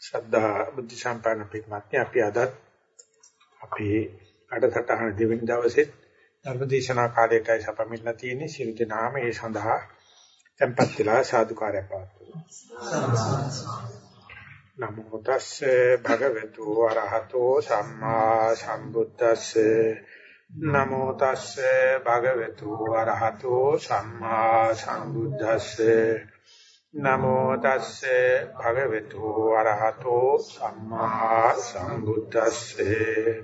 ශ්‍රද්ධා බුද්ධ සම්පන්න පිටමත්නි අපි අද අපේ අඩසටහන දෙවෙනි දවසේ ධර්මදේශනා කාලයටයි සපමින්න තියෙන්නේ. සියලු දෙනාම ඒ සඳහා tempත් වෙලා සාදුකාරය පවත්වමු. නමෝ තස්සේ භගවතු වරහතෝ සම්මා සම්බුද්දස්සේ. නමෝ තස්සේ භගවතු වරහතෝ සම්මා සම්බුද්දස්සේ. නමෝ තස්සේ භගවතු අරහතෝ සම්මා සම්බුද්දස්සේ.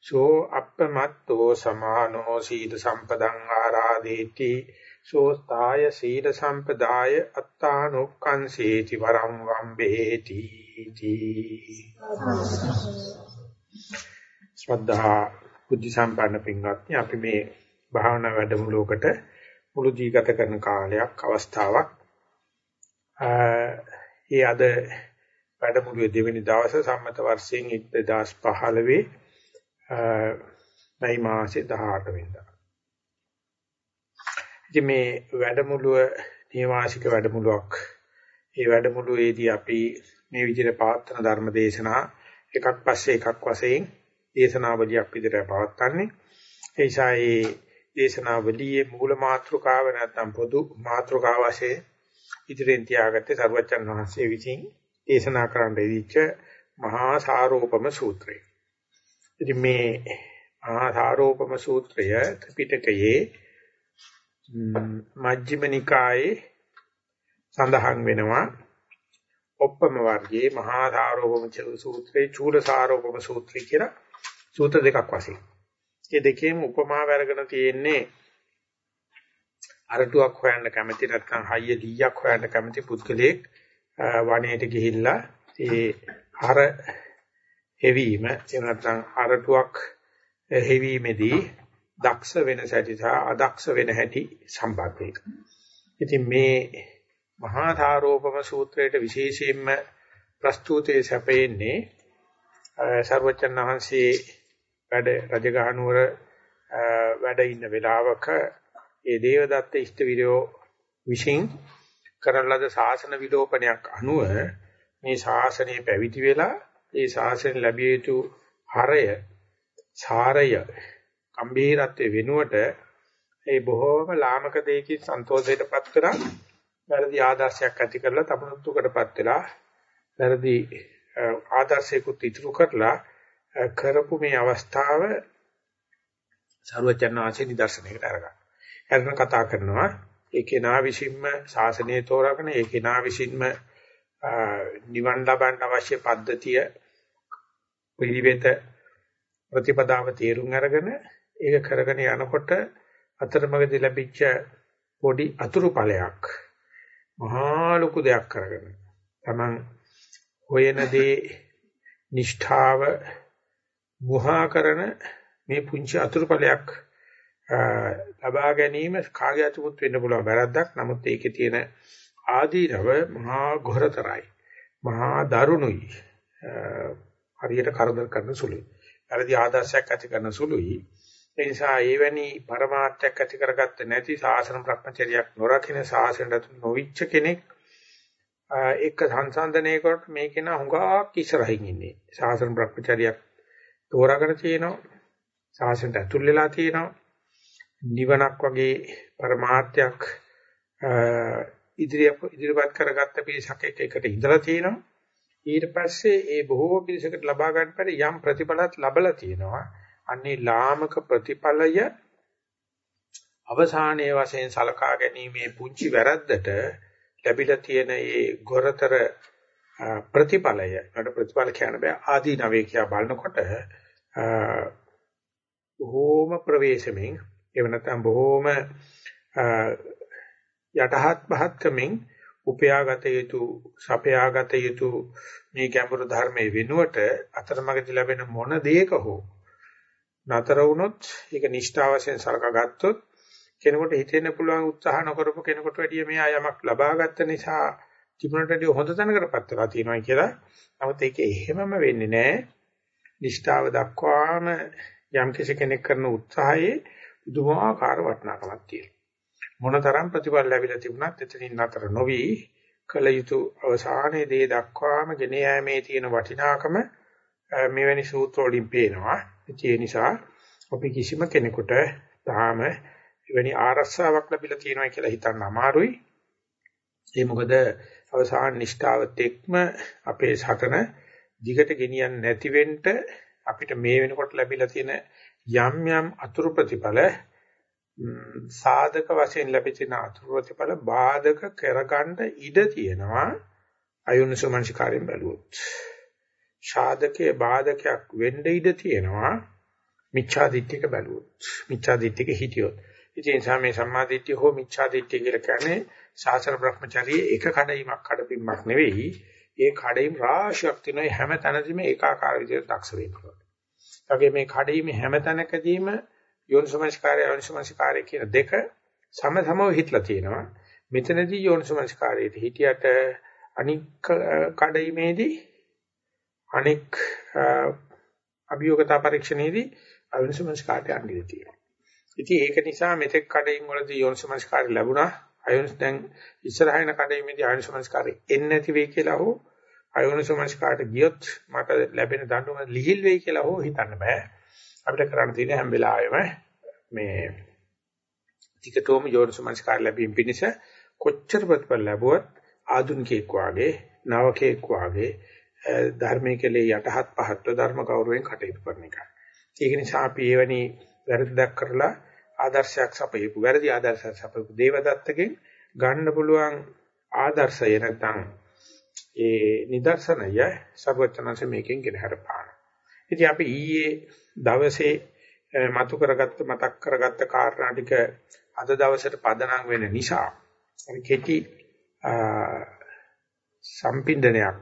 සෝ අප්පමත්තෝ සමානෝ සීල සම්පදං ආරාදේති සෝස්තාය සීල සම්පදාය අත්තානුක්ඛංසේති වරං වම්බේති. තී ශ්‍රද්ධා බුද්ධ සම්පන්න පින්වත්නි අපි මේ භාවනා වැඩමුළුවකට මුළු ජීවිත කරන කාලයක් අවස්ථාවක් ඒ අද වැඩමුළුවේ දෙවෙනි දවසේ සම්මත වර්ෂයෙන් 2015 මයි මාසේ 18 වෙනිදා. ඉතින් මේ වැඩමුළුව නිවාසික වැඩමුළුවක්. ඒ වැඩමුළුවේදී අපි මේ විදිහට පවත්වන ධර්ම දේශනා එකක් පස්සේ එකක් වශයෙන් දේශනාවලියක් විදිහට පවත්වන්නේ. ඒ නිසා මේ දේශනාවලියේ මූල මාතෘකාව නැත්නම් පොදු මාතෘකාව වශයෙන් ඉදිරියෙන් තියාගත්තේ සරුවච්චන් වහන්සේ විසින් දේශනා කරන්න ඉදිච්ච මහා සාරෝපම සූත්‍රය. ඉතින් මේ මහා සාරෝපම සූත්‍රය ත්‍රිපිටකයේ මජ්ක්‍ධිම නිකායේ සඳහන් වෙනවා. ඔප්පම වර්ගයේ මහා සාරෝපම සූත්‍රේ චූල සාරෝපම සූත්‍රය කියලා සූත්‍ර දෙකක් වශයෙන්. මේ දෙකේම උපමා වර්ගන තියෙන්නේ අරටුවක් හොයන්න කැමති නැත්නම් හයිය දීයක් හොයන්න කැමති පුද්ගලයෙක් වනයේට ගිහිල්ලා ඒ හර හෙවීම එහෙම නැත්නම් අරටුවක් හෙවීමේදී දක්ෂ වෙන සැටි සහ අදක්ෂ වෙන හැටි සම්බන්ධයි. ඉතින් මේ මහා ධාරෝපම සූත්‍රයේ විශේෂයෙන්ම ප්‍රස්තුතයේ සැපෙන්නේ සර්වචන් වහන්සේ වැඩ රජගහනුවර වැඩ ඉන්න වෙලාවක ඒ දේවදත්ත ඉෂ්ටවිරයෝ විශ්ින් කරන ලද ශාසන විලෝපනයක් අනුව මේ ශාසනය පැවිදි වෙලා ඒ ශාසනය ලැබිය යුතු හරය සාරය ගම්භීරත්වයේ වෙනුවට ඒ බොහෝම ලාමක දෙයකින් සන්තෝෂයටපත් කරලා වැරදි ආදර්ශයක් ඇති කරලා තපනුත්තුකටපත් වෙලා වැරදි ආදර්ශයකුත් ඉතුරු කරලා කරපු මේ අවස්ථාව සරුවචනාංශේ නිදර්ශනයකට අරගන්න. අරගෙන කතා කරනවා. ඒ කෙනා විසින්ම ශාසනය තෝරාගෙන ඒ කෙනා විසින්ම නිවන් ලබන්න අවශ්‍ය පද්ධතිය පිළිවෙත ප්‍රතිපදාව තේරුම් අරගෙන ඒක කරගෙන යනකොට අතරමඟදී ලැබිච්ච පොඩි අතුරු ඵලයක් මහා ලොකු දෙයක් කරගෙන. තමන් හොයන දේ නිෂ්ඨාව මුහා කරන මේ පුංචි අතුරු ඵලයක් ලබා ගැනීම කාගේ අතුමුත් වෙන්න පුළුවන් වැරද්දක්. නමුත් ඒකේ තියෙන ආදීනව මහා ගොරතරයි. මහා දරුණුයි. හරියට කරදර කරන සුළුයි. වැරදි ආදර්ශයක් ඇති කරන සුළුයි. ඒ නිසා ඒවැනි પરමාර්ථයක් ඇති කරගත්තේ නැති සාසන භ්‍රමචරියක් නොරකින සාසනයට නොවිච්ච කෙනෙක් එක සංසන්දනය කරත් මේක න හුඟක් ඉස්සරහින් ඉන්නේ. සාසන භ්‍රමචරියක් තෝරාගෙන තියෙනවා. සාසනයට ඇතුල් වෙලා තියෙනවා. නිවනක් වගේ પરමාර්ථයක් ඉදිරිය ඉදිරිපත් කරගත්ත පිරිසක් එක්ක එකට ඉඳලා තියෙනවා. ඊට පස්සේ ඒ බොහෝ පිරිසකට ලබා ගන්න පරි යම් ප්‍රතිඵලත් ලැබලා තියෙනවා. අන්නේ ලාමක ප්‍රතිඵලය අවසානයේ වශයෙන් සලකා ගැනීමේ පුංචි වැරද්දට ලැබිලා තියෙන ඒ ගොරතර ප්‍රතිඵලය නඩ ප්‍රතිඵල කියන බෑ ආදීනවේ කියා බලනකොට බොහෝම ප්‍රවේශමෙන් එහෙම නැත්නම් බොහෝම යටහත් පහත්කමින් උපයාගත යුතු සපයාගත යුතු මේ ගැඹුරු ධර්මයේ වෙනුවට අතරමඟදී ලැබෙන මොන දෙයක හෝ නතර වුණොත් ඒක නිෂ්ඨා වශයෙන් සලකා ගත්තොත් කෙනෙකුට හිතෙන්න පුළුවන් උත්සාහ නොකරපු කෙනෙකුට වැඩිය මෙයා යමක් ලබා ගත්ත නිසා තිබුණට වැඩිය හොඳ තැනකටපත් වෙලා තියෙනවා කියලා. නමුත් ඒක එහෙමම වෙන්නේ නැහැ. නිෂ්ඨාව දක්වාම යම් කෙනෙක් කරන උත්සාහයේ දුමාකාර වටිනාකමක් තියෙනවා. මොනතරම් ප්‍රතිඵල ලැබිලා තිබුණත් එතනින් නතර නොවි කළ යුතු අවසානයේ දේ දක්වාම ගෙන යාමේ තියෙන වටිනාකම මෙවැනි සූත්‍ර වලින් පේනවා. ඒ නිසා අපි කිසිම කෙනෙකුට තාම එවැනි ආරස්සාවක් ලැබිලා තියෙනවා කියලා හිතන්න අමාරුයි. ඒ මොකද අවසාන නිෂ්ඨාවත් එක්ම අපේ සටන දිගට ගෙනියන්න නැති වෙන්න අපිට මේ වෙනකොට ලැබිලා තියෙන යම් යම් අතුරු ප්‍රතිඵල සාධක වශයෙන් ලැබෙන අතුරු ප්‍රතිඵල බාධක කරගන්න ඉඩ තියෙනවා අයුනසමංශකාරයෙන් බැලුවොත්. සාධකයේ බාධකයක් වෙන්න ඉඩ තියෙනවා මිච්ඡා දිට්ඨික බැලුවොත්. මිච්ඡා දිට්ඨික හිටියොත්. ඉතින් සාමේ සම්මා දිට්ඨිය හෝ මිච්ඡා දිට්ඨිය කියලා කියන්නේ ශාසන බ්‍රහ්මචාරී එක කඩයිමක් කඩපින්මක් නෙවෙයි. ඒ කඩයිම් රාශියක් තියෙන හැම තැනදීම ඒකාකාර විදිහට දක්ෂ වෙන්න ඕනේ. ඒ මේ කඩයිම හැම තැනකදීම යෝනිසමස්කාරය යෝනිසමස්කාරය කියන දෙක සමසමව හිටලා තියෙනවා. මෙතනදී යෝනිසමස්කාරයේ හිටියට අනික් කඩයිමේදී අනික් අභියෝගතා පරීක්ෂණයේදී අයෝනිසමස්කාරය අන්දිලා තියෙනවා. ඉතින් ඒක නිසා මෙතෙක් කඩයින් වලදී යෝනිසමස්කාරය ලැබුණා. අයෝනිස් දැන් ඉස්සරහින කඩේමේදී අයෝනිසමස්කාරය එන්නේ නැති වෙයි කියලා හෝ අයෝනිසමස්කාරට ගියොත් මට ලැබෙන දඬුවම ලිහිල් වෙයි කියලා හෝ හිතන්න බෑ. අපිට කරන්න තියෙන හැම වෙලාවෙම මේ ටිකටෝම යෝනිසමස්කාර ලැබීම පිණිස කොච්චර ප්‍රතිඵල ලැබුවත් ආධුනිකෙක් වාගේ නවකෙක් වාගේ ධර්මයේ කෙලේ යටහත් පහත්ව ධර්ම ගෞරවයෙන් කටයුතු කරන එක. ඒක නිසා අපි එවැනි වැරද්දක් කරලා ආදර්ශයක් සපයපු වැරදි ආදර්ශයක් සපයපු දේවදත්තගෙන් ගන්න පුළුවන් ආදර්ශය නැත්නම් ඒ නිදර්ශනය සර්වචනanse මේකෙන් ගෙනහැර පාන. ඉතින් අපි ඊයේ දවසේ මතු කරගත්ත මතක් කරගත්ත කාරණා ටික අද දවසට පදනම් වෙන නිසා අපි කෙටි සම්පින්දනයක්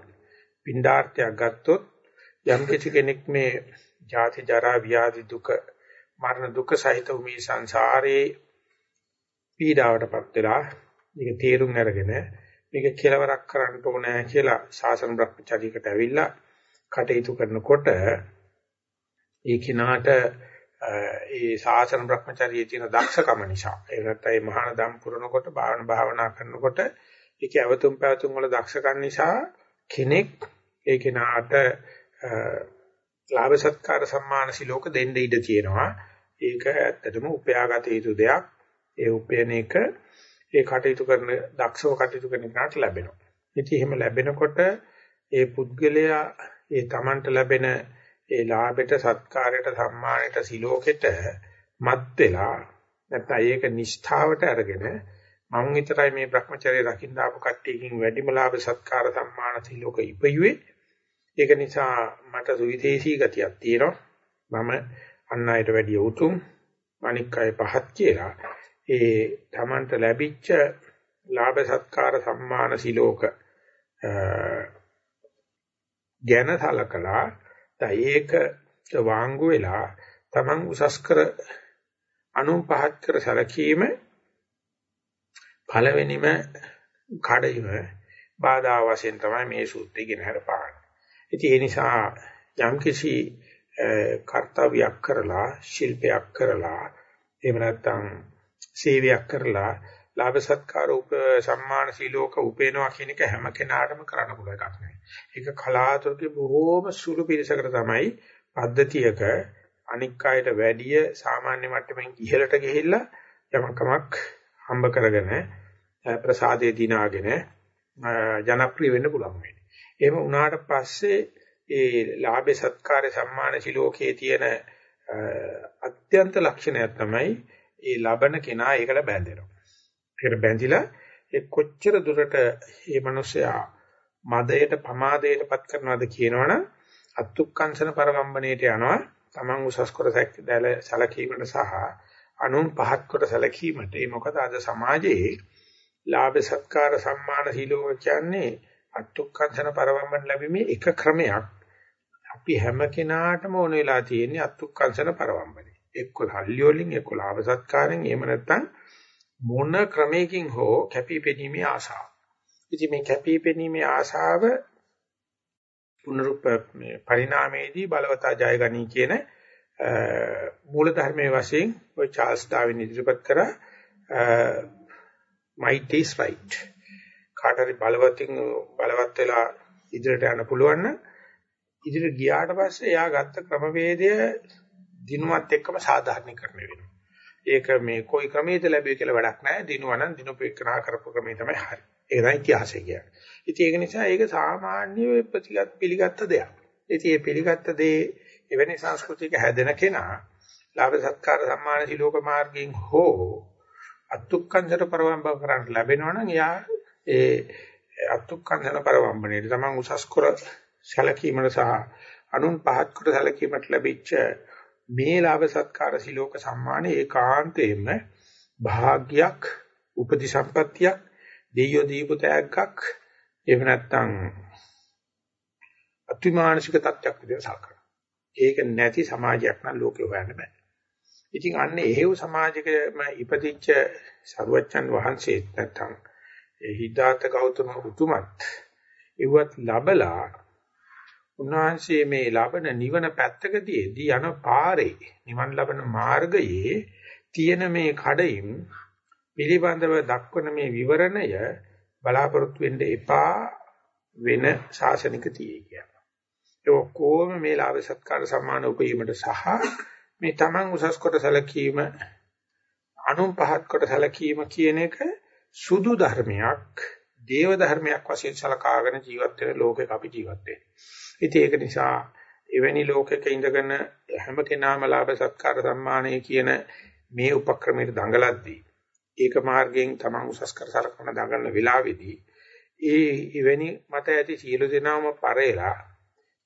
පින්ඩාර්ථයක් ගත්තොත් යම් කිසි කෙනෙක් මේ ජාති ජරා ව්‍යාධි දුක මරණ දුක සහිත මේ සංසාරේ පීඩාවටපත් වෙලා මේක තේරුම් අරගෙන මේක කෙලවරක් කරන්න ඕනේ කියලා ශාසන බ්‍රහ්මචාරීකට ඇවිල්ලා කටයුතු කරනකොට ඒ කිනාට ඒ ශාසන බ්‍රහ්මචාරියේ තියෙන දක්ෂකම නිසා ඒ නැත්නම් මේ මහාන දම් පුරනකොට භාවන භාවනා කරනකොට ඒකේ අවතුම් පැවතුම් වල දක්ෂකම් නිසා කෙනෙක් ඒ කෙනාට ලාභ සත්කාර සම්මාන සිලෝක දෙන්න ඉඩ තියෙනවා ඒක ඇත්තටම උපයාගත යුතු දෙයක්. ඒ උපයන එක ඒ කටයුතු කරන දක්ෂව කටයුතු කරන කෙනාට ලැබෙනවා. ඉතින් එහෙම ලැබෙනකොට ඒ පුද්ගලයා ඒ Tamanට ලැබෙන ඒ ලාභයට සත්කාරයට සම්මානයට සිලෝකෙට මත් වෙලා නැත්නම් ඒක නිෂ්ඨාවට අරගෙන මම විතරයි මේ Brahmacharya රකින්න ආපු කට්ටියකින් වැඩිම ලාභ සත්කාර සම්මාන සිලෝක ඉපයුවේ. ඒක නිසා මට සුවිදේශී ගතියක් තියෙනවා. මම අන් අයට වැඩිය උතුම්. අනික් අය පහත් කියලා ඒ Tamanට ලැබිච්ච ලාභ සත්කාර සම්මාන සිලෝක ගැන සලකලා ඒක වාංගු වෙලා Taman උසස් කර අනුන් පහත් කර සැලකීම පළවෙනිම කඩයිම බාධා වශයෙන් තමයි මේ සූත්‍රය ගෙන හරපාන්නේ. ඉතින් ඒ නිසා යම්කිසි කාර්යයක් කරලා ශිල්පයක් කරලා එහෙම නැත්නම් සේවයක් කරලා ලාභ සත්කාර උප සම්මාන සීලෝක උපේනවා කියන එක හැම කෙනාටම කරන්න පුළුවන් එකක් නෙවෙයි. ඒක කලාතුරකින් බොහෝම සුළු පිරිසකට තමයි පද්ධතියක අනික් අයට වැඩිය සාමාන්‍ය මට්ටමින් ඉහළට ගිහිල්ලා යමකමක් හම්බ කරගෙන ප්‍රසාදේ දිනාගෙන ජනප්‍රිය වෙන්න පුළුවන් වෙන්නේ. එහෙම වුණාට පස්සේ ඒ ලාභේ සත්කාරේ සම්මාන සිලෝකයේ තියෙන අත්‍යන්ත ලක්ෂණයක් තමයි ඒ ලබන කෙනා ඒකට බැඳෙනවා. ඒකට බැඳිලා ඒ කොච්චර දුරට මේ මිනිසයා මදයට පමාදයටපත් කරනවද කියනවනම් අත්ුක්කංශන පරවම්බණයට යනවා. Taman උසස් කර සැලකීමට සහ අනුන් පහත් කොට සැලකීමට. ඒ මොකද අද සමාජයේ ලාභ සත්කාර සම්මාන සිලෝක කියන්නේ අත්ුක්කංශන පරවම්බන ලැබීමේ එක ක්‍රමයක්. අපි හැම කෙනාටම ඕන වෙලා තියෙන්නේ අත්ුක්කංශන පරවම්බනේ. එක්ක හල්ලි වලින් එක්ක ලාභ සත්කාරයෙන් එහෙම නැත්නම් මොන ක්‍රමයකින් හෝ කැපිපෙනීමේ ආශාව. ඉතින් මේ කැපිපෙනීමේ ආශාව පුනරුප මේ පරිණාමයේදී බලවතා ජයගනී කියන මූල ධර්මයේ වශයෙන් ඔය චාල්ස් ඩාවින් ඉදිරිපත් කරා might is right කාට හරි බලවත්ින් බලවත් වෙලා ඉදිරියට යන්න පුළුවන් නම් ඉදිරියට ගියාට පස්සේ එයා ගත්ත ක්‍රමවේදය දිනුවත් එක්කම සාධාරණීකරණය වෙනවා. ඒක මේ કોઈ ක්‍රමයකට ලැබෙයි කියලා වැඩක් නැහැ. දිනුවනම් දිනුපේකනා කරපු ක්‍රමය තමයි හරි. ඒක තමයි ඉතිහාසය කියන්නේ. ඉතින් ඒක නිසා ඒක සාමාන්‍ය ප්‍රතිගත පිළිගත්ත දෙයක්. ඉතින් මේ පිළිගත්ත දේ එවැනි සංස්කෘතියක හැදෙන කෙනා ලාභ සත්කාර සම්මාන සිලෝක මාර්ගයෙන් හෝ අත්ුක්කංශර පරවම්බ කරන්න ලැබෙනවා නම් එයා ඒ අත්ුක්කංශන පරවම්බනේ තමන් උසස් කර සැලකීමට සහ අනුන් පහත් කොට සැලකීමට ලැබිච්ච මේ ලාභ සත්කාර සිලෝක සම්මාන ඒකාන්තයෙන්ම භාග්යක් උපදි සම්පත්තියක් දෙයියෝ දීපු තෑග්ගක් එහෙම නැත්නම් අතිමානසික තත්ත්වයක් විදිහට සලකනවා. ඒක නැති සමාජයක් නම් ලෝකේ හොයන්න බෑ. ඉතින් අන්න එහෙව් සමාජයකම ඉපදිච්ච සරුවච්චන් වහන්සේ නැත්නම් හිතාත ගෞතම උතුමත් ඉවත් ලබලා උන්වහන්සේ මේ ලබන නිවන පැත්තකදීදී යන පාරේ නිවන් ලබන මාර්ගයේ තියෙන මේ කඩින් පිළිබඳව දක්වන මේ විවරණය බලාපොරොත්තු වෙන්න එපා වෙන ශාසනික තියේ කියනවා. ඒ ඔක්කොම මේ ලාභ සත්කාර සම්මාන උපයීමට සහ මේ Taman උසස් කොට සැලකීම අනුන් පහත් කොට සැලකීම කියන එක සුදු ධර්මයක්, දේව ධර්මයක් වශයෙන් සලකාගෙන ජීවත් වෙන ලෝකයක අපි ජීවත් වෙන්නේ. ඉතින් ඒක නිසා එවැනි ලෝකයක ඉඳගෙන හැම කෙනාම ලාභ සත්කාර සම්මානය කියන මේ උපක්‍රමයට දඟලද්දී ඒක මාර්ගයෙන් තමන් උසස් කර සලකන දඟලන වෙලාවේදී ඒ එවැනි මත ඇති සියලු දෙනාම පරේලා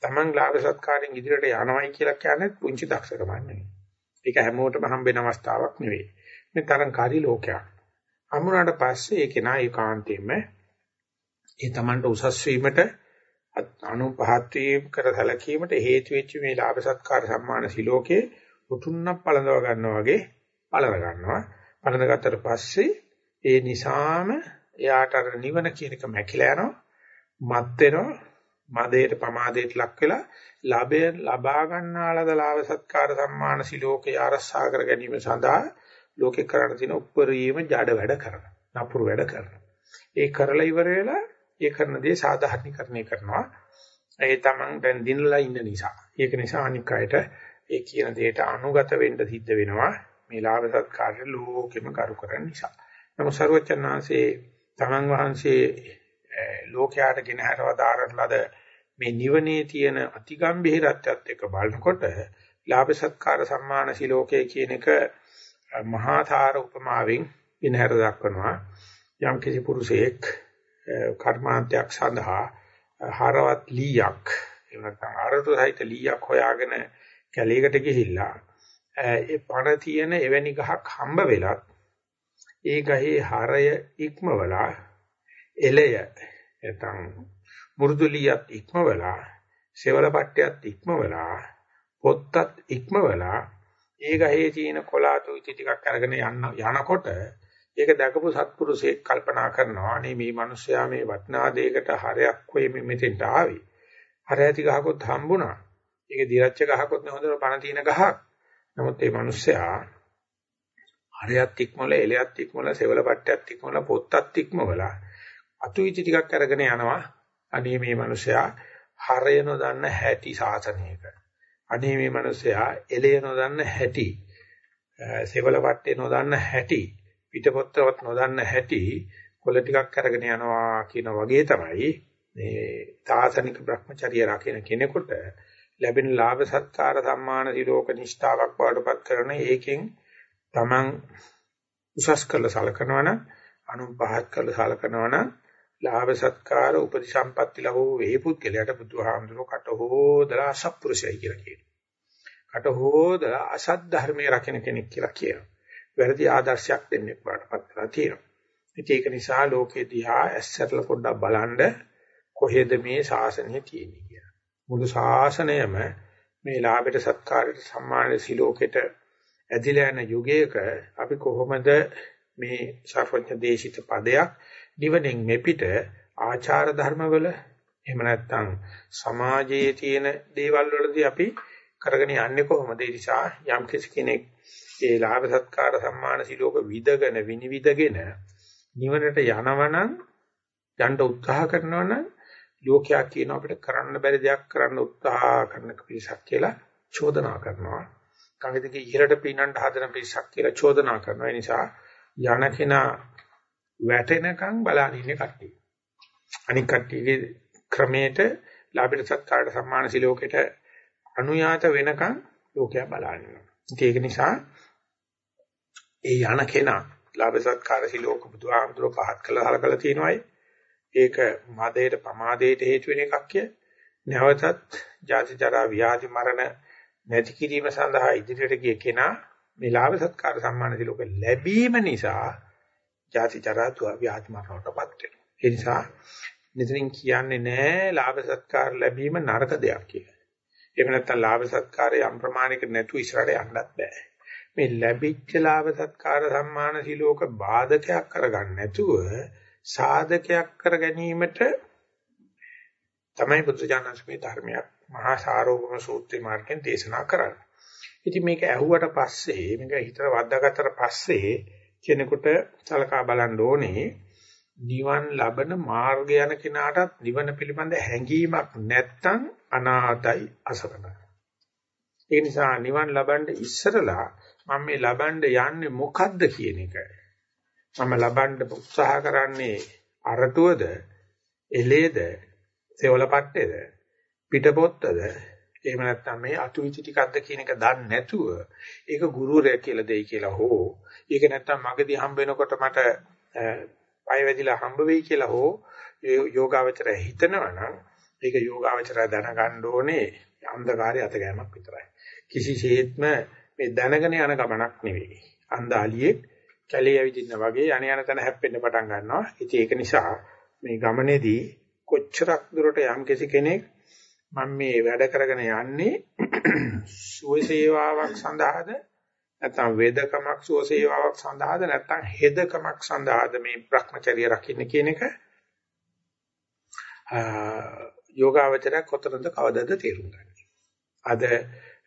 තමන් ලාභ සත්කාරයෙන් ඉදිරියට යනවයි කියලා කියන්නේ පුංචි දක්ෂකමක් නෙවෙයි. ඒක හැමෝටම හම්බෙන අවස්ථාවක් නෙවෙයි. මේ තරංකාරී ලෝකයක්. අමුණාට පස්සේ ඒක නා ඒකාන්තයෙන්ම ඒ තමන්ට උසස් වීමට අනු පහත් වීම කර සැලකීමට හේතු වෙච්ච මේ ලාභ සත්කාර සම්මාන සිලෝකේ උතුන්නක් පළඳව ගන්නවා වගේ පළඳ ගන්නවා. පළඳ ගත්තට පස්සේ ඒ නිසාම එයාට අර නිවන කියන එක මැකිලා යනවා. මත් වෙනවා. මදේට පමාදයට ලක් වෙලා ලාභය ලබා ගන්නාලද ලාභ සත්කාර සම්මාන සිලෝකේ ආරස්සා කර ගැනීම සඳහා ලෝකේ කරණ තියෙන උප්පරීම ජඩ වැඩ කරනවා. නපුරු වැඩ කරනවා. ඒ කරලා ඉවර වෙලා ඒ කරන දේ සාධාරණීකරණය කරනවා. ඒ තමන් දැන් දිනලා ඉන්න නිසා. ඒක නිසා අනික් අයට ඒ කියන දෙයට අනුගත වෙන්න සිද්ධ වෙනවා. මේ ලාභ සත්කාරය ලෝකෙම කරු කරන නිසා. නමුත් ਸਰවචන්නාංශේ තමන් වහන්සේ ලෝකයාට ගෙන හරවදාරන ලද මේ නිවනේ තියෙන අතිගම්භීරත්වයත් එක්ක බලනකොට ලාභ සත්කාර සම්මාන සිලෝකයේ කියන එක මහා ථාර උපමාවෙන් ඉනහර දක්වනවා යම් කිසි පුරුෂයෙක් කර්මාන්තයක් සඳහා හරවත් ලීයක්. එහෙම නැත්නම් අරටු සහිත ලීයක් හොයාගෙන කැලේකට ගිහිල්ලා ඒ පණ තියෙන එවැනි ගහක් හම්බ වෙලත් ඒ ගහේ හරය ඉක්මවලා එලය නැත්නම් මුරුදුලියත් ඉක්මවලා සෙවල පට්ටියත් ඉක්මවලා පොත්තත් ඉක්මවලා ඒ ගහේ තියෙන කොලාතු ඉති ටිකක් අරගෙන යන්න යනකොට ඒක දැකපු සත්පුරුෂයෙක් කල්පනා කරනවා අනේ මේ මිනිස්සයා මේ වටනා දෙයකට හරයක් වෙයි මේ මෙතෙන්ට ආවේ. හරයති ගහකොත් හම්බුණා. ඒක දිරච්ච ගහකොත් නේ හොඳට පණ තියෙන ගහක්. නමුත් මේ මිනිස්සයා හරයත් ඉක්මවල එලයත් ඉක්මවල සෙවල පට්ටයත් ඉක්මවල පොත්තත් ඉක්මවලා අතුයිති ටිකක් අරගෙන යනවා. අනේ මේ මිනිස්සයා හරය නොදන්න හැටි සාසනයක. අනේ මේ මිනිස්සයා එලය නොදන්න හැටි. සෙවල පට්ටේ නොදන්න හැටි. පිටපොත්තවත් නොදන්න හැටි කොළ ටිකක් අරගෙන යනවා කියන වගේ තමයි මේ තාසනික Brahmacharya රකින්න කෙනෙකුට ලැබෙන ලාභ සත්කාර සම්මාන සිලෝක නිෂ්ඨාවක් බවටපත් කරන ඒකෙන් Taman උසස් කළ සලකනවනම් අනුන් පහත් කළ සලකනවනම් ලාභ සත්කාර උපදි සම්පatti ලැබෝ වේ පුද්ගලයාට බුදුහාමුදුරුවෝ කට හොදලා අසත්පුරුෂයයි කියලා කියනවා. කට හොදලා අසත් ධර්මයේ රකින්න කෙනෙක් කියලා කියනවා. වැරදි ආදර්ශයක් දෙන්න පාටපත් කරලා තියෙනවා. ඉතින් ඒක නිසා ලෝකේ දිහා ඇස්සටල පොඩ්ඩක් බලන්න කොහෙද මේ ශාසනය තියෙන්නේ කියලා. මුළු ශාසනයම මේ ලාභයට සත්කාරයට සම්මානයට සිලෝකෙට ඇදිලා යන යුගයක අපි කොහොමද මේ ශාස්ත්‍රඥ දේශිත පදයක් නිවනෙන් මෙපිට ආචාර ධර්මවල එහෙම නැත්නම් සමාජයේ තියෙන දේවල් වලදී අපි කරගෙන යන්නේ කොහොමද? ඒ නිසා යම් කෙනෙක් ඒ ලාභ සත්කාර සම්මාන සිලෝක විදගෙන විනිවිදගෙන නිවනට යනවනම් යන්න උත්සාහ කරනවා නම් ලෝකයා කියන අපිට කරන්න බැරි දෙයක් කරන්න උත්සාහ කරන පිරිසක් කියලා චෝදනා කරනවා. කංගිතගේ ඉහළට පීනන්න හදන පිරිසක් කියලා චෝදනා කරනවා. ඒ නිසා යන කෙනා වැටෙනකන් බලන ඉන්නේ කට්ටිය. අනික් කට්ටියගේ ක්‍රමයට ලාභිත සත්කාරට සම්මාන සිලෝකෙට අනුයාත වෙනකන් ලෝකයා බලනවා. ඒක නිසා ඒ යන කෙනා ලාභ සත්කාර සිලෝක බුදුහාමුදුරුවෝ පහත් කළා හලකලා තියෙනවායි. ඒක මදයට පමාදයට හේතු වෙන එකක් කිය. නැවතත් ජාති ජරා ව්‍යාධි මරණ නැති කිරීම සඳහා ඉදිරියට ගිය කෙනා මේ ලාභ සත්කාර සම්මාන සිලෝක ලැබීම නිසා ජාති ජරා ව්‍යාධි මරණයටපත් වෙනවා. ඒ නිසා මෙතනින් කියන්නේ නෑ ලාභ සත්කාර ලැබීම නරක දෙයක් කියලා. එහෙම නැත්නම් ලාභ සත්කාරය යම් ප්‍රමාණයකට නැතුව ඉස්සරහට යන්නත් බෑ. මේ ලැබිච්ච ලාභ සත්කාර සම්මාන සිලෝක බාධකයක් කරගන්න නැතුව සාධකයක් කර ගැනීමට තමයි බුදුජානකගේ ධර්මයක් මහා සාරෝගම සූත්‍රේ මාර්ගයෙන් දේශනා කරන්නේ. ඉතින් මේක ඇහුවට පස්සේ මේක හිතට වද්දාගත්තට පස්සේ කෙනෙකුට සලකා බලන්න ඕනේ නිවන් ලබන මාර්ග යන කෙනාටත් නිවන පිළිබඳ හැඟීමක් නැත්තම් අනාතයි අසරණයි. ඒ නිසා නිවන් ලබන්න ඉස්සරලා මම මේ ලබන්න යන්නේ මොකද්ද කියන එක. මම ලබන්න උත්සාහ කරන්නේ අරටුවද, එලේද, සෙවලපට්ටේද, පිටපොත්තද, එහෙම නැත්නම් මේ අතුවිචි ටිකක්ද කියන එක දන්නේ නැතුව ඒක ගුරුවරයා කියලා දෙයි කියලා හෝ ඒක නැත්නම් මගදී හම්බ වෙනකොට මට පය වැදිලා හම්බ වෙයි කියලා හෝ යෝගාවචරය හිතනවනම් ඒක යෝගාවචරය දැනගන්න ඕනේ අන්ධකාරය අතගෑමක් විතරයි. කිසිසේත්ම මේ දැනගෙන යන ගමනක් නෙවෙයි. අන්ධාලියෙක් කැලේ ඇවිදින්න වගේ යණ යන තැන හැප්පෙන්න පටන් ගන්නවා. ඉතින් ඒක නිසා මේ ගමනේදී කොච්චරක් දුරට යම් කෙනෙක් මම මේ වැඩ කරගෙන යන්නේ සුවසේවාවක් සඳහාද නැත්නම් වේදකමක් සුවසේවාවක් සඳහාද නැත්නම් හෙදකමක් සඳහාද මේ Brahmacharya රකින්න කියන එක යෝගාවචරය කොතරම්ද කවදද තේරුම් ගන්න. අද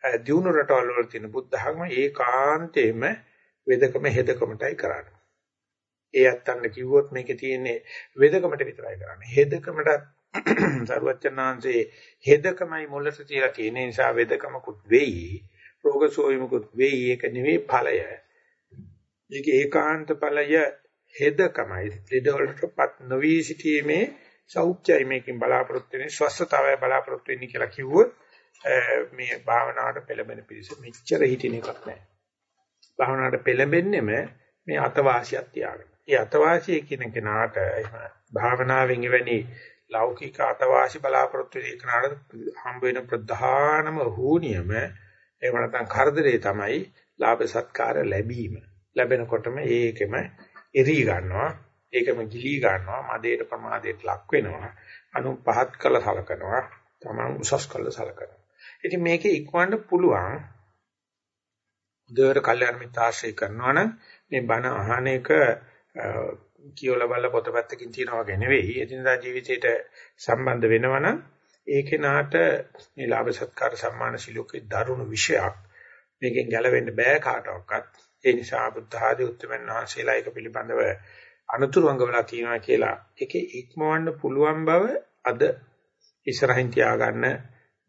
දියුණු රටවල් වල තියෙන බුද්ධ ධර්ම ඒකාන්තයෙන්ම වේදකම හෙදකමටයි කරන්නේ. ඒ අත්තන්න කිව්වොත් මේකේ තියෙන්නේ වේදකමට විතරයි කරන්නේ. හෙදකමට සරුවචනාංශේ හෙදකමයි මුලට තියලා තියෙන නිසා වේදකමකුත් වෙයි. රෝග සෝයමකුත් වෙයි. ඒක නෙවෙයි ඵලය. මේක ඒකාන්ත ඵලය හෙදකමයි. ඊඩවලටපත් නොවි සිටීමේ සෞඛ්‍යයි මේකෙන් බලාපොරොත්තු වෙන්නේ ස්වස්ථතාවය බලාපොරොත්තු වෙන්නේ කියලා කිව්වොත් මේ භාවනාවට පෙළඹෙන පිරිස මෙච්චර හිටින එකක් නැහැ. භාවනාවට පෙළඹෙන්නෙම මේ අතවාසියක් තියාගෙන. ඒ අතවාසිය කියන කෙනාට භාවනාවෙන් එවැනි ලෞකික අතවාසි බලාපොරොත්තු වෙන කෙනාට හම්බ වෙන ප්‍රධානම හෝනියම එහෙම නැත්නම් කරදරේ තමයි ලාභ සත්කාර ලැබීම. ලැබෙනකොටම ඒකෙම එරි ගන්නවා. ඒකම ගිලී ගන්නවා. මදේට ප්‍රමාදයට ලක් වෙනවා. අනු පහත් කළ සලකනවා. තමන් උසස් කළ සලකනවා. ඉතින් මේකේ ඉක්වන්න පුළුවන් දෙවර කල්යාණ මිත්‍ර ආශ්‍රය කරනවා නම් මේ බණ අහන එක කියවලා බලලා පොතපතකින් තියනවා වගේ නෙවෙයි. එදිනදා ජීවිතේට සම්බන්ධ වෙනවා නම් ඒ කෙනාට මේ ලාභ සත්කාර සම්මාන සිලෝකේ දරුණු විශයක් මේකෙන් ගැලවෙන්න බෑ කාටවත්. ඒ නිසා බුද්ධ ආදී උත්තරමන් වහන්සේලා ඒක පිළිබඳව අනුතුරු අංගවලා තියෙනවා කියලා ඒකේ ඉක්මවන්න පුළුවන් බව අද ඉස්සරහින් තියාගන්න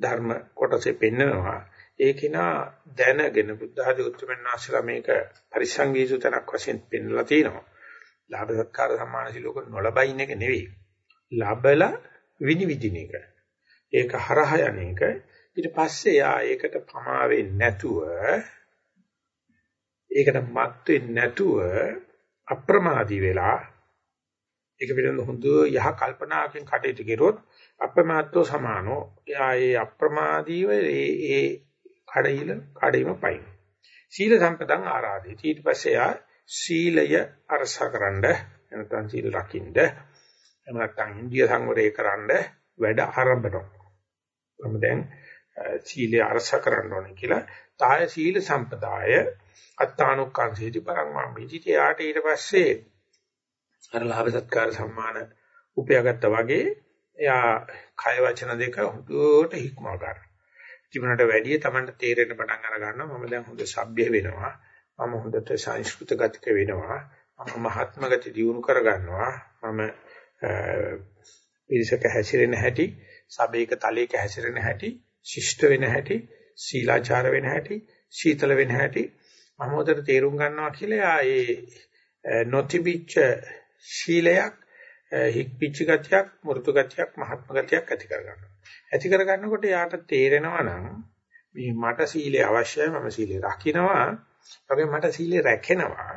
ධර්ම කොටසේ පෙන්නනවා. ඒකිනා දැනගෙන බුද්ධ ආදී උත්තරමන් වහන්සේලා මේක පරිසංවීසු තනක් වශයෙන් පෙන්නලා තිනවා. ලාභ සත්කාර සම්මාන සිලෝක නොලබයින් එක නෙවෙයි. ලබලා විනිවිදින එක. ඒක හරහා යන එක. ඊට පස්සේ යා ඒකට පමා වෙන්නේ නැතුව ඒකට මත් වෙන්නේ නැතුව අප්‍රමාදී වෙලා ඒක පිළිබඳ හොඳ යහ කල්පනාවකින් කටයුතු කරොත් අප්‍රමාදෝ සමානෝ. එයා ඒ අප්‍රමාදීව ඒ ඒ කඩයිල කඩීම පයින්. සීල සම්පතං ආරාධි ඊට පස්සේ යා සීලය අරසකරනද නැත්නම් සීල රකින්ද එහෙම නැත්නම් ඉන්දිය සංවරය කරන්න වැඩ ආරම්භනවා. මම දැන් සීලය අරසකරන්න ඕනේ කියලා. තාය සීල සම්පදාය. අත්තානුක්ඛංසේති පරං වම්බිති යාට ඊට පස්සේ අර ලාභ සත්කාර සම්මාන උපයාගත්තා වගේ එයා කය වචන දෙක හොඳට හික්මව ගන්න. ජීවනට වැඩිය Tamanට තේරෙන්න පටන් අර ගන්නවා මම දැන් හොඳ සભ્ય වෙනවා. මම හොඳට සංස්කෘත ගතික වෙනවා. මම මහත්ම ගති දියුණු කර ගන්නවා. මම පිරිසක හැසිරෙන හැටි, සබේක තලයක හැසිරෙන හැටි, ශිෂ්ට වෙන හැටි, සීලාචාර වෙන හැටි, සීතල වෙන හැටි මම උදේට තේරුම් ගන්නවා කියලා ඒ නොතිබිච්ච ශීලයක් හික්පිච්ච ගතියක්, මෘතු ගතියක්, මහත්ම ගතියක් ඇති කර ගන්නවා. ඇති කර ගන්නකොට යාට තේරෙනවා නම් මේ මට සීලය අවශ්‍යයි මම සීලය රකින්නවා. වගේ මට සීලය රැකෙනවා.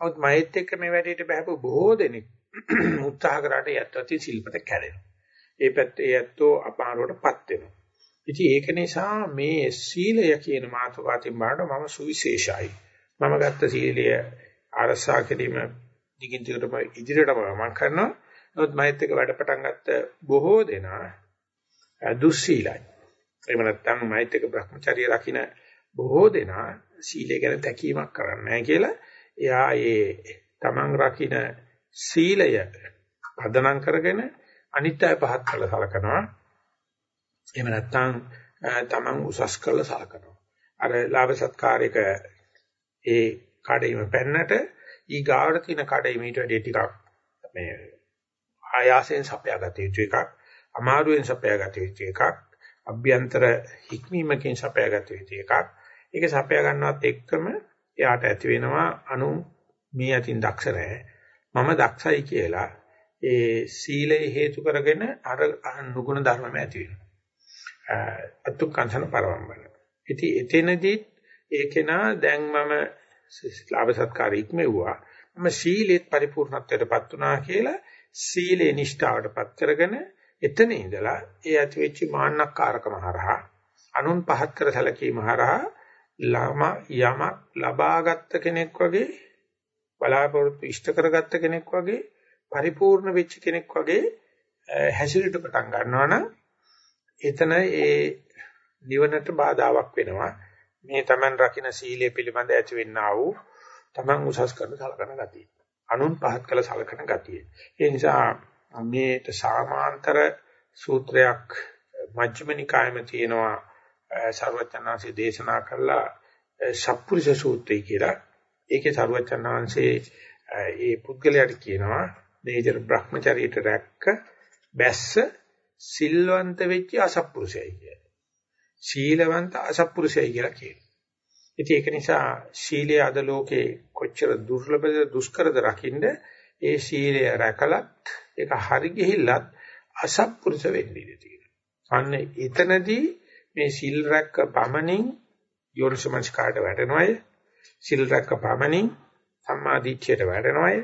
නමුත් මෛත් එක්ක මේ වැඩේට බහපු බොහෝ දෙනෙක් උත්සාහ කරාට යත්තති සිල්පත කැඩෙනවා. ඒ පැත්තේ යත්තෝ අපාරවටපත් වෙනවා. ඉතින් ඒක නිසා මේ සීලය කියන මාතෘකාවෙන් බලනකොට මම සුවිශේෂයි. මම ගත්ත සීලය ආරසා කිරීම දිගින් දිගටම ඉදිරියටම මම කරනවා. නමුත් මෛත් එක්ක වැඩ පටන් ගත්ත බොහෝ දෙනා දුස්සීලයි. එහෙම නැත්නම් මෛත් එක්ක Brahmacharya රකින්න බොහෝ දෙනා සීලය ගැන තැකීමක් කරන්නේ කියලා එයා ඒ තමන් රකින්න සීලය පදනම් කරගෙන අනිත් අය පහත් කළ සලකනවා. එහෙම නැත්නම් තමන් උසස් කළ සලකනවා. අර ලාභ සත්කාරයක ඒ කඩේම පෙන්නට ඊ ගාවට තියෙන කඩේ මීට වැඩි ටිකක් මේ ආයාසයෙන් සපයාගත යුතු එකක් අමාරුවෙන් සපයාගත යුතු එකක් අභ්‍යන්තර හික්මීමකින් සපයාගත යුතු එකක්. ඒක සපයා ගන්නවත් එක්කම එයාට ඇති වෙනවා අනු මේ අතින් දක්ෂ නැහැ මම දක්ෂයි කියලා. ඒ සීලය හේතු කරගෙන අර නුගුණ ධර්මම ඇති වෙනවා. අතුක්කංශන පරවම්බන. ඉතින් එතනදී ඒකේනා දැන් මම ලාභ සත්කාර ඉක්මෙව්වා. මම සීලෙත් පරිපූර්ණත්වයටපත් වුණා කියලා සීලේ නිෂ්ඨාවටපත් කරගෙන එතන ඉඳලා ඒ ඇති වෙච්ච මාන්නක්කාරකම හරහා අනුන් පහත් කර සැලකීම හරහා ළම යම ලබාගත් කෙනෙක් වගේ බලාපොරොත්තු ඉෂ්ට කරගත්ත කෙනෙක් වගේ පරිපූර්ණ වෙච්ච කෙනෙක් වගේ හැසිරෙට පටන් ගන්නවා නම් එතන ඒ නිවනට බාධාවක් වෙනවා මේ Taman රකින්න සීලය පිළිබඳ ඇති වෙන්නා වූ Taman උසස් කරන සලකන ගතිය. අනුන් පහත් කළ සලකන ගතිය. ඒ නිසා මේට සාමාන්තර සූත්‍රයක් මජ්ක්‍ධිම නිකායෙම තියෙනවා සර්වචනාංශي දේශනා කළා සප්පුරුෂ සූත්‍රය කියලා. ඒකේ සර්වචනාංශේ ඒ පුද්ගලයාට කියනවා මේජර් බ්‍රහ්මචාරීට රැක්ක බැස්ස සිල්වන්ත වෙච්ච අසප්පුරුෂයයි කියලා. ශීලවන්ත අසප්පුරුෂයයි කියලා කියනවා. ඉතින් ඒක නිසා ශීලයේ අද ලෝකේ කොච්චර දුර්ලභද දුෂ්කරද රකින්න ඒ ශීලය රැකලත් ඒක හරි ගිහිල්ලත් අසත්පුරුෂ වෙන්න ඉඩ තියෙනවා. අන්න එතනදී මේ සිල් රැක්ක පමණින් යෝනිසමස්කාරට වැටෙනවය. සිල් රැක්ක පමණින් සම්මා දිට්ඨියට වැටෙනවය.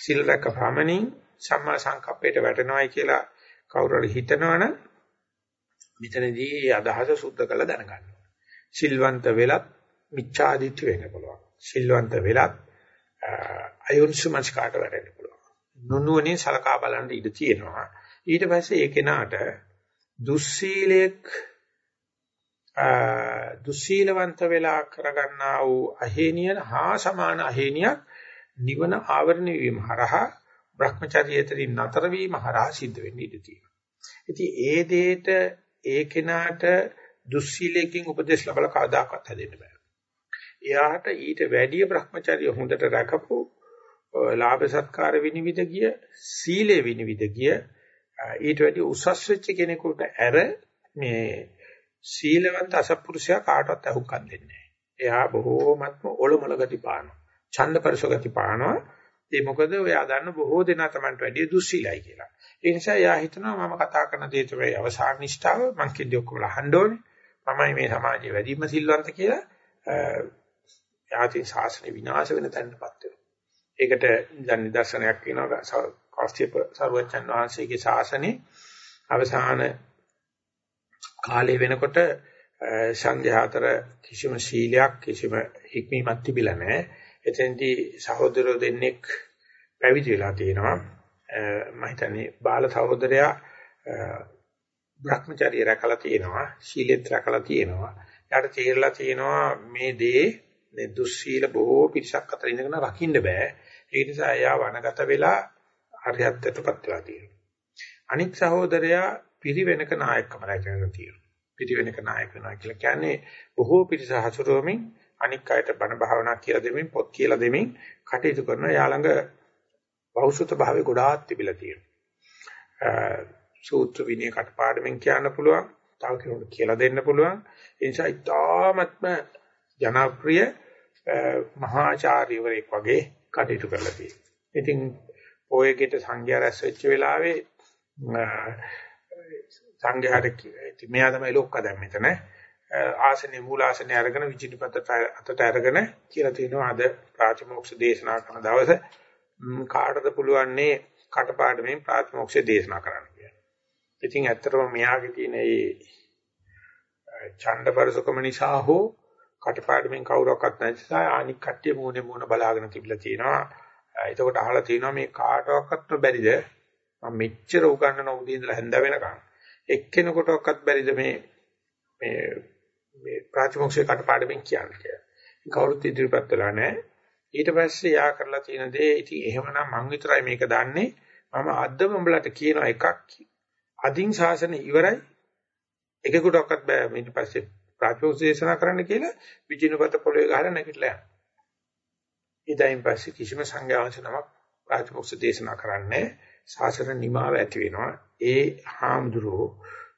සිල් රැක්ක පමණින් සම්මා සංකප්පයට වැටෙනවයි කියලා කවුරු හරි හිතනවනම් මෙතනදී මේ අදහස සුද්ධ කරලා දැනගන්න. සිල්වන්ත වෙලත් මිච්ඡාදිත්‍ය වෙන්න පුළුවන්. සිල්වන්ත වෙලත් අයෝනිසමස්කාරට වැටෙන්න පුළුවන්. නුනුවණින් සලකා බලන්න ඉඩ තියෙනවා. ඊට පස්සේ ඒ කෙනාට දුස්සීලයක් දුස්සීලවන්ත වෙලා කරගන්නා වූ අහේනියන හා සමාන අහේනියක් නිවන ආවරණය වීම හරහා Brahmacharyaතරින් නතර වීම හරහා සිද්ධ වෙන්න ඉඩ තියෙනවා. ඉතින් ඒ දෙයට ඒ කෙනාට දුස්සීලයෙන් උපදේශ ලැබලා කවදාකවත් හැදෙන්න බෑ. එයාට ඊට වැඩිය Brahmacharya හොඳට රැකපු ලාභ සත්කාර විනිවිද ගිය සීලේ විනිවිද ගිය ඊට වැඩිය උසස් වෙච්ච කෙනෙකුට ඇර මේ සීලවන්ත අසත්පුරුෂයා කාටවත් අහුම්කම් දෙන්නේ නැහැ. එයා බොහෝමත්ම ඔලොමල ගති පානවා. ඡන්ද පරිස ගති පානවා. ඒ මොකද ඔයා දන්න බොහෝ දෙනා Tamanට වැඩිය දුස්සීලයි කියලා. ඒ නිසා එයා හිතනවා මම කතා කරන දේ තමයි අවසාන නිෂ්ඨාව මං කිව්ද ඔක්කොම අහන්න ඕනේ. මමයි මේ සමාජයේ වැඩිම සිල්වන්ත කියලා යාති ශාසන විනාශ වෙන තැනටපත් වෙනවා. ඒකට දැන් නිදර්ශනයක් කියනවා කාශ්‍යප සරුවචන් වහන්සේගේ ශාසනයේ අවසාන කාලය වෙනකොට සංඝයා අතර කිසිම ශීලයක් කිසිම හික්මීමක් තිබිලා නැහැ. එතෙන්දී සහෝදරයෝ දෙන්නෙක් පැවිදි වෙලා තියෙනවා. මම හිතන්නේ බාල සහෝදරයා භ්‍රමචාරී රැකලා තියෙනවා. ශීලෙත් රැකලා තියෙනවා. යාට තේරලා තියෙනවා මේ දේ මේ දුස්සීල බොහෝ පිරිසක් අතර ඉඳගෙන රකින්න බෑ. ඒ නිසා එයා වනගත වෙලා අරියත්තටපත් වෙලා තියෙනවා. අනික් සහෝදරයා පිරිවෙනක නායකකම රැකගෙන තියෙනවා. පිරිවෙනක නායක වෙනවා කියලා කියන්නේ බොහෝ පිරිස හසුරුවමින් අනික් අයට බණ භාවනා කියලා දෙමින් පොත් කියලා දෙමින් කටයුතු කරන යා ළඟ බෞසුත භාවයේ ගොඩාක් තිබිලා තියෙනවා. සූත්‍ර විනය කටපාඩමින් කියන්න පුළුවන්. තව කෙනෙකුට කියලා දෙන්න පුළුවන්. ඒ නිසා ඉතාමත්ම ජනප්‍රිය මහාචාර්යවරයෙක් වගේ කටයුතු කරලා තියෙනවා. ඉතින් ඔයගෙට සංඝයා රැස් වෙච්ච වෙලාවේ සංඝයාට මෙයා තමයි ලොක්ක දැන් මෙතන ආසනේ මූලාසනේ අරගෙන විචිනිපතට අතට අරගෙන කියලා තියෙනවා අද ප්‍රාතිමෝක්ෂ දේශනා කරන දවසේ කාටද පුළුවන්නේ කටපාඩමින් ප්‍රාතිමෝක්ෂ දේශනා කරන්න කියලා. ඉතින් ඇත්තටම මෙයාගේ තියෙන මේ ඡණ්ඩපරසකම නිසා හෝ කටපාඩමින් කවුරක්වත් නැති නිසා අනික් කට්ටිය මූණේ මූණ බලාගෙන තිබිලා තියෙනවා. එතකොට අහලා තියෙනවා මේ කාටවත් බැරිද මම මෙච්චර උගන්නන උදේ ඉඳලා හැන්ද වෙනකන් එක්කෙනෙකුටවත් බැරිද මේ මේ මේ ප්‍රාතිමෝක්ෂේ කටපාඩමින් කියන්නේ කියලා. කවුරුත් ඉදිරිපත් වෙලා නැහැ. ඊට පස්සේ යා කරලා තියෙන දේ ඉතින් එහෙමනම් මං විතරයි මේක දන්නේ. මම අද්දම උඹලට කියන එකක් අදින් ශාසන ඉවරයි. එකෙකුටවත් බෑ ඊට පස්සේ ප්‍රාතිමෝක්ෂ දේශනා කරන්න කියලා විජිනපත පොළවේ ගහලා නැගිටලා යනවා. ඊටයින් පස්සේ කිසිම සංඝයාංශ නමක් ප්‍රාතිමෝක්ෂ දේශනා කරන්නේ ශාසන නිමාව ඇති වෙනවා. ඒ හාමුදුරුවෝ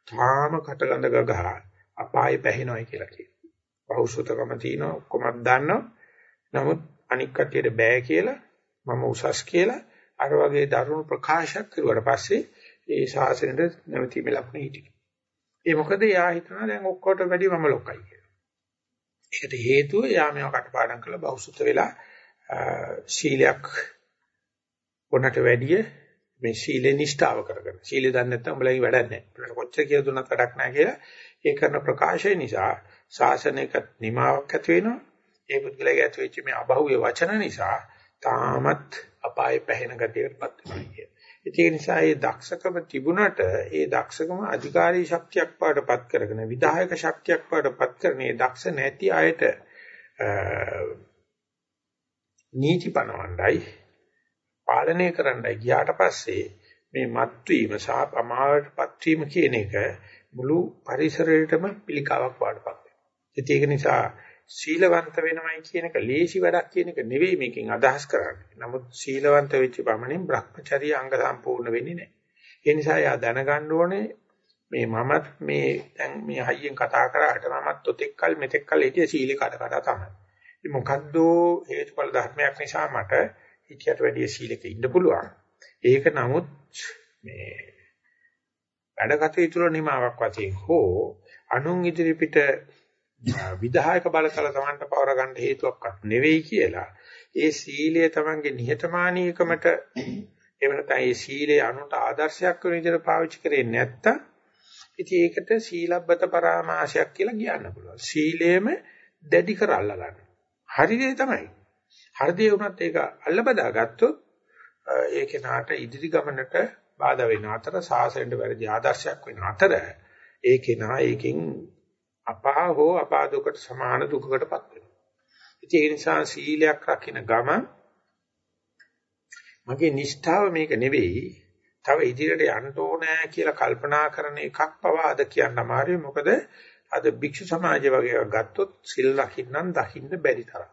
තාම කටගඳ ගගහා අපායේ පැහැිනොයි කියලා කියනවා. බෞද්ධකම තියෙනවා ඔක්කොමත් දන්නවා. නමුත් අනික් කටියට බෑ කියලා මම උසස් කියලා අර වගේ දරුණු ප්‍රකාශයක් කරුවාට පස්සේ ඒ ශාසනයට නැවතීමේ ලක්ෂණ හිටිනවා. ඒ මොකද යා හිතනවා දැන් ඔක්කොට වැඩි මම ලොක්කයි කියලා. ඒකට හේතුව යා මේව කටපාඩම් කරලා බෞද්ධ වෙලා ශීලයක් උනට වැඩිය මේ ශීලේ නිෂ්ඨාව කරගෙන ශීලෙ දන්නේ නැත්නම් උඹලගේ වැඩක් නැහැ. අපිට කොච්චර කියලා දුන්නත් වැඩක් නැහැ කියලා ඒ කරන ප්‍රකාශය නිසා ශාසනයක නිමාවක් ඇති වෙනවා. ඒ පුද්ගලයාගේ ඇති වෙච්ච මේ අභෞවිය වචන නිසා තාමත් අපායේ පැහැෙන ගතියකටපත් වෙනවා කිය. ඒ නිසා මේ දක්ෂකම තිබුණට ඒ දක්ෂකම අධිකාරී ශක්තියක් පාඩපත් කරගෙන විධායක ශක්තියක් පාඩපත් කරන මේ දක්ෂ නැති අයට නීති පනවන්නයි පාලනය කරන්නයි ගියාට පස්සේ මේ මත්වීම සහ ප්‍රමාවටපත් වීම කියන එක මුළු පරිසරයටම පිළිකාවක් වඩපත් වෙනවා. ඒක නිසා සීලවන්ත වෙනවයි කියන එක ලේසි වැඩක් කියන එක නෙවෙයි මේකෙන් අදහස් කරන්නේ. නමුත් සීලවන්ත වෙච්ච බමණින් Brahmacharya අංග සම්පූර්ණ වෙන්නේ නැහැ. ඒ නිසා යා දැනගන්න ඕනේ මේ මමත් මේ දැන් මේ හයියෙන් කතා කරාට මමත් ඔතෙක්කල් මෙතෙක්කල් හිටිය සීලේ කඩ කඩ තමයි. ඉතින් මොකද්ද හේතුඵල ධර්මයක් නිසා මට හිතියට වැඩිය සීලෙක ඉන්න පුළුවන්. ඒක නමුත් මේ වැඩ කටයුතු වල නිමාවක් වශයෙන් හෝ අනුන් ඉදිරි පිට විධායක බලතල තමන්ට පවර ගන්න හේතුවක්වත් නෙවෙයි කියලා ඒ සීලය තමන්ගේ නිහතමානීකමට එහෙම නැත්නම් ඒ සීලය අනුන්ට ආදර්ශයක් වෙන විදිහට පාවිච්චි කරේ නැත්තම් ඉතින් ඒකට සීලබ්බත පරාමාශයක් කියලා කියන්න පුළුවන්. සීලයම දැඩි කර අල්ල ගන්න. හරි දේ තමයි. හරි දේ වුණත් ඒක අල්ල බදා ගත්තොත් ඒ කෙනාට ඉදිරි ගමනට බාධා වෙන අතර සාසනෙට වැරදි ආදර්ශයක් වෙන අතර ඒ කෙනා ඒකෙන් අපහා හෝ අපාදුකට සමාන දුකකටපත් වෙනවා. ඒ නිසා සීලයක් රකින්න ගම මගේ නිෂ්ඨාව මේක නෙවෙයි. තව ඉදිරියට යන්න ඕනෑ කියලා කල්පනා කරන එකක් පවාද කියන්න අමාරුයි. මොකද අද භික්ෂු සමාජය වගේ එකක් ගත්තොත් සිල් රකින්නම් දකින්න බැරි තරම්.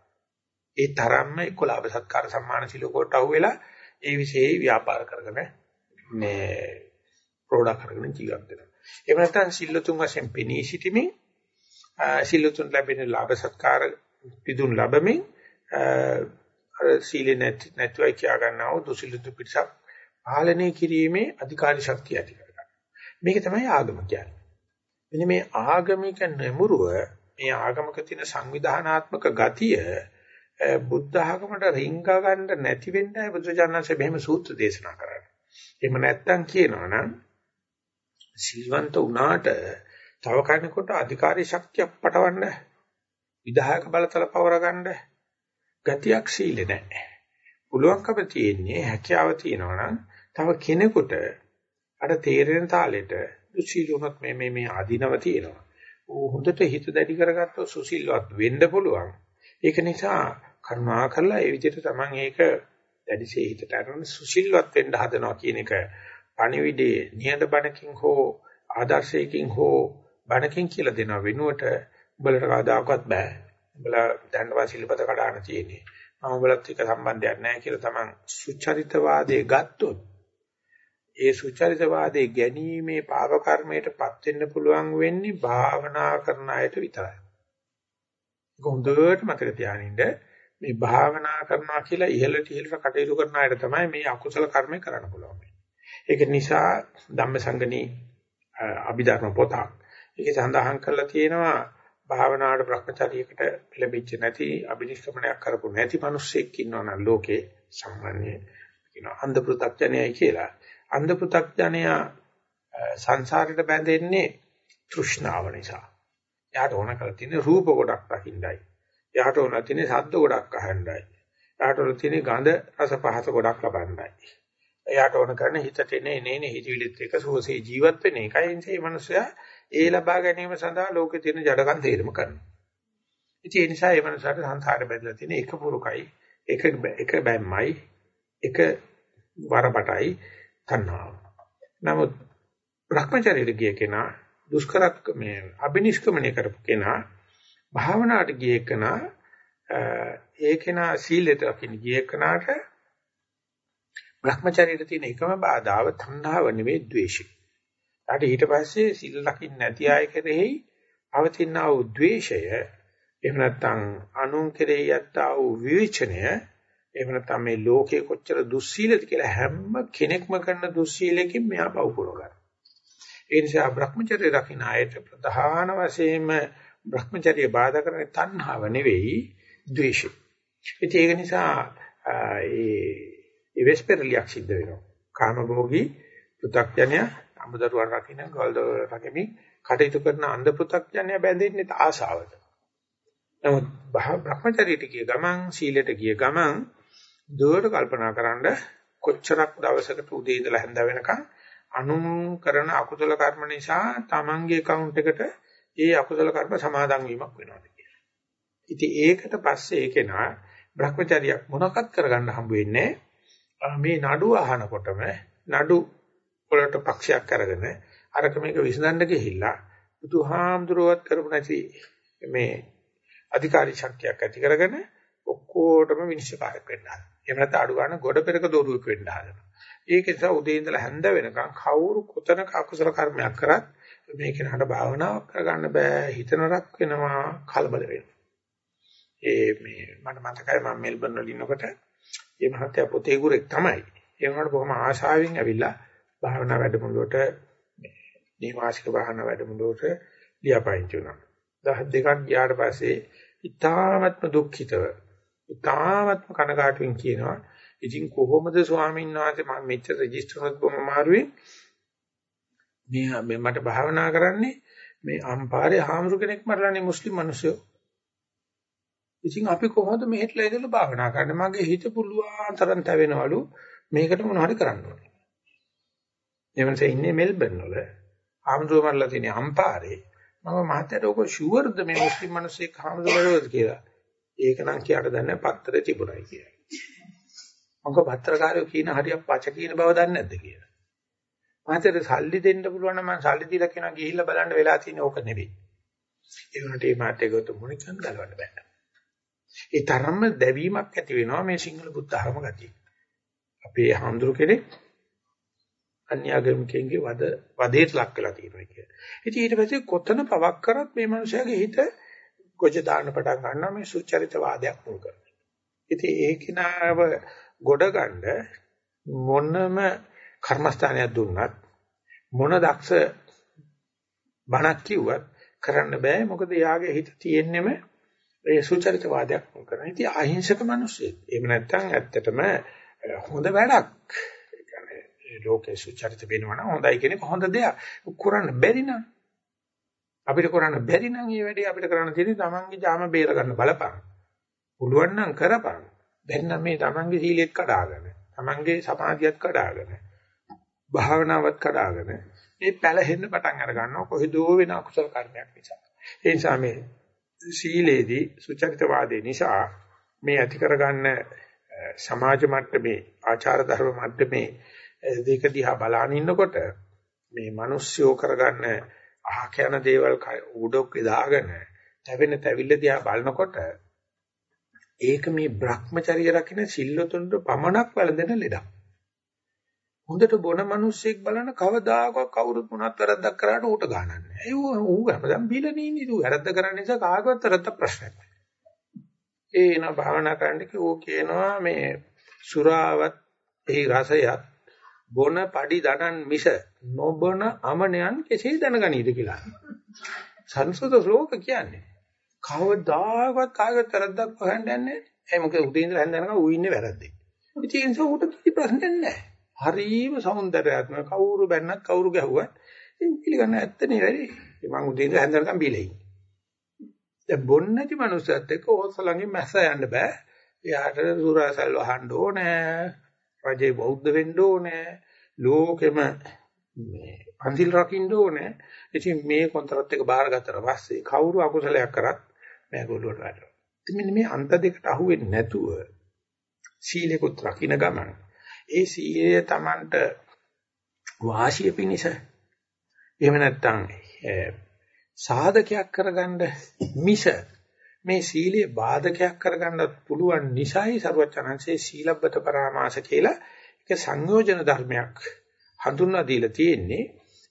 ඒ තරම්ම එක්කලාභ සත්කාර සම්මාන සිලෝකට අහුවෙලා ඒ විශේෂ ව්‍යාපාර කරගෙන මේ ප්‍රෝඩක්ට් කරගෙන ජීවත් වෙනවා. එහෙම නැත්නම් සිල්ලුතුන් වශයෙන් පෙනී සිටීමේ සිල්ලුතුන් ලැබෙන ලාභ සත්කාර පිදුන් ලැබෙමින් අර සීල නැති නැතුවයි කියා ගන්නා වූ දුසිල්ලුතු පිටසක් පාලනය කිරීමේ අධිකාරී ශක්තිය ඇති කරගන්න. මේක තමයි ආගම කියන්නේ. මෙන්න මේ ආගමික නැමුරුව මේ ආගමක තියෙන සංවිධානාත්මක ගතිය බුද්ධ ආගමට රිංග ගන්න නැති වෙන්නයි බුදුජානනාංශය මෙහෙම සූත්‍ර දේශනා කරන්නේ. එහෙම නැත්තම් කියනවනම් සිල්වන්ත වුණාට තව කෙනෙකුට අධිකාරී ශක්තියක් පටවන්න විධායක බලතල පවර ගන්න ගතියක් සීලෙ නැහැ. පුළුවන්කම තියෙන්නේ හැකියාව තියෙනවනම් තව කෙනෙකුට අර තේරෙන තාලෙට දුසීලුණත් මේ මේ මේ ආධිනව තියෙනවා. ඌ හොඳට හිත දැඩි කරගත්තොත් සුසිල්වත් වෙන්න පුළුවන්. ඒක නිසා කරුණා කරලා ඒ විදිහට Taman ඒක දැඩිසේ හිතට අරගෙන සුසිල්වත් වෙන්න හදනවා කියන එක පණිවිඩේ නිහඬ බණකින් හෝ ආදර්ශයකින් හෝ බණකින් කියලා දෙන වෙනුවට උඹලට කවදාකවත් බෑ. උඹලා දැන්වා සිල්පත කඩාන තියෙන්නේ. මම උඹලත් එක්ක සම්බන්ධයක් නැහැ කියලා Taman සුචරිතවාදයේ ගත්තොත් ඒ සුචරිතවාදයේ ගැනීමේ පාප කර්මයටපත් වෙන්න පුළුවන් වෙන්නේ භාවනා කරන අයට විතරයි. ඒක හොඳට මතක තියාගන්න මේ භාවනා කරනවා කියලා ඉහළට ඉහළට කටයුතු කරන අයට තමයි මේ අකුසල කර්මය කරන්න පුළුවන්. ඒක නිසා ධම්මසංගණී අභිධර්ම පොතක්. ඒකේ සඳහන් කරලා තියෙනවා භාවනාවට භ්‍රමචාරීයකට ලැබෙච්ච නැති අභිනිෂ්ක්‍මණයක් කරපු නැති මිනිස්සෙක් ඉන්නවනම් ලෝකේ සාමාන්‍ය කියනවා අන්ධ පෘථග්ජනයයි කියලා. අන්ධ පෘථග්ජනයා සංසාරයට බැඳෙන්නේ තෘෂ්ණාව නිසා. එයාට ඕන කරලා තියෙන රූප ගොඩක් දකින්නයි. එයාට ඕන තියෙන ශබ්ද ගොඩක් අහන්නයි. එයාට ඕන තියෙන ගඳ රස පහස ගොඩක් ලබන්නයි. එයාට ඕන කරන හිතට එන එනේන හිතවිලිත් එක සුවසේ ජීවත් වෙන එකයි. ඒ නිසා මේ මිනිස්සයා ඒ ලබා ගැනීම සඳහා ලෝකේ තියෙන ජඩකම් තේරුම කරනවා. ඉතින් ඒ නිසා මේ මිනිස්සුන්ට සංසාරේ බැඳලා තියෙන එක පුරුකයි, එක එක බැම්මයි, එක වරපටයි තණ්හාව. නමුත් භ්‍රමචර්යයට ගිය කෙනා දුෂ්කරක් මේ අබිනිෂ්ක්‍මණය කරපු කෙනා භාවනාවට ගිය කෙනා ඒ කෙනා සීලයට රකින්න ගිය කෙනාට භ්‍රමචර්යයට තියෙන එකම බාධාව තණ්හාව නෙවෙයි ද්වේෂය. ඊට ඊට පස්සේ සිල් ලකින්න නැති අය කෙරෙහි අවතිනා වූ ද්වේෂය එහෙම නැත්නම් අනුන් කෙරෙහි යත්තා වූ විවේචනය එහෙම නැත්නම් මේ ලෝකේ කොච්චර දුස්සීලද කියලා හැම කෙනෙක්ම කරන දුස්සීලකින් මෙහා පව පුරවගන්න. ඒ නිසා Brahmacharya රකින්න ආයත ප්‍රධාන වශයෙන්ම Brahmacharya බාධා කරන තණ්හාව නෙවෙයි ද්වේෂය. ඒක නිසා ඒ ඉවෙස්පෙරලියක් සිද්ධ වෙනවා. කාමභෝගී පෘථග්ජනය අමුදරුවන් රකින්න ගල්දොර රකිමින් කටයුතු කරන අන්ධ පෘථග්ජනය බැඳෙන්නේ ආසාවට. නමුත් Brahmacharya ගිය ගමන් සීලයට ගිය ගමන් දුවට කල්පනා කරන්න කොච්චරක් දවසකට උදේ ඉඳලා හැන්ද වෙනකන් අනුන් කරන අකුසල කර්ම නිසා තමන්ගේ account එකට ඒ අකුසල කර්ම සමාදන් වීමක් වෙනවාද කියලා. ඉතින් ඒකට පස්සේ ඒකේනා Brahmacharya මොනක්වත් කරගන්න හම්බ වෙන්නේ මේ නඩු අහනකොටම නඩු වලට පක්ෂයක් අරගෙන අරක මේක විසඳන්න ගිහිල්ලා බුදුහාමුදුරුවත් කරපු නැති මේ අධිකාරී ශක්තියක් ඇති කරගෙන ඔක්කොටම විනිශ්චයකාරයක් වෙන්න හදනවා. එහෙම නැත්නම් අඩු ගන්න ගොඩ පෙරක දෝරුවෙක් වෙන්න හදනවා. ඒක නිසා උදේ ඉඳලා හැන්ද වෙනකන් කවුරු කොතනක අකුසල කර්මයක් කරත් මේක නහට භාවනාවක් කරගන්න බෑ හිතනරක් වෙනවා කලබල වෙනවා. ඒ මේ මට මතකයි මම මෙල්බර්න් වල ඉන්නකොට මේ මහත්තයා පොතේ ගුරෙක් තමයි. ඒ වුණාට බොහොම ආශාවෙන් ඇවිල්ලා භාවනා වැඩමුළුවට නිවාසික භාවනා වැඩමුළුවට ලියාපදිංචි වුණා. දහස් දෙකක් ගියාට පස්සේ ඉතාමත්ම දුක්ඛිතව ඉතාමත්ම කනගාටුවෙන් කියනවා ඉතින් කොහොමද ස්වාමීන් වහන්සේ මම මෙච්චර රෙජිස්ටර් වුණත් බොහොම මාරුවේ මේ මට භාවනා කරන්නේ මේ අම්පාරේ හාමුදුර කෙනෙක් මරලානේ මුස්ලිම් මිනිස්සු. ඉතින් අපි කොහොමද මෙහෙట్లా ඉඳලා භාවනා කරන්නේ? මගේ හිත පුළුවන් තරම් තැවෙනවලු මේකට මොන හරි කරන්න ඕනේ. එවනස ඉන්නේ මෙල්බර්න් වල. ආම්දුව මරලා තියෙන අම්පාරේ. මම මහත්තයාට ඔක ෂුවර්ද මේ මුස්ලිම් මිනිස්සෙක් ආම්දුවලද කියලා. ඒක නම් කියාට දන්නේ පත්තරේ තිබුණයි කියලා. මොකද පත්‍රකාරයෝ කියන හරියක් පච කියන බව දන්නේ නැද්ද කියලා. මහත්තයාට සල්ලි දෙන්න පුළුවන් නම් මම සල්ලි දීලා කියනවා ගිහිල්ලා බලන්න වෙලා තියෙන ඕක නෙවෙයි. ඒ වුණාට මේ මහත්තයාට මොනිකන් ගලවන්න බෑ. ඒ තරම්ම දැවීමක් ඇති වෙනවා මේ සිංහල බුද්ධ ධර්ම ගතිය. අපේ හාමුදුරු කෙනෙක් අන්‍යාගමිකයන්ගේ වද වදේට ලක් වෙලා තියෙනවා කිය. ඉතින් ඊට පස්සේ කොතන පවක් කරත් මේ මනුස්සයාගේ හිත ගොජ දාන්න පටන් ගන්නවා මේ සුචරිත වාදයක් මුල් කරගෙන. ඉතින් ඒ කිනාව ගොඩ ගන්න මොනම කර්මස්ථානයක් දුන්නත් මොන දක්ෂ බණක් කිව්වත් කරන්න බෑ මොකද යාගේ හිත තියෙන්නෙම ඒ සුචරිත වාදයක් මුල් කරගෙන. ඉතින් අහිංසක මිනිස්සෙක්. එහෙම නැත්නම් ඇත්තටම හොඳ වැඩක් ලෝකේ සුචරිත වෙනවනම් හොඳයි කියන එක හොඳ දෙයක්. කරන්න බැරි නම් අපිට කරන්න බැරි නම් මේ වැඩේ අපිට කරන්න තියෙන්නේ තමන්ගේ ජාම බේර ගන්න බලපං. පුළුවන් නම් කරපං. බැරි නම් මේ තමන්ගේ සීලෙත් කඩාගෙන, තමන්ගේ සමාධියත් කඩාගෙන, භාවනාවත් කඩාගෙන මේ පැලහෙන්න පටන් අර ගන්නවා කොහෙදෝ වෙන අකුසල කර්මයක් නිසා. ඒ නිසා මේ සීලේදී සුචරිතවාදී නිසා මේ ඇති කරගන්න සමාජ මට්ටමේ ආචාර ධර්ම මට්ටමේ දෙක දිහා බලාගෙන ඉන්නකොට මේ මිනිස්සුયો කරගන්න අහක යන දේවල් උඩක් දාගෙන තැවෙන තැවිල්ල දිහා බලනකොට ඒක මේ Brahmacharya රකින්න සිල්ලතුන්ට පමණක් වැළඳෙන ලෙඩක්. හොඳට බොන මිනිස්සෙක් බලන කවදාකවත් කවුරුත් මොනවත් වැරද්දක් කරාට ඌට ගානක් නැහැ. ඒ ඌ හැමදාම බීලා නෙන්නේ. ඌ වැරද්ද කරන්න නිසා කාගවත් වැරද්ද ප්‍රශ්නයක් නැහැ. ඒ එන භාවනා කරන්න කිව්වෝ කියනවා මේ සුරාවත් එහි රසයත් බොන padi දනන් මිස නොබන අමනයන් කෙසේ දැනගනීද කියලා. සංස්කෘත ශ්ලෝක කියන්නේ කවදාකවත් කාගවත් වැරද්දක් හොයන්න යන්නේ නැහැ. ඒ මොකද උදේ ඉඳලා හඳනකම් ඌ ඉන්නේ වැරද්දේ. ඉතින් ඒ නිසා ඌට කිසි ප්‍රශ්නයක් නැහැ. හරීම సౌందర్యාත්මක කවුරු බැන්නත් කවුරු ගැහුවත් ඉතින් පිළිගන්න ඇත්ත නේ වැඩි. මම උදේ ඉඳලා හඳනකම් බීලා ඉන්නේ. දැන් බොන්නේ නැති මනුස්සයෙක් එක්ක ඕසලංගේ මැස යන්න බෑ. එයාට සූරාසල් වහන්න ඕනේ. රජේ බෞද්ධ වෙන්න ඕනේ. ලෝකෙම මේ පන්සිල් රකින්න ඕනේ. ඉතින් මේ කොන්ත්‍රාත් එක බාරගත්තට පස්සේ කවුරු අකුසලයක් කරත් මේගොල්ලෝට වැටෙනවා. ඉතින් මෙන්න මේ අන්ත දෙකට අහුවෙන්නේ නැතුව සීලෙකුත් රකින්න ගමන. ඒ සීලය Tamanට වාසිය පිනිස එහෙම නැත්නම් සාධකයක් කරගන්න මිස මේ සීලය බාධකයක් කරගන්නත් පුළුවන් නිසායි සරුවචනංශයේ සීලබ්බත පරාමාස කියලා ඒක සංයෝජන ධර්මයක් හඳුන්වා දීලා තියෙන්නේ.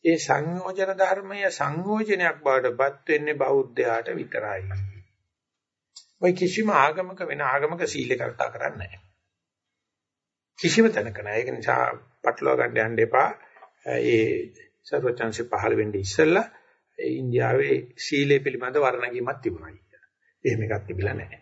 ඒ සංයෝජන ධර්මය සංයෝජනයක් බවටපත් වෙන්නේ බෞද්ධයාට විතරයි. ඔයි කිසිම ආගමක වෙන ආගමක සීලය කතා කරන්නේ නැහැ. කිසිම තැනක නැහැ. ඒක නිසා පටලවා ගන්න යන්න එපා. ඒ සරුවචනංශය පහළ වෙන්නේ ඉස්සෙල්ලා ඉන්දියාවේ සීලය පිළිබඳ වර්ණගීමක් තිබුණායි. එහෙම එකක් තිබිලා නැහැ.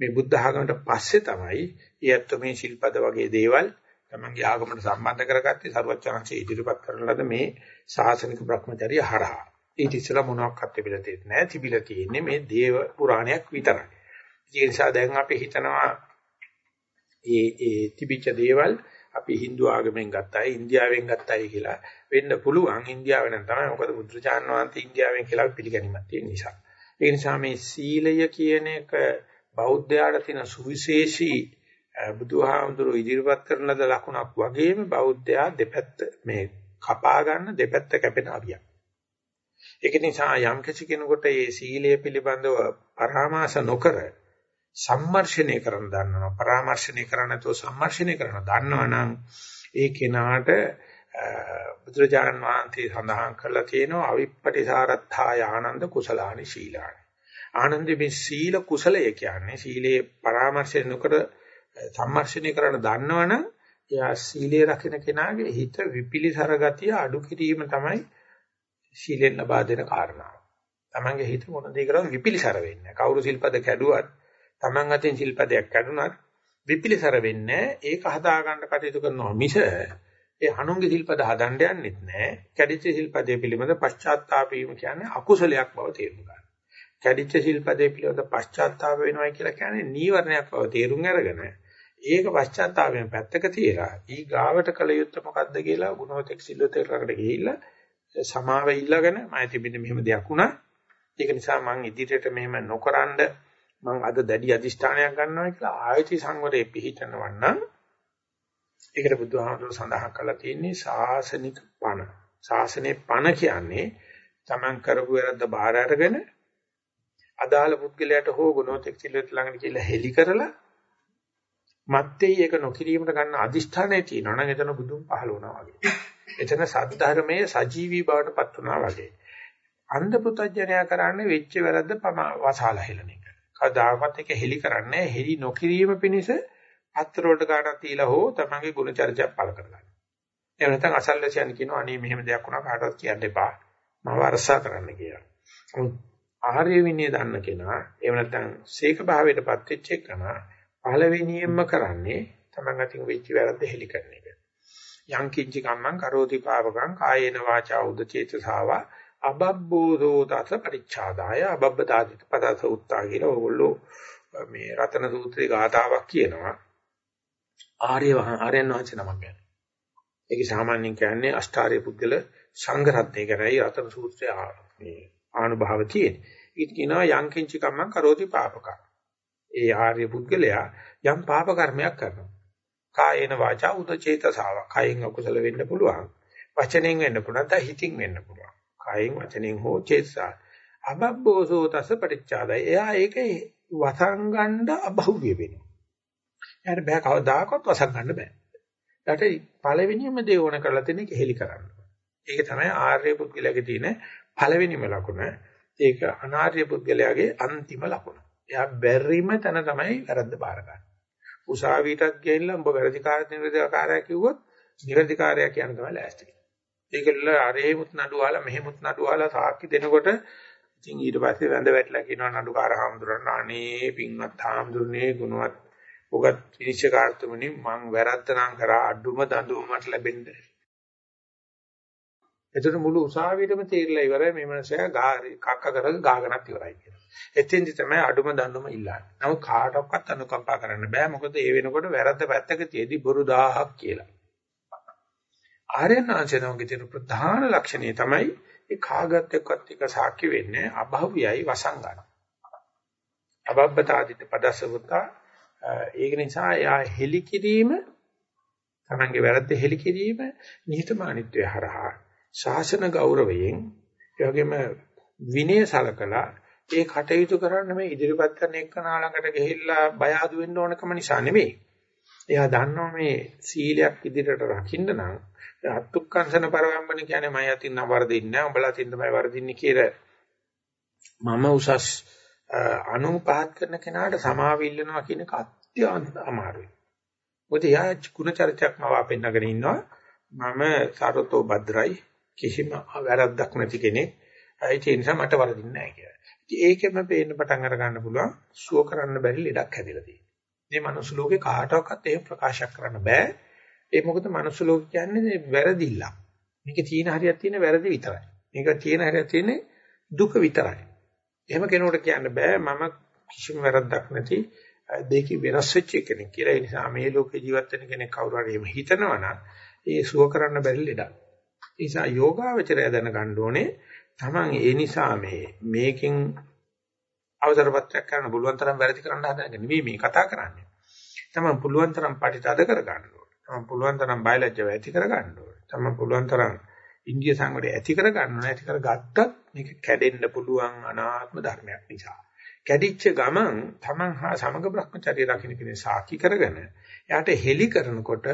මේ බුද්ධ ආගමට පස්සේ තමයි ඊයත් මේ ශිල්පද වගේ දේවල් තමන්ගේ ආගමට සම්බන්ධ කරගත්තේ ਸਰවචනංශයේ ඉදිරිපත් කරන ලද මේ ශාසනික භ්‍රමචර්ය හරහා. ඊට ඉස්සෙල්ලා මොනවාක්වත් තිබිලා තියෙන්නේ නැහැ. තිබිලා තියෙන්නේ මේ දේව පුරාණයක් විතරයි. ඒ නිසා දැන් අපි හිතනවා ඒ ඒ තිබිච්ච දේවල් අපි Hindu ආගමෙන් ගත්තයි ඉන්දියාවෙන් ගත්තයි කියලා වෙන්න පුළුවන් ඉන්දියාවෙන් නම් තමයි මොකද බුදුචාන් වහන්සේ ඉන්දියාවෙන් කියලා පිළිගැනීමක් තියෙන නිසා ඒ නිසා මේ සීලය කියන එක බෞද්ධයාට තියෙන සුවිශේෂී බුදුහාමුදුරුවෝ ඉදිරිපත් කරන ද ලකුණක් වගේම බෞද්ධයා දෙපැත්ත මේ කපා ගන්න දෙපැත්ත කැපෙන අවියක්. ඒක නිසා යම් කෙනෙකුට මේ සීලය පිළිබඳව පරාමාස නොකර සම්මර්ෂණය කරන දන්නවා පරාමර්ශණය කරන්න නැතුව සම්මර්ෂණය කරන දන්නවනම් ඒ කෙනාට බුදුරජාණන් වහන්සේ සඳහන් කරලා තියෙනවා අවිප්පටිසාරත්ථාය ආනන්ද කුසලානි ශීලානි ආනන්ද මේ සීල කුසලය කියන්නේ සීලේ පරාමර්ශණය නොකර සම්මර්ෂණය කරන දන්නවනම් එයා සීලේ රකින්න කෙනාගේ හිත විපිලිසර ගතිය අඩු කිරීම තමයි සීලෙන් ලබා දෙන කාරණාව. Tamange හිත මොන දේ කරවත් විපිලිසර වෙන්නේ. කවුරු සිල්පද කැඩුවත් Taman අතින් ශිල්පදයක් කැඩුනත් විපිලිසර වෙන්නේ ඒක හදා ගන්න කටයුතු කරනවා මිස ඒ අනුන්ගේ ශිල්පද හදන්න යන්නෙත් නෑ කැඩිච්ච ශිල්පදේ පිළිබඳ පශ්චාත්තාප වීම කියන්නේ අකුසලයක් බව තේරුම් ගන්න. කැඩිච්ච ශිල්පදේ පිළිබඳ පශ්චාත්තාප වෙනවා කියලා කියන්නේ නීවරණයක් බව තේරුම් අරගෙන ඒක පශ්චාත්තාපයෙන් පැත්තක තියලා ඊ ගාවට කල යුත්තේ මොකද්ද කියලා ගුණවතෙක් සිල්වතෙක් ළඟට ගිහිල්ලා සමාව ඉල්ලගෙන මම තිබෙන්නේ මෙහෙම දෙයක් වුණා. ඒක නිසා මම ඉදිරියට මෙහෙම නොකරනද මම අද දැඩි අදිෂ්ඨානයක් ගන්නවා කියලා ආයති සංවරයේ පිහිටනවා නම් ඒකට බුදුහාමුදුරුවෝ සඳහන් කරලා තියෙන්නේ සාසනික පණ. සාසනේ පණ කියන්නේ Taman කරපු වැරද්ද බාර අරගෙන අදාළ පුද්ගලයාට හෝ ගුණෝතෙක් සිල්වත් ළඟට කියලා හෙලි කරලා මත්තේ ඒක නොකිරීමට ගන්න අදිෂ්ඨානය තියෙනවා නම් එතන බුදුන් පහළ වුණා වගේ. එතන සද්ධර්මයේ සජීවී බවට පත් වුණා වගේ. අන්ධ පුතඥයා කරන්නේ වෙච්ච වැරද්ද වසාලා හෙලන එක. කවදාකවත් ඒක හෙලි කරන්නේ හෙලි නොකිරීම පිණිස පත්‍ර වලට ගානක් තියලා හෝ තමන්ගේ ගුණ චර්චා පළ කරගන්න. එහෙම නැත්නම් අසල්වැසියන් කියනවා අනේ මෙහෙම දෙයක් වුණා කාටවත් කියන්න එපා. මම අරසා කරන්න කියලා. ආර්ය විනය දන්න කෙනා එහෙම නැත්නම් සීක භාවයටපත් වෙච්ච එකනා පළවෙනියෙන්ම කරන්නේ තමන් අතින් වෙච්ච වැරද්ද හෙලි කරන එක. යං කිංචි කම්මං කරෝති පාවකං කායේන වාචා උදචේතසාවා අබබ්බෝධෝ තස පරිච්ඡාදාය අබබ්බදාදිත පදස උත්තා කියලා ඕගොල්ලෝ මේ රතන සූත්‍රයේ ගාතාවක් කියනවා ආර්ය ආර්යයන් වහන්සේ නමක් ගැන. ඒක සාමාන්‍යයෙන් කියන්නේ අෂ්ටාර්ය පුද්ගල සංඝ රත්නය කරයි රතන සූත්‍රය මේ ආනුභාව තියෙන. ඊට කියනවා යං කිංචි කම්මං කරෝති පාපක. ඒ ආර්ය පුද්ගලයා යම් පාප කර්මයක් කරනවා. කායේන වාචා උදචේතසාව. කයෙන් අකුසල වෙන්න පුළුවන්. වචනෙන් වෙන්න පුළුවන්. නැත්නම් හිතින් වෙන්න පුළුවන්. කයෙන් වචනෙන් හෝ චේතසා අබබ්බෝසෝ තස පටිච්චාදය එයා ඒක වසංගණ්ඩ අභෞවිය වෙනවා එයාට බෑ කවදාකවත් වසංගණ්ඩ බෑ ඊට පළවෙනියම දේ ඕන කරලා තියෙන එක හෙලි කරන්න. ඒක තමයි ආර්ය පුද්ගලයාගේ තියෙන පළවෙනිම ලකුණ. ඒක අනාර්ය පුද්ගලයාගේ අන්තිම ලකුණ. එයා බැරිම තැන තමයි වැරද්ද බාර ගන්න. උසාවියටත් ගිහිල්ලා උඹ වැරදි කාර්ය නිර්දේශකාරයා කිව්වොත් නිර්දේශකාරයා කියන තමයි ලෑස්ති. ඒකල අරේමුත් නඩුවාලා මෙහෙමුත් නඩුවාලා සාක්ෂි දෙනකොට ඉතින් ඊට පස්සේ වැඳ වැටලා කියනවා නඩුකාර හාමුදුරන් අනේ පින්වත් හාමුදුරනේ ගුණවත් ඔගත් විනිශ්චයකාරතුමනි මං වැරද්ද නම් කරා අඩුම දඬුවම මට ලැබෙන්න. එතකොට මුළු උසාවියටම තීරලා ඉවරයි මේ මනුස්සයා කක්ක කරගෙන ගාගෙනත් ඉවරයි කියලා. එතෙන්දි තමයි අඩුම දඬුවම ඉල්ලන්නේ. නමුත් කාටවත් අනුකම්පා කරන්න බෑ මොකද ඒ වෙනකොට වැරද්ද පැත්තක තියදී බොරු 1000ක් කියලා. ආර්යනාංශනෝගේ තියෙන ප්‍රධාන ලක්ෂණය තමයි ඒ කාගත් එක්කත් එක සාක්ෂි වෙන්නේ අභව්‍යයි වසංගන. අබබ්බතාදිත පදසවතා ඒක නිසා යා හෙලි කිරීම තමන්ගේ වැරද්ද හෙලි කිරීම නිහතමානීත්වය හරහා ශාසන ගෞරවයෙන් ඒ වගේම විනය සලකලා ඒ කටයුතු කරන්න මේ ඉදිරිපත් කරන එක්කනා ළඟට ගිහිල්ලා බය අඩු වෙන්න ඕනකම නිසා නෙමෙයි. එයා දන්නවා මේ සීලයක් ඉදිරියට රකින්න නම් අත්ුක්කංශන පරවම්බන කියන්නේ මම යතින් නම් වරදින්නේ නැහැ. උඹලා තින් තමයි වරදින්නේ කියලා මම උසස් අනුපහත් කරන කෙනාට සමාවිල්ලනවා කියන එක අත්‍යන්ත අමාරුයි. මොකද යා ගුණ චරිතයක්ම වාපෙන්නගෙන ඉන්නවා. මම සරතෝ භද්‍රයි කිසිම වැරද්දක් නැති කෙනෙක්. ඒ නිසා මට වරදින්නේ නැහැ කියලා. ඉතින් ඒකෙම පේන්න පටන් අර ගන්න පුළුවන් සුව කරන්න බැරි ලෙඩක් හැදිලා තියෙනවා. මේ මනුස්ස ලෝකේ කාටවත් එහෙම ප්‍රකාශ කරන්න බෑ. ඒ මොකද මනුස්ස ලෝක කියන්නේ වැරදිilla. මේකේ තියෙන හරියක් තියෙන වැරදි විතරයි. මේක තියෙන හරියක් තියෙන්නේ දුක විතරයි. එහෙම කෙනෙකුට කියන්න බෑ මම කිසිම වැරද්දක් නැති දෙකේ වෙනස් වෙච්ච කෙනෙක් කියලා. ඒ නිසා මේ ලෝකේ ජීවත් වෙන කෙනෙක් කවුරු හරි එහෙම හිතනවනම් ඒ සුව කරන්න බැරි ලෙඩක්. ඒ නිසා යෝගාවචරය දැනගන්න ඕනේ Taman ඒ නිසා මේ මේකෙන් අවසරපත්‍රයක් කරන්න පුළුවන් තරම් වැරදි කරන්න හදන එක නෙවෙයි මේ කතා කරන්නේ. Taman පුළුවන් තරම් පටිතද කර ගන්න ඕනේ. Taman පුළුවන් තරම් බයලජ්ජාව ඇති කර ගන්න ඕනේ. Taman පුළුවන් තරම් ඉන්දිය සංවරය ඇති කර ගන්න ඕනේ. ඇති කර ගත්තත් මේක කැඩෙන්න පුළුවන් අනාත්ම ධර්මයක් නිසා. කැඩිච්ච ගමන් Taman හා සමග Brahmacharya රකින්න කෙනේ සාකි කරගෙන එයාට හෙලි කරනකොට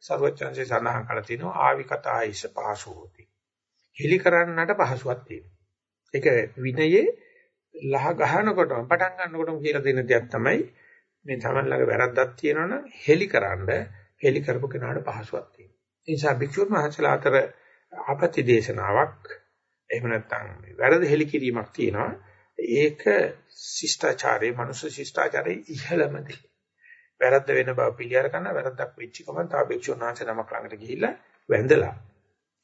ਸਰවචන්සේ සඳහන් කළ තිනවා ආවිකතා ඉස පහසුවෝති. හෙලි කරන්නට පහසුවක් තියෙනවා. ඒක විනයේ ලහ ගහනකොටම පටන් ගන්නකොටම කියලා දෙන දෙයක් තමයි මේ Taman ළඟ වැරද්දක් තියෙනවනම් හෙලි කරන්න හෙලි කරපු කෙනාට පහසුවක් තියෙනවා. ඒ නිසා භික්ෂුන් වහන්සේලා අතර ආපති දේශනාවක් එහෙම නැත්නම් වැරදි හෙලි කිරීමක් තියෙනවා. ඒක ශිෂ්ටාචාරයේ මනුෂ්‍ය ශිෂ්ටාචාරයේ ඉහළමදී. වැරද්ද වෙන බව පිළිඅර ගන්න වැරද්දක් වෙච්ච ගමන් තා භික්ෂුන් වහන්සේ නමක් ළඟට ගිහිල්ලා වැඳලා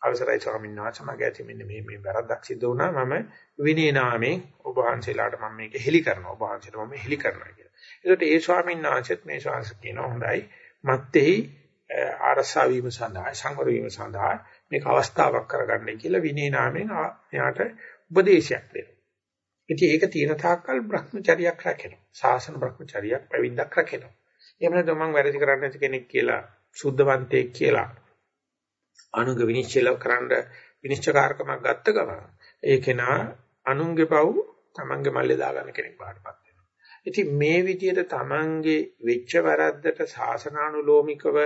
අවසරයි ස්වාමීන් වහන්සේ මගේ ඇති මෙන්න මේ මේ වැරද්දක් සිදු වුණා මම විනය නාමයෙන් ඔබ වහන්සේලාට මම මේක හෙලි කරනවා ඔබ වහන්සේට මම හෙලි කරනවා කියලා. ඒකට ඒ ස්වාමීන් වහන්සේත් මේ ශාස්ත්‍ර කියනවා හොඳයි මත්ෙහි ආරසා වීම සඳහා සංවර වීම සඳහා මේක අවස්ථාවක් කරගන්නයි කියලා විනය නාමයෙන් එයාට උපදේශයක් දෙනවා. ඉතින් ඒක තියෙන තාක්කල් Brahmacharyaක් රැකෙනවා. සාසන Brahmacharyaක් පැවිද්දක් රැකෙනවා. එහෙම නැත්නම් මම වැරදි කරන්නේ නැති කෙනෙක් කියලා සුද්ධවන්තයෙක් කියලා අනුංග විනිශ්චය කරන්න විනිශ්චයකාරකමක් ගත්ත ගමන් ඒ කෙනා අනුංගේ පව් තමන්ගේ මල්ලේ දාගන්න කෙනෙක් බාටපත් වෙනවා. ඉතින් මේ විදිහට තමන්ගේ වෙච්ච වැරද්දට සාසනානුලෝමිකව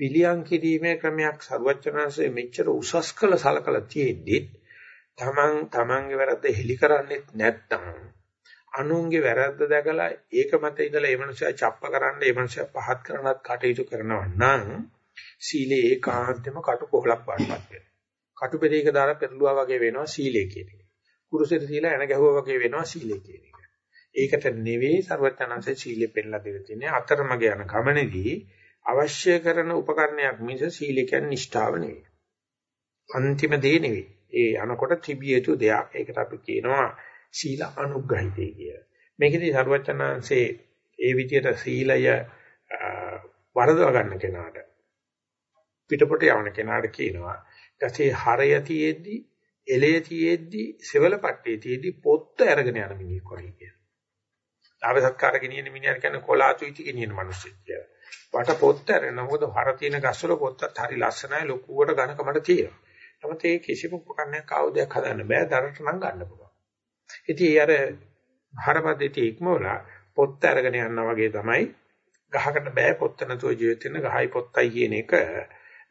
පිළියම් කිරීමේ ක්‍රමයක් සරුවචනanse මෙච්චර උසස් කළ සලකලා තියෙද්දි තමන් තමන්ගේ වැරද්ද හෙලි කරන්නේත් නැත්නම් අනුන්ගේ වැරද්ද දැකලා ඒක මත ඉඳලා ඒ මනුස්සයා චප්ප කරන්න ඒ මනුස්සයා පහත් කරනත් කටයුතු කරනවා නම් සීලේ ඒකාන්තෙම කටුකොහලක් වඩපත් වෙනවා. කටුපෙරේක දාලා පෙරළුවා වගේ වෙනවා සීලේ කියන එක. කුරුසෙට සීලා එන ගැහුවා වගේ වෙනවා සීලේ කියන එක. ඒකට නෙවෙයි ਸਰවඥාන්සේ සීලේ පෙන්ලා දෙලා තියෙන්නේ අතරමඟ යන ගමනේදී අවශ්‍ය කරන උපකරණයක් මිස සීලය කියන්නේ නිෂ්ඨාව නෙවෙයි. අන්තිම දේ නෙවෙයි. ඒ අනකොට තිබිය යුතු දෙයක්. ඒකට අපි කියනවා සීල අනුග්‍රහිතය කියලා. මේකෙදී ਸਰවඥාන්සේ ඒ විදිහට සීලය වරදවා ගන්න කෙනාට පිටපොට යවන කෙනාට කියනවා ගසේ හරය තියේදී එලේ තියේදී සෙවල පට්ටේ තියේදී පොත්ත අරගෙන යන මිනිහෙක් වගේ කියලා. ලාභ සත්කාර ගෙනියන මිනිහට කියන්නේ කොලාතු ඉති ගෙනියන මිනිස්සෙක් කියලා. වට පොත්ත අරගෙන මොකද හර තියෙන ගස්වල පොත්තත් හරි ලස්සනයි ලොකුවට ඝනකමට තියෙනවා. නමුත් ඒ කිසිම උපකරණයක් ආයුධයක් හදන්න බෑ දරට නම් ගන්න පුළුවන්. ඉතින් ඒ අර හරපද්ධතිය ඉක්මවලා පොත්ත අරගෙන යනවා වගේ තමයි ගහකට බෑ පොත්ත නැතුව ජීවත් වෙන්න ගහයි පොත්තයි කියන එක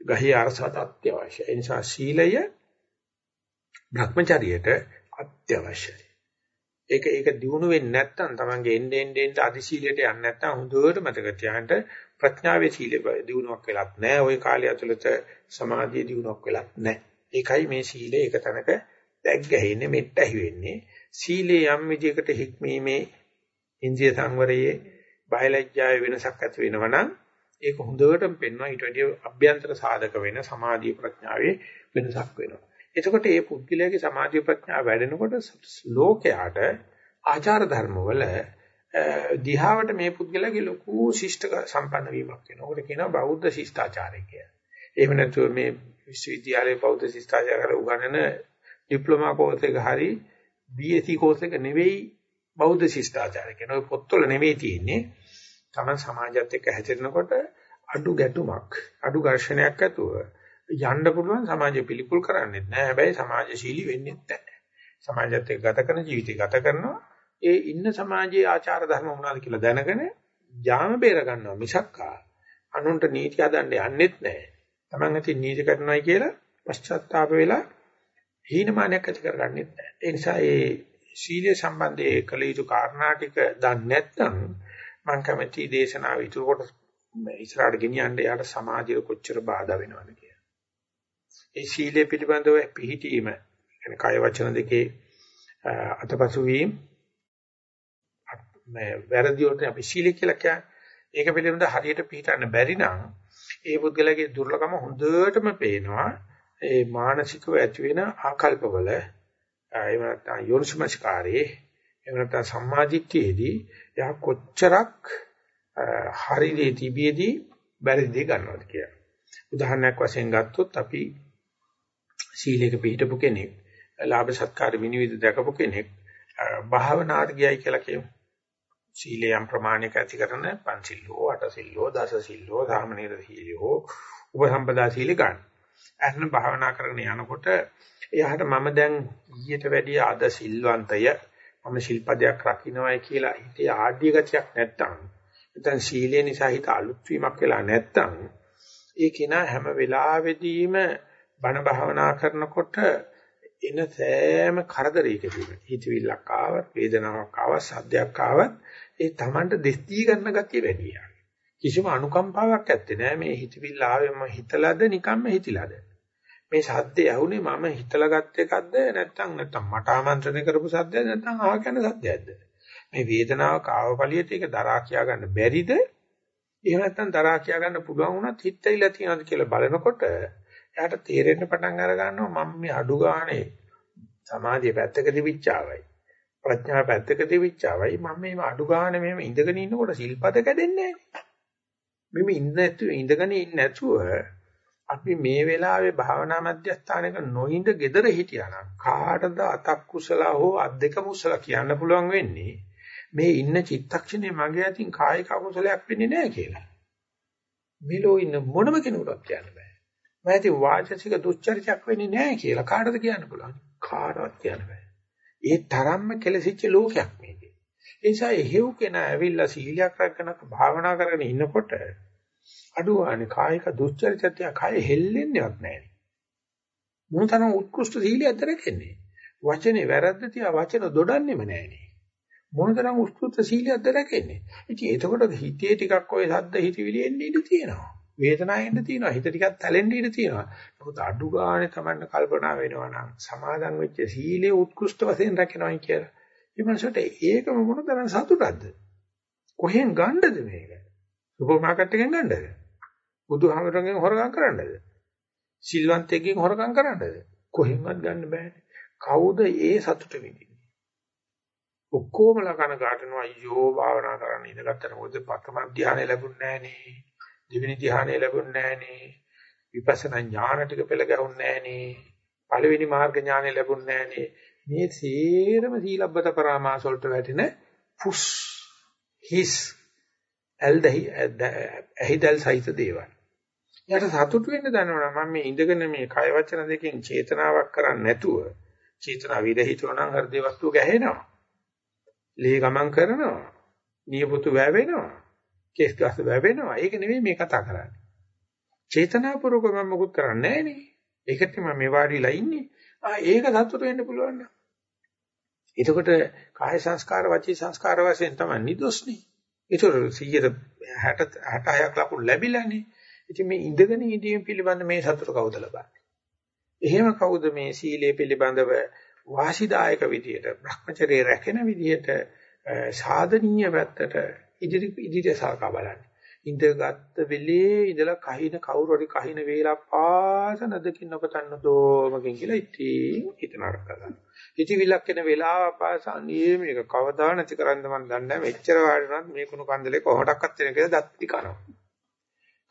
ගහේ අරසට අත්‍යවශ්‍යයි. ඒ නිසා සීලය භ්‍රමචරියට අත්‍යවශ්‍යයි. ඒක ඒක දිනු වෙන්නේ නැත්නම් Tamange එන්න එන්න එන්න අදි සීලයට යන්නේ නැත්නම් හොඳට මතක තියාගන්න ප්‍රඥාවේ සීලෙ දිනුවක් වෙලත් නැහැ. ওই කාලය ඇතුළත සමාධිය දිනුවක් වෙලත් නැහැ. ඒකයි මේ සීලය එක තැනක දැක් ගැහෙන්නේ මෙට්ට ඇහි වෙන්නේ. සීලේ යම් විදිහකට හික්මීමේ ඉන්ද්‍රිය සංවරයේ බයලජ්ජාවේ වෙනසක් ඇති වෙනවා නම් ඒක හොඳටම පෙන්වනවා ඊට වැඩිය අභ්‍යන්තර සාධක වෙන සමාධි ප්‍රඥාවේ වෙනසක් වෙනවා. එතකොට මේ පුද්ගලයාගේ සමාධි ප්‍රඥාව වැඩෙනකොට ලෝකයාට ආචාර ධර්මවල දිහාවට මේ පුද්ගලයාගේ ලොකු ශිෂ්ට සම්පන්න වීමක් වෙනවා. ඔකට කියනවා බෞද්ධ ශිෂ්ටාචාරය කියලා. එහෙම නැතුව මේ විශ්වවිද්‍යාලයේ බෞද්ධ ශිෂ්ටාචාරය උගන්වන ඩිප්ලෝමා කෝස් එක හරි BSc කෝස් එක නෙවෙයි බෞද්ධ ශිෂ්ටාචාරය කියන ඔය පොත්වල නෙවෙයි තියෙන්නේ. Taman සමාජයත් එක්ක හැසිරෙනකොට අඩු ගැටුමක්, අඩු ඝර්ෂණයක් ඇතුව යන්න පුළුවන් සමාජය පිළිකුල් කරන්නේ නැහැ. හැබැයි සමාජශීලී වෙන්නේ නැහැ. සමාජයත් එක්ක ගත කරන ජීවිතය ගත කරනවා. ඒ ඉන්න සමාජයේ ආචාර ධර්ම මොනවාද කියලා දැනගෙන යාම බේර ගන්නවා මිසක්කා අනුන්ට නීති හදන්න යන්නෙත් නැහැ. Taman ඇති නීති කරනවායි කියලා පශ්චාත්තාප වෙලා හීනමානයක් ඇති කරගන්නෙත් නැහැ. ඒ නිසා ඒ සීලය සම්බන්ධයේ කළ යුතු කාරණා ටික දන්නේ නැත්නම් මම කැමති දේශනාව ඉතුරු කොට ඉස්සරහට ගෙනියන්න යාට සමාජයට කොච්චර බාධා වෙනවද කියලා. ඒ සීලය පිළිබඳව පිළිහිටීම يعني කය වචන දෙකේ අතපසු වීම මේ වැරදි වලට අපි සීල කියලා කියන්නේ. ඒක පිළිබඳව හරියට පිළිටන්න බැරි නම් ඒ පුද්ගලගේ දුර්ලභම හොඳටම පේනවා. ඒ මානසිකව ඇති වෙන ආකල්පවල එහෙම නැත්නම් යෝනිසමස්කාරේ එහෙම නැත්නම් සම්මාදිට්ඨියේදී එයා කොච්චරක් හරිදී තිබියදී බැරිදී ගන්නවද කියලා. උදාහරණයක් වශයෙන් ගත්තොත් අපි සීලයක පිළිපදපු කෙනෙක් ලාභ සත්කාර විනිවිද දැකපු කෙනෙක් භාවනාවට ගියයි කියලා කියමු. සීලයම් ප්‍රමාණික ඇති කරන පංචිල්ලෝ අටසිල්ලෝ දසසිල්ලෝ සාමනීර සීලෝ උපසම්පදා සීල ගන්න. අහන භාවනා කරගෙන යනකොට එයාට මම දැන් ඊට වැඩිය අද සිල්වන්තය මම ශිල්පදයක් රකින්නවයි කියලා හිතේ ආඩ්‍ය ගතියක් නැත්තම් නැත්නම් සීලය නිසා හිත අලුත් වීමක් වෙලා නැත්තම් ඒ කෙනා හැම වෙලාවෙදීම බණ භාවනා කරනකොට එන සෑම කරදරයකදීම හිතවිල්ලක් ආවත් වේදනාවක් ආවත් සද්දයක් ආවත් ඒ Tamanට දෙස්දී ගන්න ගතිය වැඩි කිසිම අනුකම්පාවක් ඇත්තේ නෑ. මේ හිතවිල්ල ආවෙම හිතලාද නිකම්ම හිතිලාද? මේ සද්දේ ඇහුනේ මම හිතලා ගත්ත එකක්ද? නැත්නම් නැත්නම් මට ආමන්ත්‍රණය කරපු සද්දයක්ද? නැත්නම් අහගෙන සද්දයක්ද? මේ වේදනාව කාවපලියට ඒක දරා කියා ගන්න බැරිද? එහෙම නැත්නම් දරා කියා ගන්න පුළුවන් වුණත් හිතයිලා තියනවාද කියලා බලනකොට එයාට තේරෙන්න පටන් අර ගන්නවා මම මේ අඩු ගානේ සමාධිය පැත්තක තිබිච්චාවයි ප්‍රඥාව පැත්තක තිබිච්චාවයි මම මේ අඩු ගානේ මෙහෙම ඉඳගෙන ඉන්නකොට සිල්පද කැඩෙන්නේ නැහැ මෙමෙ ඉන්න නැතුව ඉඳගෙන ඉන්න නැතුව අපි මේ වෙලාවේ භාවනා මධ්‍යස්ථානයක නොඉඳ gedara හිටියානම් කාටද අතක් කුසල හෝ අත් දෙක මුසල කියන්න පුළුවන් වෙන්නේ මේ ඉන්න චිත්තක්ෂණේ මගේ අතින් කායික අකුසලයක් වෙන්නේ නැහැ කියලා. මෙලෝ ඉන්න මොනම කෙනෙකුටත් කියන්න බෑ. මම ඇති වාචසික දුස්චරිතයක් වෙන්නේ නැහැ කියලා කාටද කියන්න පුළුවන්? කාටවත් කියන්න බෑ. ඒ තරම්ම කෙලසිච්ච ලෝකයක් මේක. ඒ නිසා එහෙව් කෙනා ඇවිල්ලා සීලයක් රැකගෙන භාවනා කරගෙන ඉන්නකොට අඩුවානේ කායික දුස්චරිතය කය හෙල්ලෙන්නේවත් නැහැ. මොනතරම් උත්කෘෂ්ඨ සීලියක්ද රැකෙන්නේ. වචනේ වැරද්ද තියා වචන දොඩන්නෙම නැහනේ. මොනතරම් උත්කෘෂ්ඨ සීලියක්ද රැකෙන්නේ. ඉතින් එතකොට හිතේ ටිකක් ඔය සද්ද හිතවිලි එන්නේ ඉඳී තියෙනවා. වේදනාවෙන් තියෙනවා හිත ටිකක් තැලෙන්න ඉඩ තියෙනවා මොකද අඩු ගානේ Tamanne කල්පනා වෙනවා නම් සමාදන් වෙච්ච සීලේ උත්කෘෂ්ඨ වශයෙන් රැකෙනවායි කියලා. මේ මනසට ඒකම මොන තරම් සතුටක්ද? කොහෙන් ගන්නද මේක? සුපර් මාකට් එකෙන් ගන්නද? බුදුහාමරගෙන් හොරගම් කරන්නද? සිල්වන්තයෙක්ගෙන් හොරගම් කරන්නද? කොහෙන්වත් ගන්න බෑනේ. කවුද ඒ සතුට විඳින්නේ? ඔක්කොමලා කන ගාටනවා අයියෝ භාවනා කරන්න ඉඳගත්තට මොකද පතම ධානය ලැබුණේ නැහනේ. දෙවෙනි ධ්‍යානෙ ලැබුණේ නැහනේ. විපස්සනා ඥාන ටික පෙළ ගැහුන්නේ නැහනේ. පළවෙනි මාර්ග ඥානෙ ලැබුණේ නැහනේ. මේ සේරම සීලබ්බත පරාමාස වලට වැටෙන පුස් හිස් ඇල්දහි ඇහිදල් සහිත දේවල්. යට සතුටු වෙන්න දන්නවනම් මම මේ ඉඳගෙන මේ කය වචන දෙකෙන් චේතනාවක් කරන්නේ නැතුව චේතනා විරහිතව නම් හෘදේ වස්තුව ගැහෙනවා. ලේ ගමන් කරනවා. නියපොතු වැවෙනවා. කේස් ගස් වැවෙනවා. ඒක නෙවෙයි මේ කතා කරන්නේ. චේතනාපූර්වක මම මොකුත් කරන්නේ නැහැ නේ. ඒකට මම මේ වාඩිලා ඉන්නේ. ආ ඒක සතුට වෙන්න පුළුවන් නේද? එතකොට කාය සංස්කාර වචී සංස්කාර වශයෙන් තමයි නිදොස්නේ. ඒතර 100ට 60 66ක් ලකුණු ලැබිලානේ. ඉතින් මේ ඉඳගෙන ඉඳීම පිළිබඳ මේ සතුට කවුද ලබන්නේ? එහෙම කවුද මේ සීලය පිළිබඳව වාසිදායක විදියට Brahmacharya රැකෙන විදියට සාධනීය පැත්තට ඉදිරි ඉදිරිය සලකා බලන්නේ. ඉඳගත් වෙලේ ඉඳලා කහින කවුරු හරි කහින වේලා පාස නදකින් ඔබතන්න දෝමකින් කියලා ඉතින් හිත නරක කරගන්න. හිතවිලක් වෙන වෙලාව පාස අනේ මේක කවදා නැති කරන්න මම දන්නේ නැහැ. මෙච්චර වාඩිනත් මේ කුණු කන්දලේ කොහොටක්වත් වෙන කියලා දත් පිටි කරනවා.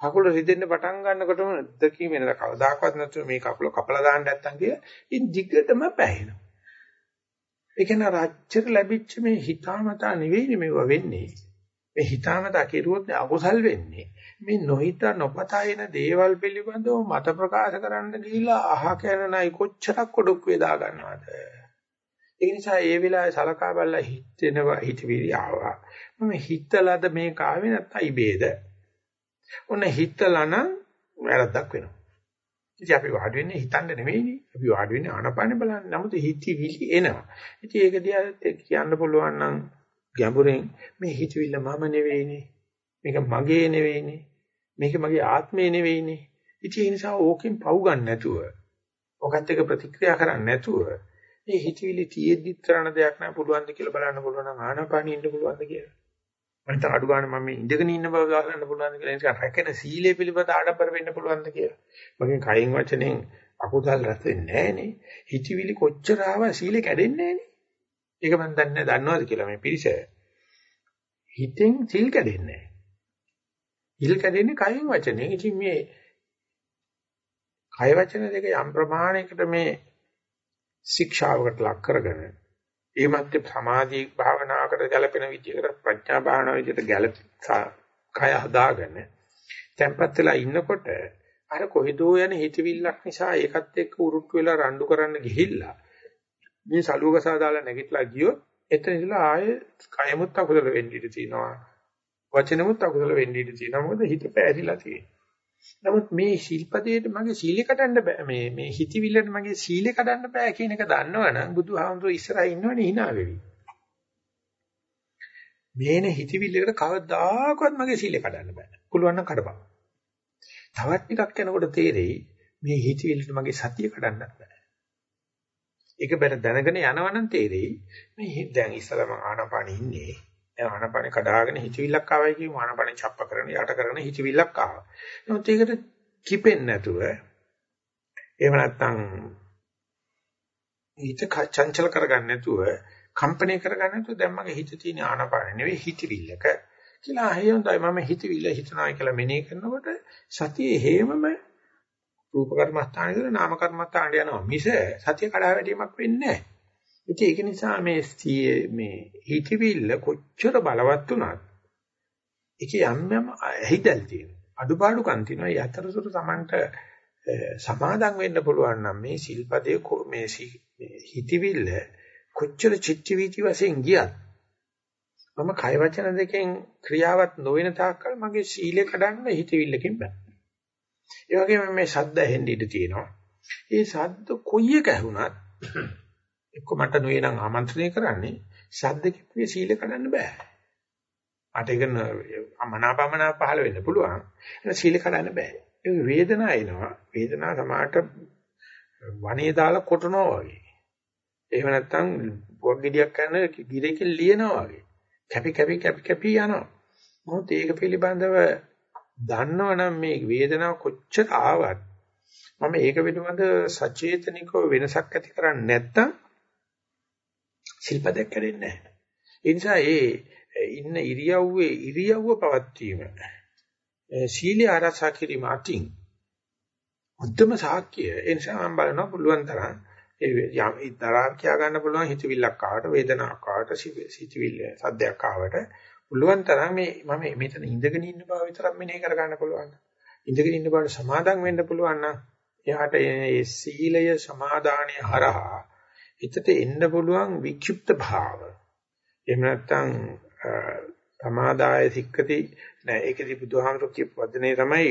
කකුල රිදෙන්න පටන් ගන්නකොටම නදකින් වෙනද කවදාකවත් නැතුව මේ කකුල කපලා දාන්න නැත්තම් කියලා ඉන් දිගටම පැහැෙනවා. ඒ කියන්නේ රාජ්‍යර ලැබිච්ච මේ හිතාමතා නෙවෙයි මේව වෙන්නේ. මේ හිතාමතා කෙරුවොත් අකුසල් වෙන්නේ. මේ නොහිතා නොපතා එන දේවල් පිළිබඳව මත ප්‍රකාශ කරන්න ගිහිලා අහ කරනයි කොච්චරක් කොඩක් වේදා ගන්නවද? ඒ නිසා ඒ වෙලාවේ සලකා බලලා හිතෙනවා හිතවිලි ආවා. මම හිතලාද මේක ආවේ නැත්නම් ඉබේද? ඔන්න හිතලා නම් වැරද්දක් වෙනවා. ඉතින් අපි වාඩි වෙන්නේ හිතන්න නෙමෙයිනේ. අපි වාඩි වෙන්නේ ආනපාන බලන්න. නමුත් හිතවිලි එනවා. ඉතින් ඒක දිහා කියන්න පුළුවන් නම් ගැඹුරෙන් මේ හිතවිල්ල මම නෙවෙයිනේ. මේක මගේ නෙවෙයිනේ. මේක මගේ ආත්මේ නෙවෙයිනේ. ඉතින් ඒ නිසා ඕකෙන් පව් ගන්න නැතුව, ඔකත් එක ප්‍රතික්‍රියා කරන්නේ නැතුව, මේ හිතවිලි තියෙද්දි කරන දෙයක් නෑ පුළුවන් ද කියලා බලන්න පුළුවන් නම් ආනපානෙ ඉන්න පුළුවන්ද කියලා. මට අඩු ගන්න මම මේ ඉඳගෙන ඉන්න බව ගන්න පුළුවන්ද කියලා නිසා රැකෙන සීලය පිළිබඳ ආඩම්බර වෙන්න පුළුවන්ද කියලා. මගෙන් කයින් වචනෙන් අකුසල් රැස් වෙන්නේ නෑනේ. හිතවිලි කොච්චර ආවා සීලේ කැඩෙන්නේ නෑනේ. ඒක මම දන්නේ දන්නවද කියලා මේ පිරිස. හිතෙන් සිල් කැඩෙන්නේ නැහැ. හිල් කැඩෙන්නේ කයින් වචනෙන්. ඉතින් මේ කය වචන දෙක යම් ප්‍රමාණයකට මේ ශික්ෂාවකට ලක් කරගෙන ඒ මැත්තේ සමාධි භාවනාවකට ගැලපෙන විදිහකට ප්‍රඥා භාවනාව විදිහට ගැලප කය හදාගෙන tempat වෙලා ඉන්නකොට අර කොහෙදෝ යන හිතවිල්ලක් නිසා ඒකත් එක්ක උරුට්ටු වෙලා රණ්ඩු කරන්න ගිහිල්ලා මේ සලුවකසා දාලා නැගිටලා ගියොත් එතන ඉඳලා ආයේ කයමුත් අකුසල වෙන්න ඉඩ තියෙනවා. වචනෙමුත් අකුසල වෙන්න ඉඩ තියෙනවා. මොකද හිත පැහැදිලා තියෙන්නේ. නමුත් මේ ශිල්පදේට මගේ සීලය කඩන්න බෑ. මේ මේ හිතවිල්ලට මගේ සීලය කඩන්න බෑ කියන එක දන්නවනම් බුදුහාමුදුරුවෝ ඉස්සරහා ඉන්නවනේ hina වෙවි. මේන හිතවිල්ලකට කවදාකවත් මගේ සීලය කඩන්න බෑ. පුළුවන් නම් කඩපන්. තවත් ටිකක් යනකොට තේරෙයි මේ හිතවිල්ලට මගේ සතිය කඩන්නත් බෑ. ඒක බැල දැනගෙන යනවනම් තේරෙයි මේ දැන් ඉස්සලා මම ආනාපානෙ ඉන්නේ. දැන් ආනාපානෙ කඩාගෙන හිතවිල්ලක් ආවයි කියමු ආනාපානෙ ڇප්ප කරන යට කරන හිතවිල්ලක් ආවා. නමුත් ඒකට කිපෙන්නේ නැතුව එහෙම නැත්නම් හිත චංචල කරගන්න නැතුව කම්පණය කරගන්න නැතුව දැන් මගේ හිත තියෙන ආනාපානෙ නෙවෙයි හිතවිල්ලක කියලා හේයොන්දයි මම හිතවිල්ල හිතනවා කියලා මෙනෙහි කරනකොට සතියේ හේමම රූප කර්මස්ථාන ඉඳලා නාම කර්මස්ථානට යනවා මිස සතිය කඩා වැටීමක් වෙන්නේ නැහැ. ඉතින් ඒක නිසා මේ මේ හිතවිල්ල කොච්චර බලවත් වුණත් ඒකේ යම් යම් හිතල් තියෙනවා. අඩුපාඩුකම් තියෙනවා. ඒ අතරතුර Tamanට සමාදම් වෙන්න පුළුවන් නම් මේ සිල්පදයේ මේ හිතවිල්ල කොච්චර චිත්ත වීති වශයෙන් ගියත් මම කය වචන දෙකෙන් ක්‍රියාවත් නොවන තාක්කල් මගේ සීලය කඩන්න හිතවිල්ලකින් බෑ. ඒ වගේම මේ ශබ්ද ඇහෙන්න ඉඩ තියෙනවා. ඒ ශබ්ද කොයි එක ඇහුණත් එක්ක මට නුවේ නම් ආමන්ත්‍රණය කරන්නේ ශබ්ද කිප්පේ සීල කඩන්න බෑ. අට එක අමනාපමනා පහළ වෙන්න පුළුවන්. ඒක සීල කඩන්න බෑ. ඒ වේදනාව එනවා. වේදනාව සමාට වනේ දාලා කොටනවා වගේ. එහෙම නැත්නම් පොග්ගෙඩියක් කරන ගිරේකින් ලියනවා වගේ. කැපි කැපි කැපි කැපි යනවා. මොකද ඒක පිළිබඳව දන්නවනම් මේ වේදනාව කොච්චර ආවත් මම ඒක පිළිබඳ සචේතනිකව වෙනසක් ඇති කරන්නේ නැත්තම් ශිල්පදයක් කැඩෙන්නේ නැහැ. ඒ නිසා ඒ ඉන්න ඉරියව්වේ ඉරියව්ව පවත්වීම සීල ආරක්ෂා කිරීම අතින් උද්දම සාක්කිය ඒ නිසා මම බලනවා පුළුවන් තරම් ඒ දරා කියා ගන්න පුළුවන් හිතවිල්ලක් ආවට වේදනාවක් ආවට සිතවිල්ල සද්දයක් ආවට පුළුවන් තරම් මේ මම මෙතන ඉඳගෙන ඉන්න බව විතරක් මෙනෙහි කර ගන්න පුළුවන්. ඉඳගෙන ඉන්න බවට සමාදම් වෙන්න පුළුවන් නම් එයාට මේ සීලය සමාදානය හරහා හිතට එන්න පුළුවන් වික්ෂිප්ත භාව. එහෙම නැත්නම් සමාදාය සික්කති නෑ ඒකදී බුදුහාමර කියපු වදනේ තමයි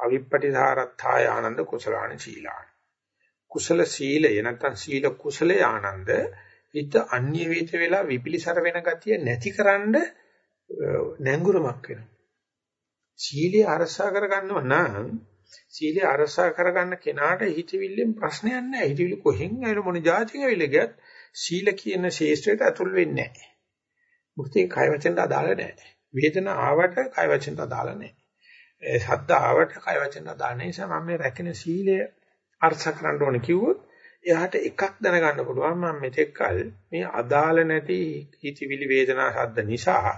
අවිප්පටිසාරත්ථාය ආනන්ද කුසලාණ සීලාණ. කුසල සීලය නැත්නම් සීල කුසලයේ ආනන්ද හිත අන්‍ය වේත වෙලා විපිලිසර වෙන ගතිය නැතිකරන්න නැංගුරමක් වෙනවා. සීලය අරසා කරගන්නව නම් සීලය අරසා කරගන්න කෙනාට හිතවිල්ලෙන් ප්‍රශ්නයක් නැහැ. හිතවිලි කොහෙන් ආයෙ මොන જાතික ඇවිල්ලා ගියත් සීල කියන ශේෂ්ත්‍රයට අතුල් වෙන්නේ නැහැ. මොකද ඒ කය වචෙන්ට අදාළ නැහැ. වේදනා ආවට කය වචෙන්ට අදාළ නැහැ. ඒ ශබ්ද ආවට කය වචෙන්ට අදාළ නැහැ. නිසා මම මේ රැකෙන සීලය අර්ථ කරන්න ඕනේ කිව්වොත් එයාට එකක් දැනගන්න පුළුවන් මම මෙතෙක් කල මේ අදාළ නැති හිතවිලි වේදනා ශබ්ද නිසා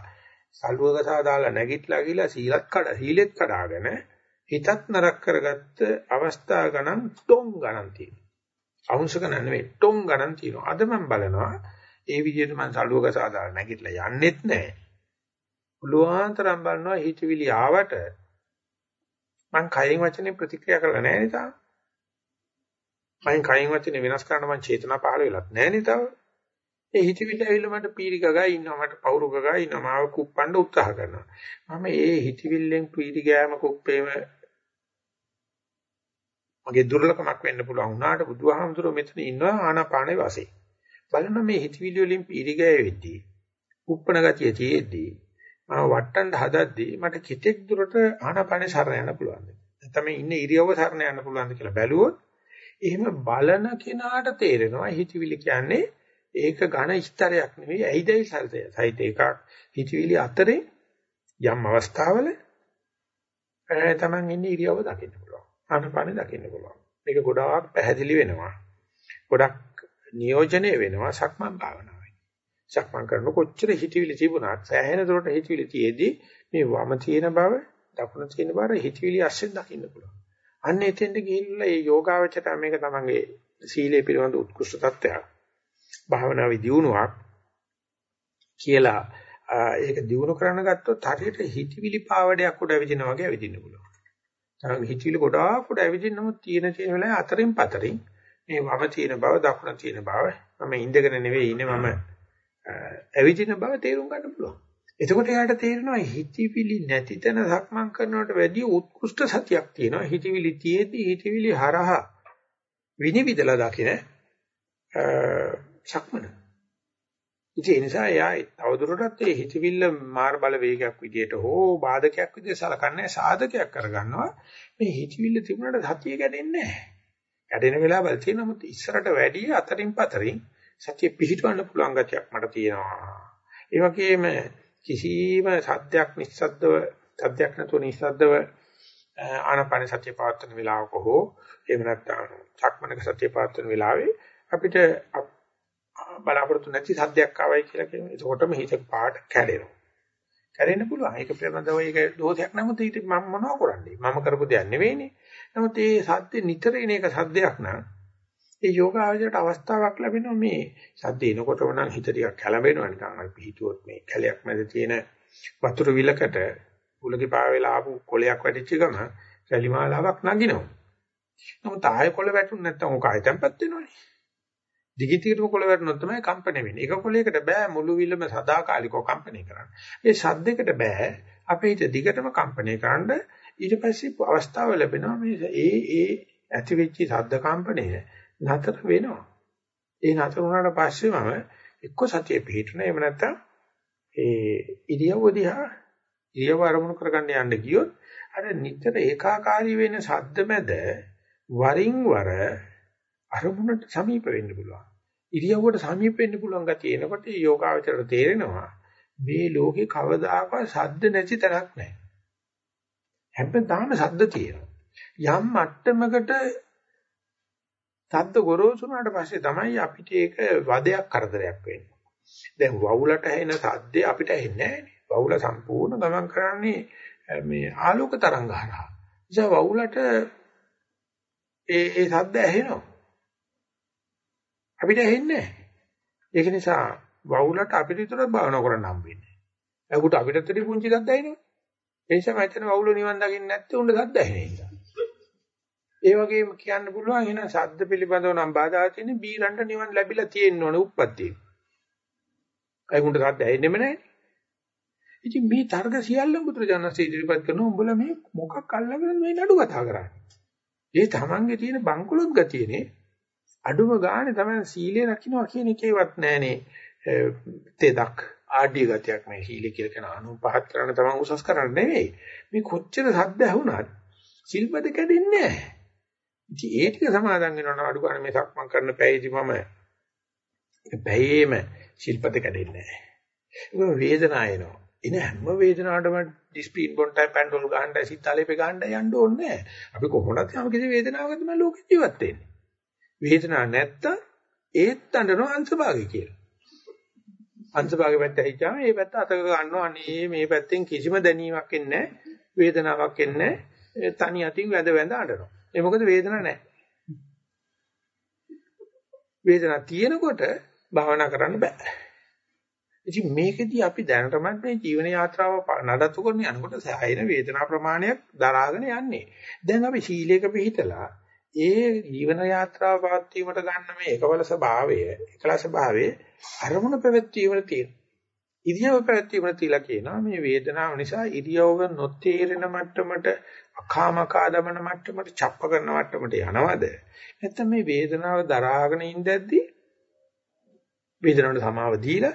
සල්ුවකසා දාලා නැගිටලා ගිහලා සීලත් කඩ සීලෙත් කඩාගෙන හිතත් නරක කරගත්ත අවස්ථා ගණන් ටොං ගණන් තියෙනවා. අවුංශ ගණන් නෙවෙයි ටොං ගණන් තියෙනවා. අද මම බලනවා ඒ විදිහට මම සල්ුවකසා දාලා නැගිටලා යන්නෙත් නැහැ. පුළුවන්තරම් බලනවා හිතවිලි ආවට මං කයින් වචනේ ප්‍රතික්‍රියා කරලා නැහැ නේද? මං කයින් වචනේ වෙනස් කරන්න මං චේතනා පහළ වෙලත් නැහැ නේද? ඒ හිතවිල්ල ඇවිල්ලා මට පීරි ගගා ඉන්නවා මට පවුරු ගගා ඉන්නවා මාව කුප්පන්න උත්සාහ කරනවා. මම ඒ හිතවිල්ලෙන් පීරි ගෑම කුප්පේම මගේ දුර්ලභමක් වෙන්න පුළුවන් වුණාට බුදුහාමුදුරුවෝ මෙතන ඉන්නවා ආනාපානේ වාසේ. බලන්න මේ හිතවිලි වලින් පීරි ගෑවෙද්දී කුප්පන ගතිය තියෙද්දී මම වට්ටන්න හදද්දී මට කිතෙක් දුරට ආනාපානේ සරණ යන්න පුළුවන්ද? නැත්නම් මේ ඉන්නේ ඉරියව්ව සරණ යන්න පුළුවන්ද කියලා බැලුවොත් එහෙම බලන කෙනාට තේරෙනවා හිතවිලි කියන්නේ ඒක ඝන ස්තරයක් නෙවෙයි ඇයිදයි සල්තය. සහිත එකක් හිතවිලි අතරේ යම් අවස්ථාවල තමන් ඉන්නේ ඉරියව්ව දකින්න පුළුවන්. ආනපානෙ දකින්න පුළුවන්. මේක ගොඩාක් පැහැදිලි වෙනවා. ගොඩක් නියෝජනය වෙනවා සක්මන් භාවනාවයි. සක්මන් කරන කොච්චර හිතවිලි තිබුණත් සෑහෙන දුරට හිතවිලි තියේදී මේ වම තියෙන බව, දකුණ තියෙන බව හිතවිලි අස්සෙන් දකින්න පුළුවන්. අන්න එතෙන්ට ගිහිල්ලා මේ යෝගාවචරය මේක තමන්ගේ සීලය පිළිබඳ උත්කෘෂ්ඨ තත්ත්වයක්. භාවනාවේ දියුණුවක් කියලා ඒක දියුණු කරන්න ගත්තොත් හරියට හිතවිලි පාවඩයක් උඩ ඇවිදිනා වගේ ඇවිදින්න පුළුවන්. තරම් හිතවිලි ගොඩාක් උඩ ඇවිදින්නම තියෙන තියෙන වෙලාවේ අතරින් පතරින් මේ වම තියෙන බව දකුණ තියෙන බව මම ඉඳගෙන නෙවෙයි ඉන්නේ මම ඇවිදින බව තේරුම් ගන්න පුළුවන්. එතකොට එයාට තේරෙනවා හිතවිලි නැති තැන සක්මන් කරනවට වැඩිය උත්කෘෂ්ඨ සතියක් තියෙනවා. හිතවිලි තියේදී හිතවිලි හරහා විනිවිදලා දකින සක්මන. ඉතින් ඒ නිසා එයා තවදුරටත් ඒ හිතවිල්ල මාර බල වේගයක් විදියට හෝ බාධකයක් විදියට සලකන්නේ සාධකයක් කරගන්නවා. මේ හිතවිල්ල තිබුණාට සතිය කැඩෙන්නේ නැහැ. කැඩෙන වෙලාවල් තියෙන නමුත් ඉස්සරට වැඩි අතරින් පතරින් සතිය පිහිටවන්න පුළුවන් ගතියක් මට තියෙනවා. ඒ වගේම කිසිම සත්‍යක් නිස්සද්දව සත්‍යක් නැතුව නිස්සද්දව ආනපන සතිය පවත්වන වෙලාවක හෝ එහෙම නැත්නම් චක්මනක සතිය පවත්වන වෙලාවේ අපිට බලාපොරොත්තු නැති සද්දයක් ආවයි කියලා කියනවා. එතකොටම හිත පාට කැඩෙනවා. කැඩෙන්න පුළුවන්. ඒක පිළිබඳව ඒක දෝෂයක් නමුත් ඊට මම මොනව කරන්නේ? මම කරපු දෙයක් නෙවෙයිනේ. නමුත් මේ සද්ද නිතර එන එක සද්දයක් නම් ඒ යෝගාවචරයට අවස්ථාවක් ලැබෙනවා මේ සද්ද එනකොටම නම් හිත ටිකක් කැළඹෙනවා නිකන් අපි හිතුවොත් මේ කැලයක් මැද තියෙන වතුර විලකට උලගේ පාවෙලා ආපු කොලයක් වැටිච්ච ගම කැලිමාලාවක් නගිනවා. නමුත් ආයෙ කොල වැටුනේ නැත්තම් ඔක ආයෙ තැම්පත් වෙනවනේ. දිගිතිරම කොළ වැටුණොත් තමයි කම්පණය වෙන්නේ. එක කොළයකට බෑ මුළු විලම සදාකාලිකව කම්පණය කරන්න. ඒ ශබ්දයකට බෑ අපේ හිත දිගටම කම්පණය කරන්න ඊට පස්සේ අවස්ථාව ලැබෙනවා මේ ඒ ඒ ඇති වෙච්ච ශබ්ද කම්පණය නතර වෙනවා. ඒ නතර වුණාට පස්සේ මම එක්ක සතිය පිහිටුන එහෙම නැත්නම් ඒ ඉරියව්ව දිහා ඉරියව්ව අරමුණු කරගන්න යන්න ගියොත් අර නිතර ඒකාකාරී වෙන ශබ්ද මැද වරින් වර අරමුණට සමීප වෙන්න පුළුවන්. ඉරියව්වට සමීප වෙන්න පුළුවන් ගතිය එනකොට යෝගාවචරයට තේරෙනවා මේ ලෝකේ කවදාකවත් සද්ද නැති තැනක් නැහැ. හැමදාම සද්ද තියෙනවා. යම් මට්ටමකට සද්ද ගොරෝසුනාට පස්සේ තමයි අපිට ඒක වදයක් කරදරයක් වෙන්නේ. දැන් වවුලට ඇහෙන සද්දේ අපිට ඇහෙන්නේ නැහැ. වවුල සම්පූර්ණ ගමන් කරන්නේ මේ ආලෝක තරංග හරහා. නිසා වවුලට ඒ ඒ සද්ද ඇහෙනවා. අපිට ඇහෙන්නේ ඒක නිසා වවුලට අපිට විතරක් භාවනා කරන්න හම්බෙන්නේ. ඒකට අපිට තේරි පුංචි සද්ද ඇහෙනවා. ඒ නිසා මම හිතන වවුල නිවන් දකින්න නැත්තේ උණ්ඩ සද්ද ඇහෙන නිසා. ඒ වගේම කියන්න පුළුවන් එහෙනම් සද්ද පිළිබඳව නම් බාධා තියෙන බීරන්ට නිවන් ලැබිලා තියෙන්න ඕන උප්පත්තිය. ඒකුණ්ඩ සද්ද ඇහෙන්නෙම නැහැ. ඉතින් මේ තර්ක සියල්ලම බුදුරජාණන්සේ ඉදිරිපත් කරන උඹලා මේ මොකක් අල්ලගෙන මේ නඩු කතා කරන්නේ. ඒ තමන්ගේ තියෙන බංකුලොත් ගතියනේ අඩුම ගානේ තමයි සීලය රකින්නවා කියන එකේවත් නැහනේ තෙදක් ආඩිය ගතියක් මේ සීලය කියලා කියන අනුපහත් කරන තමන් උසස් කරන්නේ නෙවෙයි. මේ කොච්චර සද්ද ඇහුණත් සිල්පද කැඩෙන්නේ නැහැ. ඉතින් ඒ ටික සමාදන් වෙනවා අඩු ගන්න මේ සක්මන් කරන පැයදී මම පැයේම ශිල්පද කැඩෙන්නේ නැහැ. ඒක වේදනාව එනවා. එන හැම වේදනාවකටම ඩිස්ප්ලින් බොන්ටයි පැන්ඩෝල් ගහන්නයි සිතාලේපේ ගහන්නයි යන්න ඕනේ නැහැ. අපි කොහොමද යම් කිසි වේදනාවක තමයි ලෝකෙ ජීවත් වෙන්නේ. වේදනාවක් නැත්තම් ඒත් අඬනවා අංශභාගය කියලා. අංශභාගය පැත්ත හිතාම මේ පැත්ත අතක ගන්නවා අනේ මේ පැත්තෙන් කිසිම දැනීමක් එන්නේ නැහැ. වේදනාවක් එන්නේ නැහැ. තනි අතින් වැඳ වැඳ අඬනවා. ඒ මොකද වේදනාවක් නැහැ. වේදනාවක් තියෙනකොට භාවනා කරන්න බෑ. ඉතින් මේකෙදි අපි දැනටමත් මේ ජීවන යාත්‍රාව නඩත්තු කරන යනකොට සෑහෙන වේදනා ප්‍රමාණයක් දරාගෙන යන්නේ. දැන් අපි ශීලයක පිළිහිටලා ඒ ජීවන යාත්‍රාව පවත්වීමට ගන්න මේ එකවල ස්වභාවය, එකලස භාවය අරමුණ පැවැත්වීමට තියෙන. ඉරියව්ව පැවැත්වීමට තියලා කියනවා මේ වේදනාව නිසා ඉරියව්ව නොතේරෙන මට්ටමට අකාමකා දමන මට්ටමට ڇප්ප කරන මට්ටමට යනවද නැත්නම් මේ වේදනාව දරාගෙන ඉඳද්දී වේදනාවට සමාව දීලා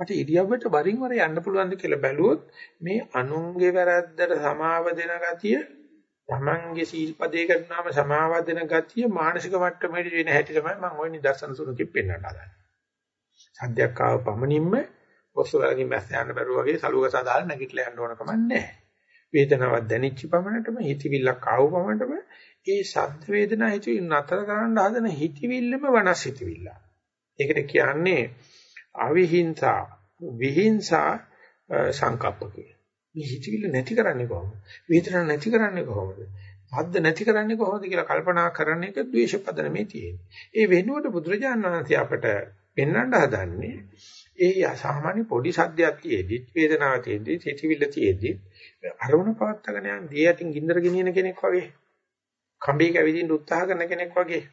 මට ඉරියව්වට වරින් වර යන්න පුළුවන්ද කියලා බැලුවොත් මේ අනුන්ගේ වැරද්දට සමාව දෙන ගතිය තමන්ගේ සීල්පදේ කරනාම සමාව දෙන ගතිය මානසික මට්ටමේදී වෙන හැටි තමයි මම ওই නිදර්ශන සුණුකෙ පෙන්වන්න හදන්නේ. සද්දයක් ආව පමණින්ම ඔස්සවලගේ මැස්ස යන්න බැරුව වගේ සලුවක සාදාලා නැගිටලා යන්න ඕන කමක් නැහැ. වේදනාවක් දැනෙච්ච පමණටම හිතවිල්ලක් ආව පමණටම ඒ ශබ්ද වේදනා හිතවිල්ල නතර කරන්න හදන හිතවිල්ලම වනස් හිතවිල්ල. ඒකට කියන්නේ අවිහිංසා විහිංසා සංකප්ප කියලා. මේ හිතවිල්ල නැති කරන්නේ කොහොමද? වේදනා නැති කරන්නේ කොහොමද? මද්ද නැති කරන්නේ කොහොමද කියලා කල්පනා කරන එක ද්වේෂ පදනමේ තියෙන්නේ. ඒ වෙනුවට බුදුරජාණන් වහන්සේ අපට පෙන්වන්න හදන්නේ ඒ සාමාන්‍ය පොඩි සද්දයක් තියෙද්දි වේදනාවක් තියෙද්දි හිතවිල්ල තියෙද්දි අරමුණ පවත්තගෙන යන දී යටින් ගින්දර ගෙනියන කෙනෙක් වගේ කම්බේ කැවිදින්න උත්සාහ කරන කෙනෙක් වගේ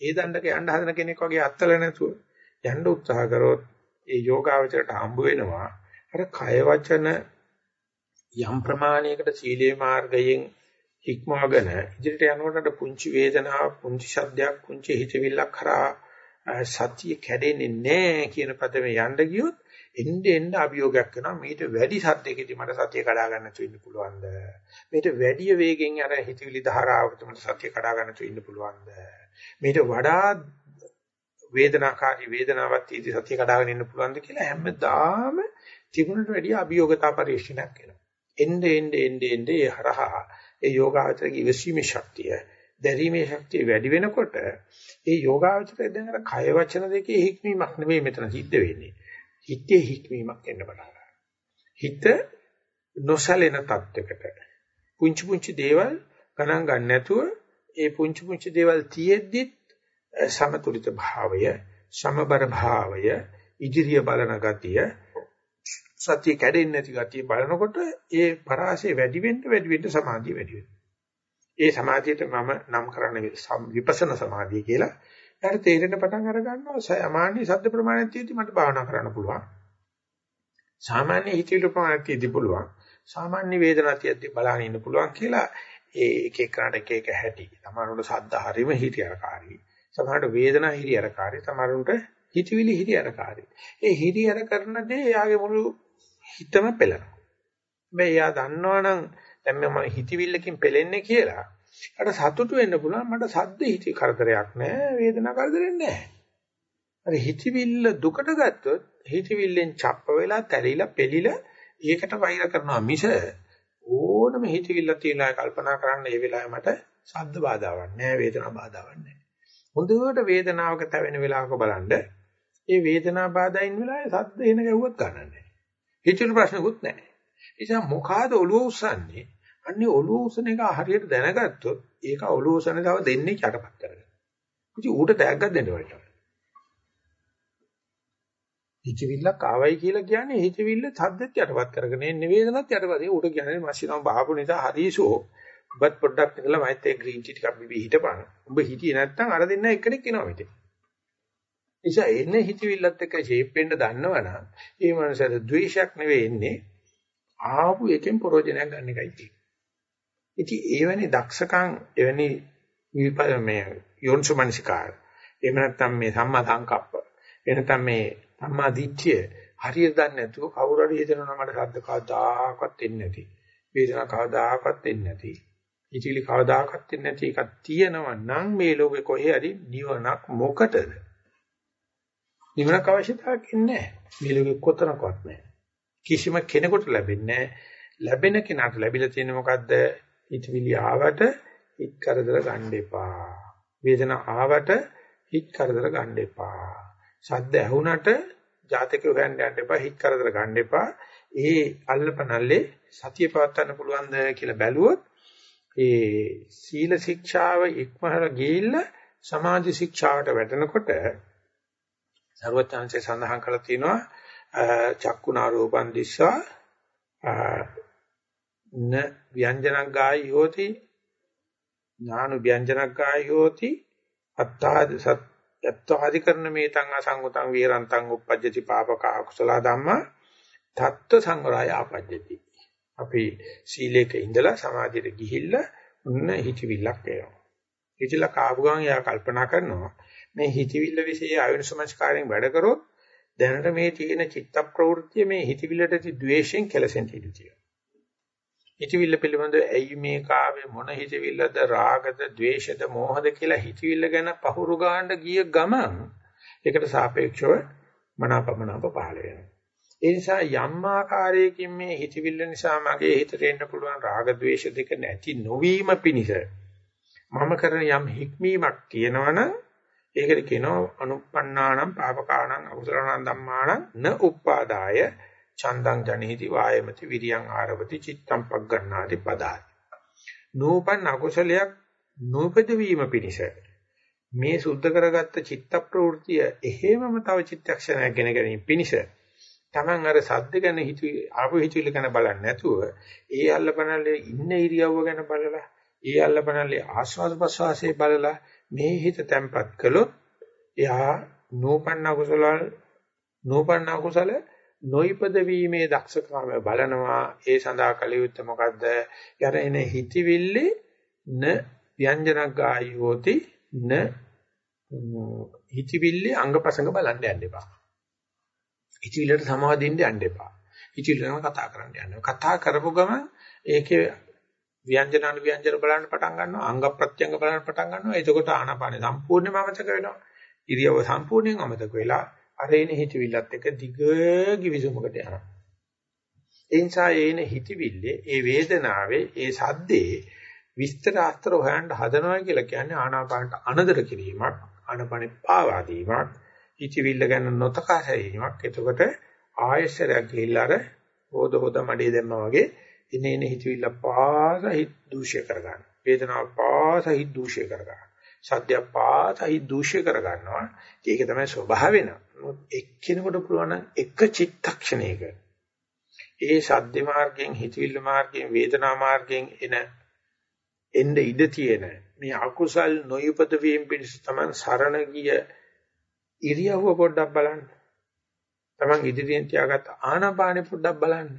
ඒ දණ්ඩක යන්න හදන කෙනෙක් වගේ අත්තල නැතුව යන්න උත්සාහ කරොත් ඒ යෝගාවචරයට හම්බ වෙනවා. අර කය වචන යම් ප්‍රමාණයකට සීලේ මාර්ගයෙන් හික්මවගෙන ඉදිරියට යනකොට පුංචි වේදනාවක් පුංචි ශබ්දයක් පුංචි හිතවිල්ලක් කරා සතිය කැඩෙන්නේ නැහැ කියන පදමේ යන්න ගියොත් එnde end අභියෝගයක් කරනවා මේට වැඩි සද්දයකදී මට සතිය කඩා ගන්න තු ඉන්න පුළුවන්ද? මේට වැඩි වේගෙන් අර හිතවිලි ධාරාවකට මට සතිය කඩා ගන්න තු ඉන්න පුළුවන්ද? මේට වඩා වේදනාකාරී වේදනාවක් තීටි සතිය කඩාගෙන ඉන්න පුළුවන්ද කියලා හැමදාම තිබුණට වැඩිය අභියෝගතා පරිශ්‍රණයක් වෙනවා. එnde ende ende ende ඒ හරහා ඒ යෝගාවචරයේ ඉවසීමේ ශක්තිය, දැරීමේ ශක්තිය වැඩි වෙනකොට ඒ යෝගාවචරයේ දැන් අර කය වචන දෙකේ හික්මීමක් නෙවෙයි මෙතන සිද්ධ වෙන්නේ. හිතේ හික්මීමක් එන්න පටන් හිත නොසලෙන තත්යකට පුංචි පුංචි දේවල් ගණන් ගන්න නැතුව ඒ පුංචි පුංචි දේවල් තියෙද්දිත් සමතුලිත භාවය, සමබර භාවය, ඉදිරිය බලන ගතිය, සතිය කැඩෙන්නේ නැති ගතිය බලනකොට ඒ පරාසය වැඩි වෙන්න වැඩි වෙන්න සමාධිය වැඩි වෙනවා. ඒ සමාධියට මම නම් කරන්නේ විපස්සන සමාධිය කියලා. ඊට තේරෙන පටන් අර ගන්නවා සාමාන්‍ය සද්ද ප්‍රමාණයක් තියෙද්දි මට භාවනා කරන්න පුළුවන්. සාමාන්‍ය හිතවිලි ප්‍රමාණයක් තියෙද්දි පුළුවන්. සාමාන්‍ය වේදනාවක් තියෙද්දි බලන්න ඉන්න පුළුවන් කියලා ඒ එක එකකට එක එක හැටි. සමහරවිට සද්ද හරීම හිතියරකාරී. සමහරට වේදනා හිරියරකාරී සමහරුන්ට හිතවිලි හිරියරකාරී. ඒ හිරියර කරන දේ එයාගේ මුළු හිතම පෙළනවා. හැබැයි එයා දන්නවනම් දැන් මම හිතවිල්ලකින් පෙලෙන්නේ කියලා. අර සතුටු වෙන්න පුළුවන් මට සද්ද හිතේ කරදරයක් නැහැ වේදනා කරදරයක් නැහැ. අර හිතවිල්ල දුකට ගත්තොත් හිතවිල්ලෙන් චප්ප වෙලා තැරිලා පෙලිලා ඒකට වෛර කරනවා මිස ඕනම හිතවිල්ලක් තියලා කල්පනා කරන්න ඒ වෙලාවේ මට ශබ්ද බාධාවක් නැහැ වේදනා බාධාවක් නැහැ. හොඳට වේදනාවක තැවෙන වෙලාවක බලන්න ඒ වේදනාව බාධායින් වෙලාවේ සද්ද එන ගැව්වත් ගන්නන්නේ. හිතේ ප්‍රශ්නකුත් නැහැ. ඒ නිසා මොකාද ඔළුව උස්සන්නේ? අන්නේ ඔළුව උස්සන එක හරියට දැනගත්තොත් ඒක ඔළුව උස්සන තව දෙන්නේ යටපත් කරගන්න. ඉතින් ඌට තෑග්ගක් දෙන්න වලට. හිතවිල්ලක් ආවයි කියලා කියන්නේ හිතවිල්ල සද්දෙත් යටපත් කරගෙන එන්නේ වේදනත් යටපත්. ඒ ඌට කියන්නේ මැෂිනම බහපු නිසා හරිසෝ ඔබත් පොඩ්ඩක් ඉඳලා මයිත් ඒ ග්‍රීන් ටී ටිකක් බිබී හිටපන්. ඔබ හිටියේ නැත්නම් අර දෙන්න එක්කෙනෙක් එනවා මෙතේ. නිසා එන්නේ හිතවිල්ලත් එක්ක ෂේප් වෙන්න දන්නවනම් ඒ මනසට ද්වේෂයක් නෙවෙයි එන්නේ ආපු එකෙන් ප්‍රයෝජනයක් ගන්න එකයි තියෙන්නේ. ඉතින් එවැනි දක්ෂකම් එවැනි මේ යෝනිසමනසිකාර එහෙම නැත්නම් මේ සම්මා සංකප්ප එහෙම මේ සම්මා දිට්ඨිය හරියට දන්නේ නැතුව කවුරු හරි හිතනවා මට සද්ද කවදාකවත් එන්නේ නැති. වේදනා කවදාකවත් එන්නේ නැති. ඉතිලි කවදාකවත් එන්නේ නැති එකක් තියෙනවා නම් මේ ලෝකේ කොහේ හරි නිවනක් මොකටද? නිවනක් අවශ්‍යතාවයක් නැහැ. මේ ලෝකෙ කොතනකවත් නැහැ. කිසිම කෙනෙකුට ලැබෙන්නේ ලැබෙන කෙනාට ලැබිලා තියෙන්නේ මොකද්ද? හිතවිලි ආවට හිත කරදර ගන්න එපා. වේදනා ආවට හිත කරදර ගන්න එපා. ශබ්ද ඇහුණට ජාතක හොයන්න යන්න එපා. හිත කරදර ගන්න එපා. ඒ අල්ලපනල්ලේ සතිය පවත්වන්න පුළුවන්ද කියලා බැලුවොත් ඒ සීල ශික්ෂාව ඉක්මහර ගිහිල්ලා සමාධි ශික්ෂාවට වැටෙනකොට සර්වඥාන්සේ සඳහන් කරලා තියෙනවා චක්කුණා රූපං දිස්සා න ව්‍යංජනක් ගායි හෝති ඥානු ව්‍යංජනක් ගායි හෝති අත්තාද සත්‍යාදි කරන මේතං අසංගතං වීරන්තං uppajjati පාපක අකුසල ධම්මා තත්ත්ව සංවරය ආපජ්ජති. අපි සීලේක ඉඳලා සමාධියට ගිහිල්ලා උන්න හිතවිල්ලක් එනවා. හිතලා කාපු ගමන් එයා කල්පනා කරනවා මේ හිතවිල්ල વિશે ආයුෂ්මස්කාරයෙන් වැඩ කරොත් දැනට මේ තියෙන චිත්ත ප්‍රවෘත්තිය මේ හිතවිල්ලට ති ද්වේෂයෙන් කෙලසෙන් ඉඳී තියෙනවා. හිතවිල්ල පිළිබඳව ඇයි මේ කාවේ මොන හිතවිල්ලද රාගද ද්වේෂද මෝහද කියලා හිතවිල්ල ගැන පහුරු ගන්න ගිය ගමන් ඒකට සාපේක්ෂව මනාපමනාප පහළ වෙනවා. ඒ නිසා යම් ආකාරයකින් මේ හිතවිල්ල නිසා මගේ හිතට එන්න පුළුවන් රාග ද්වේෂ දෙක නැති නොවීම පිණිස මම කරන යම් හික්මීමක් තියෙනවනම් ඒකට කියනවා අනුප්පන්නානම් පාපකානම් අකුසලානම් ධම්මානම් න උප්පාදාය චන්දං ජනහිති වායමති විරියං ආරවති චිත්තං පග්ගණ්ණාති පදායි. නූපන් අකුසලයක් නූපද වීම පිණිස මේ සුද්ධ කරගත්ත චිත්ත ප්‍රවෘතිය එහෙමම තව චිත්තක්ෂණයක් ගෙන ගැනීම පිණිස Taman අර සද්ද ගැන හිතු ආපු හිතුවිලි ගැන බලන්නේ නැතුව ඒ අල්ලපනල්ලේ ඉන්න ඉරියව්ව ගැන බලලා ඒ අල්ලපනල්ලේ ආස්වාද ප්‍රසවාසයේ බලලා මේ හිත තැම්පත් කළොත් එයා නූපන්න කුසල නූපන්න කුසල නොයිපද වීමේ දක්ෂකම බලනවා. ඒ සඳහා කල යුත්තේ මොකද්ද? යර එන හිතවිල්ලි න ව්‍යංජනක් ගායෝති න හිතවිල්ලි අංගපසංග බලන්න යන්න එපා. හිතවිල්ලට සමාදින්න යන්න එපා. හිතවිල්ලම කතා කරන්න යන්න කතා කරපු ගමන් ඒකේ ව්‍යංජන අනු ව්‍යංජන බලන්න පටන් ගන්නවා අංග ප්‍රත්‍යංග බලන්න පටන් ගන්නවා. එතකොට ආනාපානෙ සම්පූර්ණයෙන්ම අමතක වෙනවා. ඉරියව සම්පූර්ණයෙන් අමතක වෙලා අර එන හිතවිල්ලත් එක්ක දිග කිවිසුමකට යනවා. ඒ නිසා එන හිතවිල්ලේ ඒ වේදනාවේ ඒ සද්දේ විස්තර අස්තර හොයන්න හදනවා කියලා කියන්නේ ආනාපානට අනදර කිරීමක් ආනාපානෙ පාවා දීමක් හිතවිල්ල ගැන නොතකා හැරීමක්. එතකොට ආයශරයක් ගිහිල්ලා අර හොද හොද මඩේ දැම්මා වගේ ඉනේන හිතවිල්ල පාස හිත දූෂ්‍ය කරගන්න. වේදනාව පාස හිත දූෂ්‍ය කරගන්න. සද්දය පාස හිත දූෂ්‍ය කරගන්නවා. ඒක තමයි ස්වභාවය න ะ. එක්කිනෙකුට පුළුවන් එක චිත්තක්ෂණයක ඒ සද්ද මාර්ගයෙන් හිතවිල්ල මාර්ගයෙන් වේදනා මාර්ගයෙන් එන එන්න ඉඩ තියෙන මේ අකුසල් නොයුපද වීම පිණිස තමන් සරණ ගිය ඉරියව්ව පොඩ්ඩක් බලන්න. තමන් ඉදිරියෙන් තියාගත්ත ආනාපානෙ පොඩ්ඩක් බලන්න.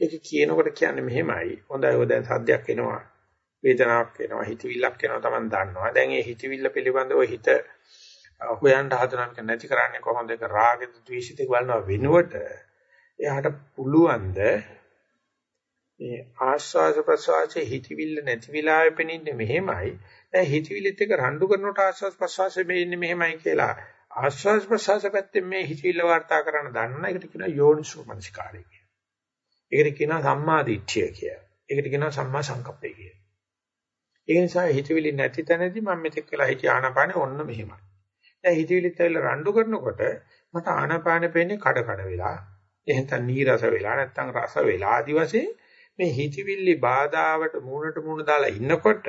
ඒක කියනකොට කියන්නේ මෙහෙමයි. හොඳයි ඔය දැන් සද්දයක් එනවා. වේදනාවක් එනවා. හිතවිල්ලක් එනවා Taman දන්නවා. දැන් මේ හිතවිල්ල පිළිබඳව හිත හොයන්න හදනක නැති කරන්නේ කොහොමද? ඒක රාගෙද ද්වේෂිත බලනවා වෙනුවට එයාට පුළුවන්ද මේ ආස්වාද ප්‍රසවාසයේ හිතවිල්ල නැති විලාවෙ පෙනින්නේ මෙහෙමයි. දැන් හිතවිල්ලත් එක්ක රණ්ඩු කරනකොට ආස්වාද ප්‍රසවාසයේ මෙන්නේ මෙහෙමයි කියලා. ආස්වාද ප්‍රසවාස පැත්තෙන් මේ හිතවිල්ල වාර්තා කරන්න දන්නා එකට කියනවා යෝනිසෝ මනසිකාරය කියලා. ඒකට කියනවා සම්මා දිට්ඨිය කියලා. ඒකට කියනවා සම්මා සංකප්පය කියලා. ඒ නිසා හිතවිලි නැති තැනදී මම මෙතෙක් වෙලා හිත ආනාපානේ ඔන්න මෙහෙමයි. දැන් හිතවිලිත් ඇවිල්ලා රණ්ඩු කරනකොට මට ආනාපානේ පේන්නේ කඩ කඩ වෙලා, එහෙනම් නීරස වෙලා නැත්තම් රස වෙලා ආදි වශයෙන් මේ හිතවිලි බාධාවට මූණට මූණ දාලා ඉන්නකොට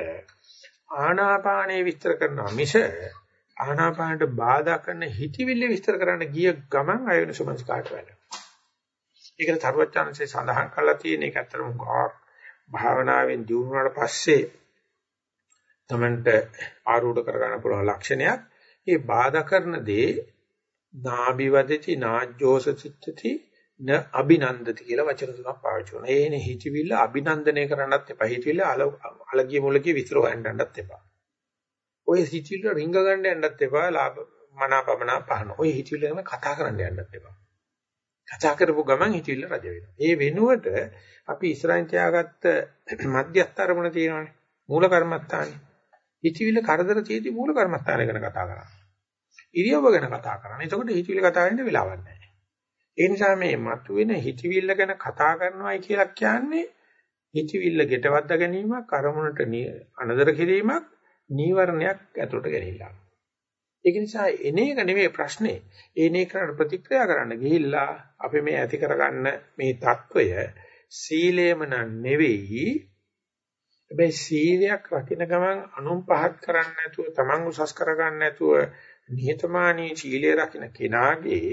ආනාපානේ විස්තර කරනවා මිස ආනාපානට බාධා කරන හිතවිලි විස්තර කරන්න ගිය ගමන් අයෝනිසමස් කාට වැඩ. ඒකට තරුවචාන්සේ සඳහන් කරලා තියෙන එක ඇත්තටම ගාක් භාවනාවෙන් දියුණුවාට පස්සේ තමන්ට ආරූඪ කරගන්න පුළුවන් ලක්ෂණයක්. ඒ බාධා කරන දේ නාභි වදති නාජ්ජෝස චිත්තති න අභිනන්දති කියලා වචන තුනක් පාවිච්චි කරනවා. ඒනේ හිතවිල්ල අභිනන්දනය කරන්නත් එපා. හිතවිල්ල අලගිය මුලගිය විතර හොයන්නත් එපා. ඔය හිතවිල්ල රිංග ගන්න යන්නත් එපා. ලාභ මනාපමනා පහන. ඔය හිතවිල්ල ගැන කතා කරන්න යන්නත් එපා. කතා කරපු ගමන් හිතවිල්ල රජ වෙනවා. ඒ වෙනුවට අපි ඉස්සරහින් තියාගත්ත මධ්‍යස්ථ අරමුණ තියෙනවානේ. මූල කර්මස්ථානේ. හිතවිල්ල කරදර තියෙදි මූල කර්මස්ථානය ගැන කතා කරනවා. ඉරියව්ව ගැන කතා කරනවා. එතකොට හිතවිල්ල කතා වෙන්න වෙලාවක් නැහැ. ඒ නිසා මේ මතුවෙන හිතවිල්ල ගැන කතා කරනවායි කියලා කියන්නේ හිතවිල්ල ගෙටවද්ද ගැනීමක් අරමුණට අනදර කිරීමක් නීවරණයක් ඇතුළට ගෙනිලා. ඒක නිසා එන එක නෙමෙයි ප්‍රශ්නේ. ඒනේ කරන්න ප්‍රතික්‍රියා කරන්න ගිහිල්ලා අපි මේ ඇති කරගන්න මේ తত্ত্বය සීලේම නෙවෙයි. හැබැයි සීලයක් රකින්න ගමන් අනුන් පහත් කරන්න නැතුව, තමන් උසස් කරගන්න නැතුව නිහතමානී සීලය රකින්න කෙනාගේ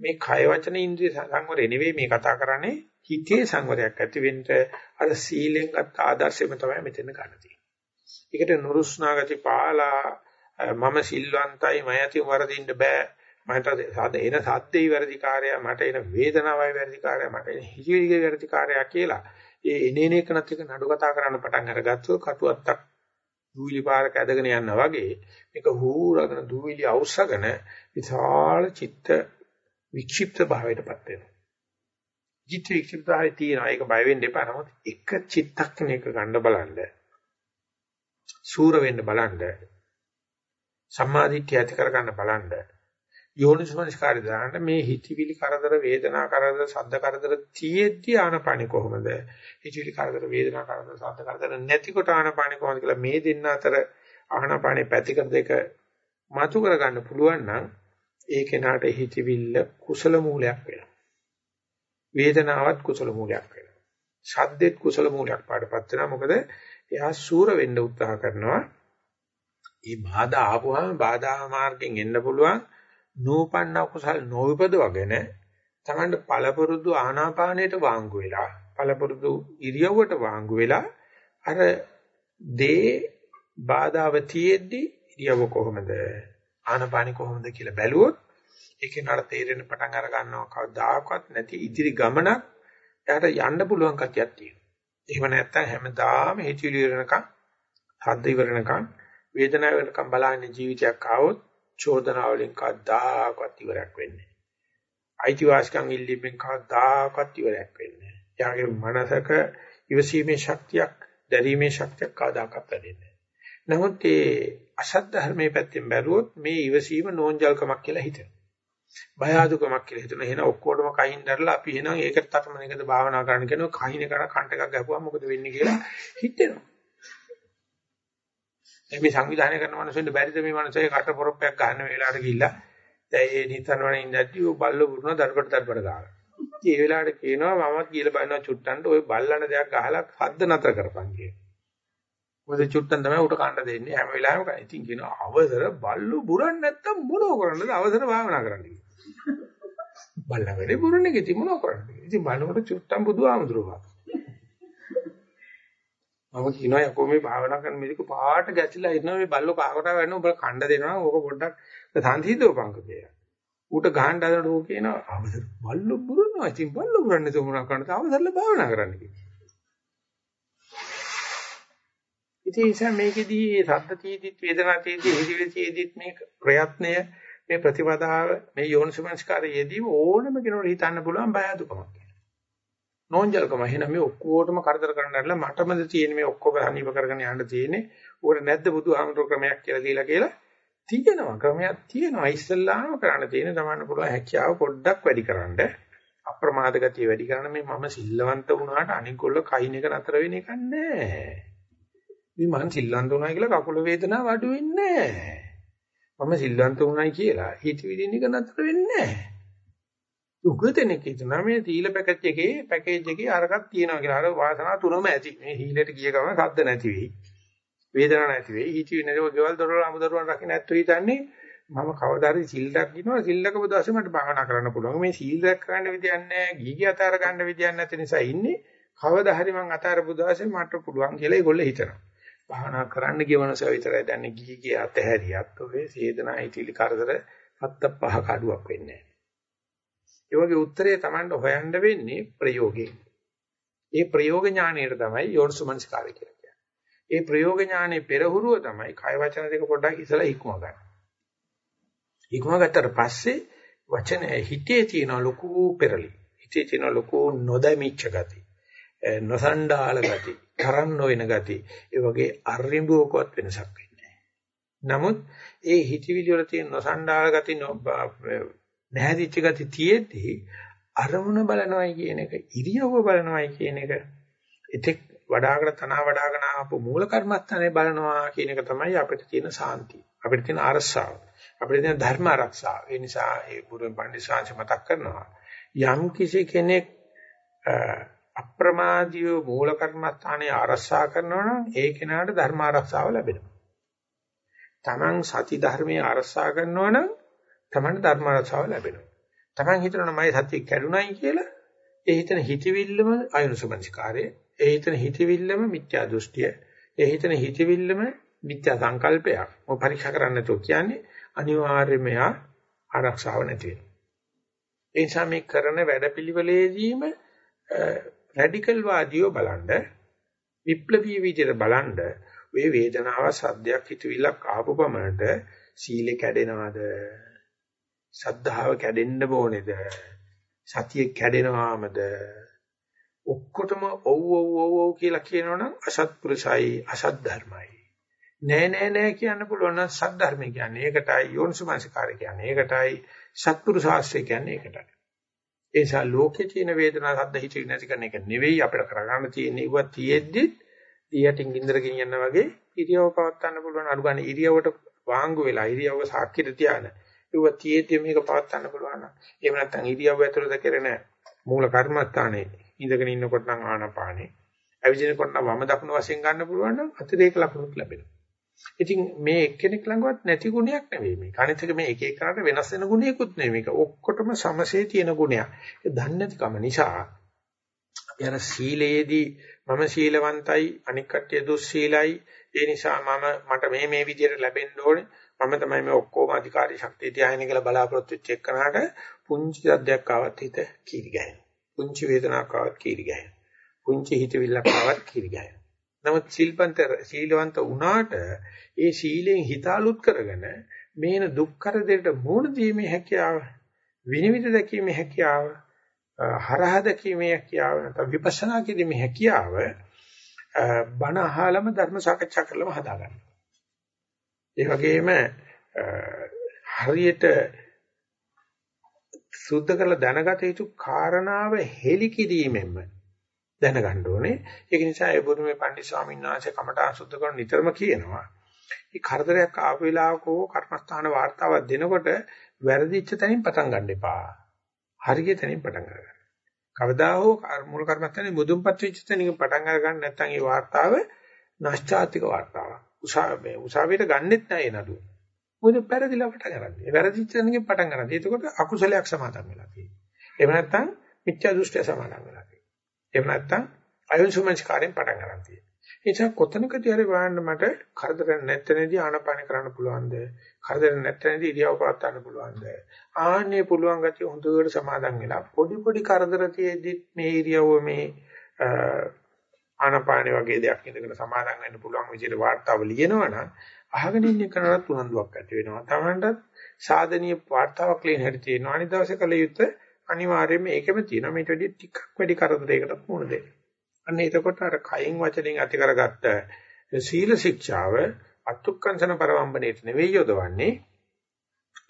මේ කය වචන ඉන්ද්‍රිය සංවරය නෙවෙයි මේ කතා කරන්නේ හිතේ සංවරයක් ඇති වෙන්න අර සීලෙන් ගත් ආදර්ශයම තමයි මෙතන ගන්න තියෙන්නේ. ඒකට නුරුස්නාගති පාලා මම සිල්වන්තයි මම ඇති වරදින්න බෑ මට සාද එන සද්දේ වැඩිකාරය මට එන වේදනාවයි වැඩිකාරය මට එන හිජිවිගේ වැඩිකාරය කියලා ඒ එනේන එකනත් එක නඩු කතා කරන්න පටන් අරගත්තොත් කටුවත්තක් දූවිලි පාරක ඇදගෙන යනවා වගේ මේක හූරගෙන දූවිලි අවශ්‍යගෙන විශාල චිත්ත වික්ෂිප්ත භාවයටපත් වෙනවා. චිත්ත වික්ෂිප්තයි තියෙනවා. ඒක බය වෙන්න එපා. නමුත් එක චිත්තක්ෂණයක ගන්න බලන්න. සූර වෙන්න බලන්න. සම්මාදිට්ඨිය ඇති කර ගන්න බලන්න. යෝනිසමනස්කාරය දාන්න මේ හිතවිලි කරදර වේදනා කරදර සද්ද කරදර තියෙද්දි ආනපානි කොහොමද? හිතවිලි කරදර වේදනා කරදර සද්ද කරදර නැතිකොට ආනපානි කොහොමද කියලා මේ දෙන්න අතර ආනපානි පැතිකඩ දෙක මතු කර ගන්න පුළුවන් නම් ඒ කෙනාට හිතවිල්ල කුසල මූලයක් වෙනවා. වේදනාවත් කුසල මූලයක් වෙනවා. ශබ්දෙත් කුසල මූලයක් පාඩපත් වෙනවා. මොකද එයා සූර වෙන්න උත්සාහ කරනවා. මේ බාධා ආපුවාම බාධා මාර්ගෙන් එන්න පුළුවන් නූපන්න කුසල් නොවිපදවගෙන තමන්ට පළපුරුදු ආනාපානයට වාංගු වෙලා පළපුරුදු ඉරියව්වට වාංගු වෙලා අර දේ බාධාව තියෙද්දි ඉරියව්ව කොහොමද ආනපානි කොහොමද කියලා බැලුවොත් ඒකේ නතර තේරෙන පටන් අර ගන්නවා කවදාකවත් නැති ඉදිරි ගමනක් එයාට යන්න පුළුවන් කතියක් තියෙනවා. එහෙම නැත්නම් හැමදාම හිතවිලි වෙනකන් හද්ද ඉවරනකන් වේදනාව වෙනකන් බලන්නේ ජීවිතයක් ආවොත් චෝදනා වලින් කවදාකවත් ඉවරයක් වෙන්නේ නැහැ. අයිතිවාසිකම් ඉල්ලීමෙන් කවදාකවත් ඉවරයක් වෙන්නේ නැහැ. එයාගේ මනසක ඉවසීමේ ශක්තියක්, දැරීමේ ශක්තියක් කවදාකවත් වැඩෙන්නේ නැහැ. නමුත් ඒ අසත් ධර්මයේ පැත්තෙන් බැලුවොත් මේ ඉවසීම නෝන්ජල්කමක් කියලා හිතෙනවා. බය අදුකමක් කියලා හිතන. එහෙනම් ඔක්කොටම කහින් දැරලා අපි එහෙනම් ඒකට තරම එකද භාවනා කරන්න කියනවා. කහින කර කන්ට එකක් ගැහුවා මොකද වෙන්නේ කියලා හිතෙනවා. මේ සංවිධානය කරන මිනිස්සුන්ට බැරිද මේ මිනිස්සුගේ කට පොරොප්පයක් ගන්න වෙලාවට ගිහිල්ලා දැන් ඒ නිතරවනේ ඉඳද්දි ඔය බල්ල පුරුණ දඩබඩ දඩබඩ ගාලා. ඉතින් ඒ වෙලාවට කියනවා මමත් කියලා බලනවා චුට්ටන්ට ඔය බල්ලන දෙයක් ගහලා හද්ද නතර කරපන් කියලා. මොකද චුට්ටන් තමයි උට කන්න දෙන්නේ හැම වෙලාවෙම කන. ඉතින් කියනවා අවසර බල්ලු බුරන්නේ නැත්තම් මොනව කරන්නද අවසර භාවනා කරන්න කියලා. බල්ලා වැඩේ බුරන්නේ කිති මොනව කරන්නද? ඉතින් බලනකොට චුට්ටන් බුදුහාමුදුරුවෝ. මම කියනවා යකෝ මේ භාවනා කරන මේක පාට ගැසිලා ඉන්නවා මේ බල්ලෝ කාකට වෙන්න ඔබ කණ්ඩ දෙනවා ඕක පොඩ්ඩක් සංසිද්ධෝපංක කියලා. ඌට ගහන්න හදනකොට ඌ කියනවා අවසර බල්ලෝ බුරනවා. ඉතින් බල්ලෝ බුරන්නේ තෝමනා කරන්න අවසරල භාවනා කරන්න කියලා. ඉතින් ඒ නිසා මේකෙදී සද්ද තීදිත් වේදනා තීදිත් හිතිවිලි තීදිත් මේ ප්‍රයත්නය මේ ප්‍රතිපදාව මේ යෝනිසමංස්කාරයේදී ඕනම කෙනෙකුට හිතන්න පුළුවන් බය අදුකමක්. නෝන්ජල්කම එහෙනම් මේ ඔක්කොටම කරදර කරන්න ඇරලා මටමද තියෙන මේ ඔක්කොම හනිව කරගෙන යන්න තියෙන්නේ. උකට නැද්ද බුදුහාමුදුර ක්‍රමයක් කියලා දීලා කියලා තියෙනවා. ක්‍රමයක් තියෙනවා. ඉස්සල්ලාම කරන්න තියෙන තමන්න පුළුවන් හැකියාව පොඩ්ඩක් වැඩි කරන්න. අප්‍රමාද ගතිය වැඩි කරන්න මේ මම සිල්ලවන්ත වුණාට අනිකොල්ල කයින් එක නතර වෙන එක නෑ. මේ මං සිල්වන්ත වුණා කියලා කකුල වේදනාව අඩු වෙන්නේ නැහැ. මම සිල්වන්ත වුණායි කියලා හිතවිලින් එක නතර වෙන්නේ නැහැ. උගතෙනෙක් හිතනවා මේ තීල පැකේජ් එකේ පැකේජ් එකේ අරකට තියෙනවා කියලා. අර වාසනාව තුනම ඇති. මේ හීලෙට ගිය ගමන් සද්ද නැති වෙයි. වේදනාවක් නැති වෙයි. හිතවිලි නැතිව ගෙවල් දොරවල් අමුදරුවන් රකින්න ඇත්තෝ හිතන්නේ මම කවදාද සිල්ඩක් ගිනවා සිල්ලක බුදාසේ මට භාවනා කරන්න පුළුවන්. මේ සීල්යක් කරන්න විදියක් නැහැ. ගීගී අතාර ගන්න විදියක් නැති නිසා ඉන්නේ. කවදා හරි මං අතාර බුදාසේ මට පුළුවන් කියලා ඒගොල්ලෝ හිතනවා. භාවනා කරන්න ගිය මනසව විතරයි දන්නේ ගිහි ගිය අතහැරියත් ඔය සේදනා හිතිලි කරදර හත්ත පහ කඩුවක් වෙන්නේ ඒ වගේ උත්තරේ Tamanට හොයන්න වෙන්නේ ප්‍රයෝගයෙන්. ඒ ප්‍රයෝග ඥාණයට තමයි යෝනිසමනස්කාරය කියලා කියන්නේ. ඒ ප්‍රයෝග ඥානයේ පෙරහුරුව තමයි කය වචන දෙක පොඩ්ඩක් ඉස්සලා ඉක්ම ගන්න. ඉක්ම ගත්තට පස්සේ වචන හිතේ තියෙන ලොකු පෙරලි. හිතේ තියෙන ලොකු නොදැමිච්ච ගති. නොසණ්ඩාල ගති. තරන් නොවන ගති. ඒ වගේ අරිඹුවකවත් වෙනසක් වෙන්නේ නමුත් ඒ හිතවිලි වල තියෙන නොසණ්ඩාල ගති නැහැදිච්ච ගති තියෙද්දි අරමුණ බලනවයි කියන එක ඉරියව්ව බලනවයි කියන එක එතෙක් වඩාගෙන තනවා වඩාගෙන ආපු මූල කර්මස්ථානේ බලනවා කියන එක තමයි අපිට තියෙන සාන්තිය. අපිට තියෙන අරසාව. අපිට තියෙන ධර්ම ආරක්ෂාව. ඒ නිසා ඒ බුදුන් පඬිස්සාංශ මතක් කරනවා යම් කිසි කෙනෙක් අප්‍රමාදීව මූල කර්මස්ථානේ ආරක්ෂා කරනවා නම් ඒ කෙනාට ධර්ම ආරක්ෂාව ලැබෙනවා. Taman සති ධර්මයේ ආරක්ෂා කරනවා නම් Tamanට ධර්ම ආරක්ෂාව ලැබෙනවා. Taman හිතනවා මයි සතිය කැඩුනයි කියලා. ඒ හිතන හිතවිල්ලම අයුනුසමංස්කාරය ඒ හිතන හිතවිල්ලම මිත්‍යා දෘෂ්ටිය. ඒ හිතන හිතවිල්ලම මිත්‍යා සංකල්පයක්. ඔය පරීක්ෂා කරන්න නැතුව කියන්නේ අනිවාර්යයෙන්ම ආරක්ෂාව නැති වෙනවා. ඒ නිසා මේ කරන වැඩපිළිවෙලේදීම රැඩිකල් වාදියෝ බලන්න විප්ලවීය විදිහට බලන්න මේ වේදනාව සද්දයක් හිතවිල්ලක් ආපු පමණට සීලෙ කැඩෙනවද? සද්ධාව කැඩෙන්න ඕනේද? සතිය කැඩෙනවාමද? ඔක්කොටම ඔව් ඔව් ඔව් ඔව් කියලා කියනවනම් අසත්පුරුෂයි අසත් ධර්මයි නෑ නෑ නෑ කියන්න පුළුවන් නම් සත් ධර්මය කියන්නේ ඒකටයි යෝනිසමනසිකාරය කියන්නේ ඒකටයි සත්පුරුෂාශ්‍රය කියන්නේ ඒකටයි. ඒ නිසා ලෝකේ තියෙන වේදනා සද්ද හිතේ නැති කරන එක නෙවෙයි අපිට කරගන්න තියෙන්නේ. ඉව තියෙද්දි දියටින් ගින්දර ගෙනියන්න වගේ ඉරියව පවත් ගන්න පුළුවන්. අඩු ගන්න ඉරියවට වාංගු වෙලා ඉරියව සාක්කිට තියාන ඉව තියෙද්දි මේක පවත් ගන්න පුළුවන් නම් එහෙම නැත්නම් ඉරියව ඇතුළත කරන මූල කර්මස්ථානේ ඉඳගෙන ඉන්නකොට නම් ආනපානේ ඇවිදිනකොට නම් වම දකුණු වශයෙන් ගන්න පුළුවන් නම් අතිරේක ලක්ෂණත් ලැබෙනවා. ඉතින් මේ එක්කෙනෙක් ළඟවත් නැති ගුණයක් නෙවෙයි මේක. අනිත් එක මේ එක එකකට වෙනස් වෙන ගුණයකුත් නෙවෙයි මේක. ඔක්කොටම සමසේ තියෙන ගුණයක්. ඒ දන්නේ නැතිකම නිසා අපි අර සීලයේදී මම සීලවන්තයි අනික් කට්ටිය දුස්සීලයි. ඒ නිසා මම මට මේ මේ විදිහට ලැබෙන්න ඕනේ. මම තමයි මේ ඔක්කොම අධිකාරී ශක්තිය තියාගෙන කියලා බලාපොරොත්තු වෙච්ච එකනට පුංචි සද්දයක් ආවත් හිත කීරි ගහනවා. පුංචි වේදනාවක් ආවත් කීරි ගහනවා. පුංචි හිතවිල්ලක් ආවත් කීරි ගහනවා. නමුත් සිල්පන්ත සීලවන්ත වුණාට ඒ සීලෙන් හිත අලුත් කරගෙන මේන දුක් කරදරට මුහුණ දීමේ හැකියාව විනිවිද දැකීමේ හැකියාව හරහ දැකීමේ හැකියාව නැත්නම් විපස්සනා කිරීමේ හැකියාව බණ අහලම ධර්ම සාකච්ඡා කරලම හදාගන්න. ඒ වගේම හරියට සුද්ධ කරලා දැනගත යුතු කාරණාව හෙලි කිරීමෙන්ම දැනගන්න ඕනේ. ඒක නිසා ඒ බුදුමේ පණ්ඩිත ස්වාමීන් වහන්සේ කමඨා සුද්ධ කරන නිතරම කියනවා. මේ කරදරයක් ආපු වෙලාවක කර්මස්ථාන වාර්තාවක් දෙනකොට වැරදිච්ච තැනින් පටන් ගන්න එපා. හරිය තැනින් පටන් ගන්න. කවදා හෝ මූල කර්මස්ථානේ මුදුන්පත් වෙච්ච තැනින් පටන් අරගන්න නැත්නම් ඒ වාර්තාව නැස්චාතික වාර්තාවක්. උසාවියේ උසාවියට ගන්නෙත් නැහැ නඩුව. මොකද පෙරදිලා පටන් ගන්නදී. ඒ වැරදිච්ච තැනින් පටන් ගන්නදී. එතකොට අකුසලයක් සමාදන් වෙලා තියෙනවා. එහෙම නැත්නම් මිත්‍යා දෘෂ්ටිය සමාදන් වෙලා එහෙම නැත්නම් අයෝනිසෝමනස්කාරයෙන් පටන් ගන්න තියෙනවා. ඒ නිසා කොතනකදී හරි බලන්න මට කරදර නැත්නම්දී ආනපාන කරන්න පුළුවන්ද? කරදර නැත්නම්දී ඉරියව් පාත් ගන්න පුළුවන්ද? ආන්නේ පුළුවන් ගැතිය හොඳට සමාදන් වෙලා පොඩි පොඩි කරදර තියෙද්දි මේ ඉරියව්ව මේ ආනපාන වගේ දෙයක් ඉඳගෙන සමාදන් වෙන්න පුළුවන් විදිහට වාර්තාව ලියනවනම් අහගෙන ඉන්න කෙනාට උනන්දුවක් ඇති වෙනවා. Tamanටත් සාධනීය වාර්තාවක් ලියන හැටි තියෙනවා. අනිත් දවසේ කල යුත්තේ අනිවාර්යයෙන්ම ඒකෙම තියෙනවා මේට වැඩි ටිකක් වැඩි කරදරයකට මුහුණ දෙන්න. අන්න එතකොට අර කයින් වචනෙන් ඇති කරගත්ත සීල ශික්ෂාව අත්ුක්කංශන පරවම්බණයට නෙවෙයි යොදවන්නේ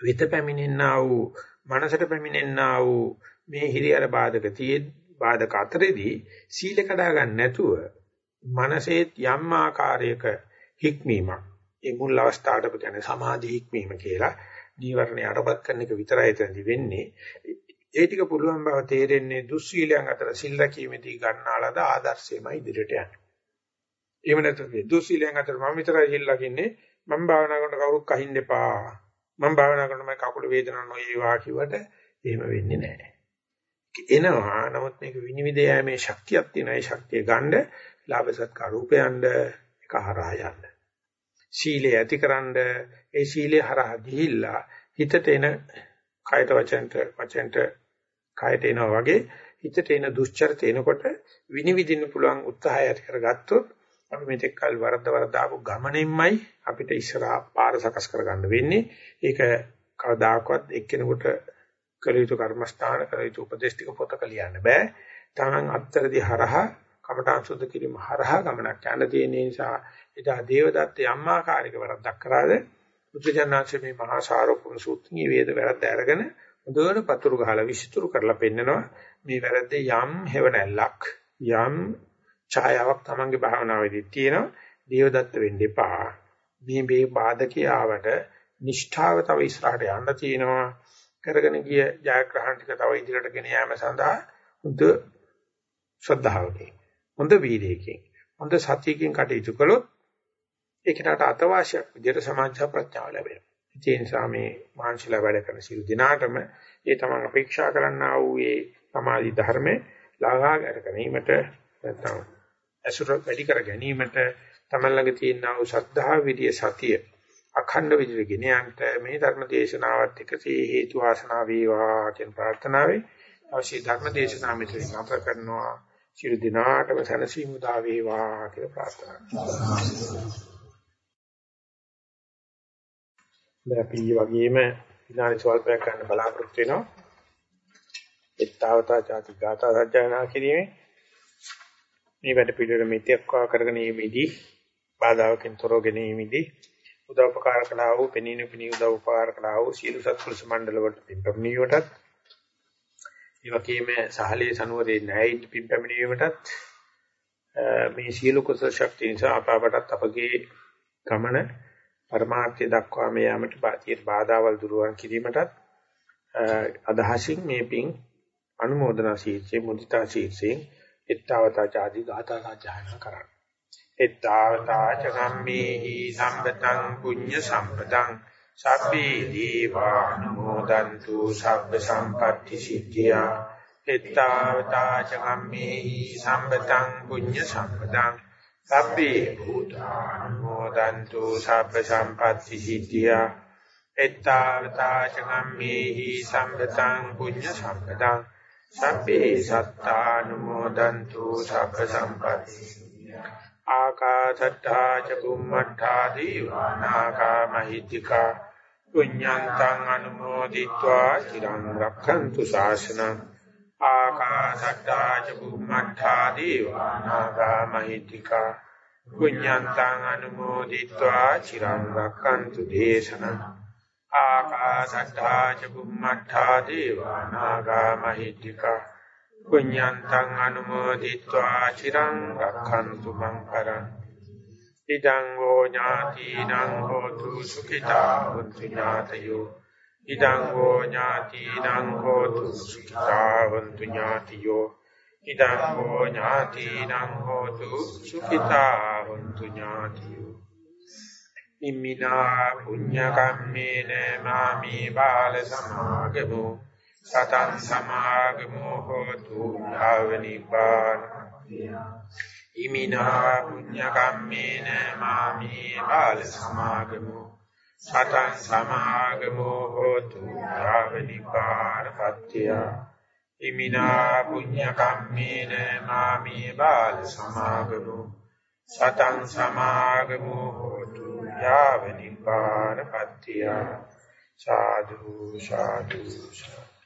විත පැමිණෙන්නා වූ මනසට පැමිණෙන්නා වූ මේ හිරියර බාධක tie බාධක අතරේදී සීල කඩා ගන්න නැතුව මනසේ යම් ආකාරයක හික්මීමක් ඒ මුල් අවස්ථාවට කියන්නේ සමාධි හික්මීම කියලා නීවරණ යටපත් කරන එක විතරයි එතනදි වෙන්නේ ඒ ටික පුළුවන් බව තේරෙන්නේ දුස්සීලයන් අතර සිල් රැකීමේදී ගන්නාලද ආදර්ශයමයි ඉදිරියට යන්නේ. එහෙම නැත්නම් දුස්සීලයන් අතර මම විතරයි සිල් රකින්නේ මම භාවනා කරන කවුරුත් කහින්න එපා. මම භාවනා කරන මම කකුල වේදනාවක් නොවේවා කිව්වට එහෙම වෙන්නේ නැහැ. එනවා නමුත් මේක විනිවිද යෑමේ ශක්තියක් තියෙන ඒ ශක්තිය ගන්න ලාභ සත්කාර රූපයන්ද එක හරහා යන්න. සීලය ඇතිකරනද ඒ සීලය හරහා ගිහිල්ලා හිතට එන කයට වචනට වචනට කයට එනවා වගේ හිතට එන දුෂ්චරිත එනකොට විනිවිදින්න පුළුවන් උත්සාහය ඇති කරගත්තොත් අපි මෙතෙක් කල් වරද්ද වරදාපු ගමනින්මයි අපිට ඉස්සරහා පාර සකස් කරගන්න වෙන්නේ. ඒක කවදාකවත් එක්කෙනෙකුට කළ යුතු කර්මස්ථාන කළ යුතු උපදේශ ටික පොතක ලියන්න බෑ. Taman අත්තරදී හරහා කමඨාන් සුද්ධ කිරීම හරහා ගමනක් යන්න තියෙන නිසා එදා දේවදත්ත යම් ආකාරයක වරද්දක් කරාද බුදුජානනාංශ මේ මහා සාරෝපම සූත්‍රයේ වේද වැරද්ද අරගෙන හොඳට පතුරු ගහලා විසිතුරු කරලා පෙන්නනවා. මේ වැරද්දේ යම් හේවණල්ලක් යම් ඡායාවක් Tamange භාවනාවේදී තියෙනවා. දේවදත්ත වෙන්න එපා. මේ මේ බාධකියාවට නිෂ්ඨාව තව ඉස්සරහට යන්න තියෙනවා. කරගෙන ගිය ජයග්‍රහණ ටික තව ඉදිරියට ගෙන යාම සඳහා හොඳ ශ්‍රද්ධාවකින් හොඳ වීර්යයකින් හොඳ සතියකින් කටයුතු කළොත් ඒකට අතවාසියක් විදිහට සමාජ ප්‍රඥාව ලැබෙනවා. ඒ නිසා මේ මාංශලා වැඩ කරන සියලු දිනාටම ඒ තමන් අපේක්ෂා කරන්නා වූ ඒ සමාධි ධර්මේ ලාගා කර ගැනීමට නැත්නම් අසුර වැඩි කර ගැනීමට තමන් ළඟ තියෙනා වූ ශ්‍රද්ධා විරිය සතිය අඛණ්ඩ විදිහට ගෙන යන්නට මේ ධර්ම දේශනාවත් එකසේ හේතු වාසනා වේවා කියන ප්‍රාර්ථනාවෙන් අවශ්‍ය ධර්ම දේශනා මෙතන නතර කරනවා සියලු දිනාටම සැනසීම උදා වේවා කියලා ප්‍රාර්ථනා කරනවා. දැන් අපි වගේම විනාඩි ස්වල්පයක් ගන්න බලාපොරොත්තු වෙනවා. එත්තාවතා ചാති ගාථා සජ්ජායනා කිරීමේ මේ වැඩ පිළිවෙල මෙතෙක්වා කරගෙන ීමේදී බාධාකින් තොරව ගැනීමේදී උදව්පකාර කළා වූ පෙනීන පිණි උදව්පකාර කළා වූ සීල සත්පුරුෂ මණ්ඩල වලට පින්පමිනියටත් ඒ වගේම සහලේ සනුවරේ නැයි පින්පමිනියටත් මේ සීල කුසල ශක්තිය නිසා අපවටත් අපගේ ගමන පරමාර්ථය දක්වා මේ යමට බාතිය බාධාවල් දුරුවන් කිරීමටත් අදහසින් මේ පින් අනුමೋದනා ශීර්ෂයේ මුදිතා ශීර්ෂයෙන් එත්තාවතා ආදී ගාථා සජ්ජායනා කරන්න. එත්තාවතා චගම්මේහි සම්පතං පුඤ්ඤ සම්පතං සබ්බේ දීවානුමෝදන්තු සබ්බ සම්පatti සිද්ධියා. එත්තාවතා චගම්මේහි සම්පතං පුඤ්ඤ සම්පතං සබ්බේ භූතානුමෝදන්තු සබ්බ සම්පatti සිද්ධියා. එත්තාවතා චගම්මේහි සම්පතං පුඤ්ඤ සම්පතං සබ්බේ සත්තානුමෝදන්තු සබ්බ සම්පatti ආකාශට්ටා ච බුම්මට්ටා දීවානාකා මහිත්‍තිකා පුඤ්ඤන්තං අනුමෝදිत्वा চিරං රක්ඛන්තු ශාසනං ආකාශට්ටා ච බුම්මට්ටා දීවානාකා මහිත්‍තිකා පුඤ්ඤන්තං අනුමෝදිत्वा চিරං රක්ඛන්තු දේශනං ආකාශට්ටා ච බුම්මට්ටා දීවානාකා මහිත්‍තිකා පුඤ්ඤන්තං අනුමෝදිत्वा චිරං රක්ඛන්තු මං පරං. ඉදං ෝ ඥාතිනං හෝතු සුඛිතා හොන්තු ඥාතයෝ. ඉදං ෝ ඥාතිනං හෝතු සුඛිතා හොන්තු ඥාතියෝ. ඉදං ෝ ඥාතිනං හෝතු සුඛිතා හොන්තු ඥාතියෝ. ඉම්මිනා පුඤ්ඤ කම්මේන මාමේ බාල සමාගමෝ. සතං සමාගමෝ හෝතු භාවනිපාන. ඉමිනා පුඤ්ඤ කම්මේන මාමි බාල සමාගමෝ. සතං සමාගමෝ හෝතු භාවනිපාන පත්‍ය. ඉමිනා පුඤ්ඤ කම්මේන මාමි බාල සමාගමෝ. සතං සමාගමෝ හෝතු යාව නිපාන පත්‍තිය සාදු සාදු සාදු.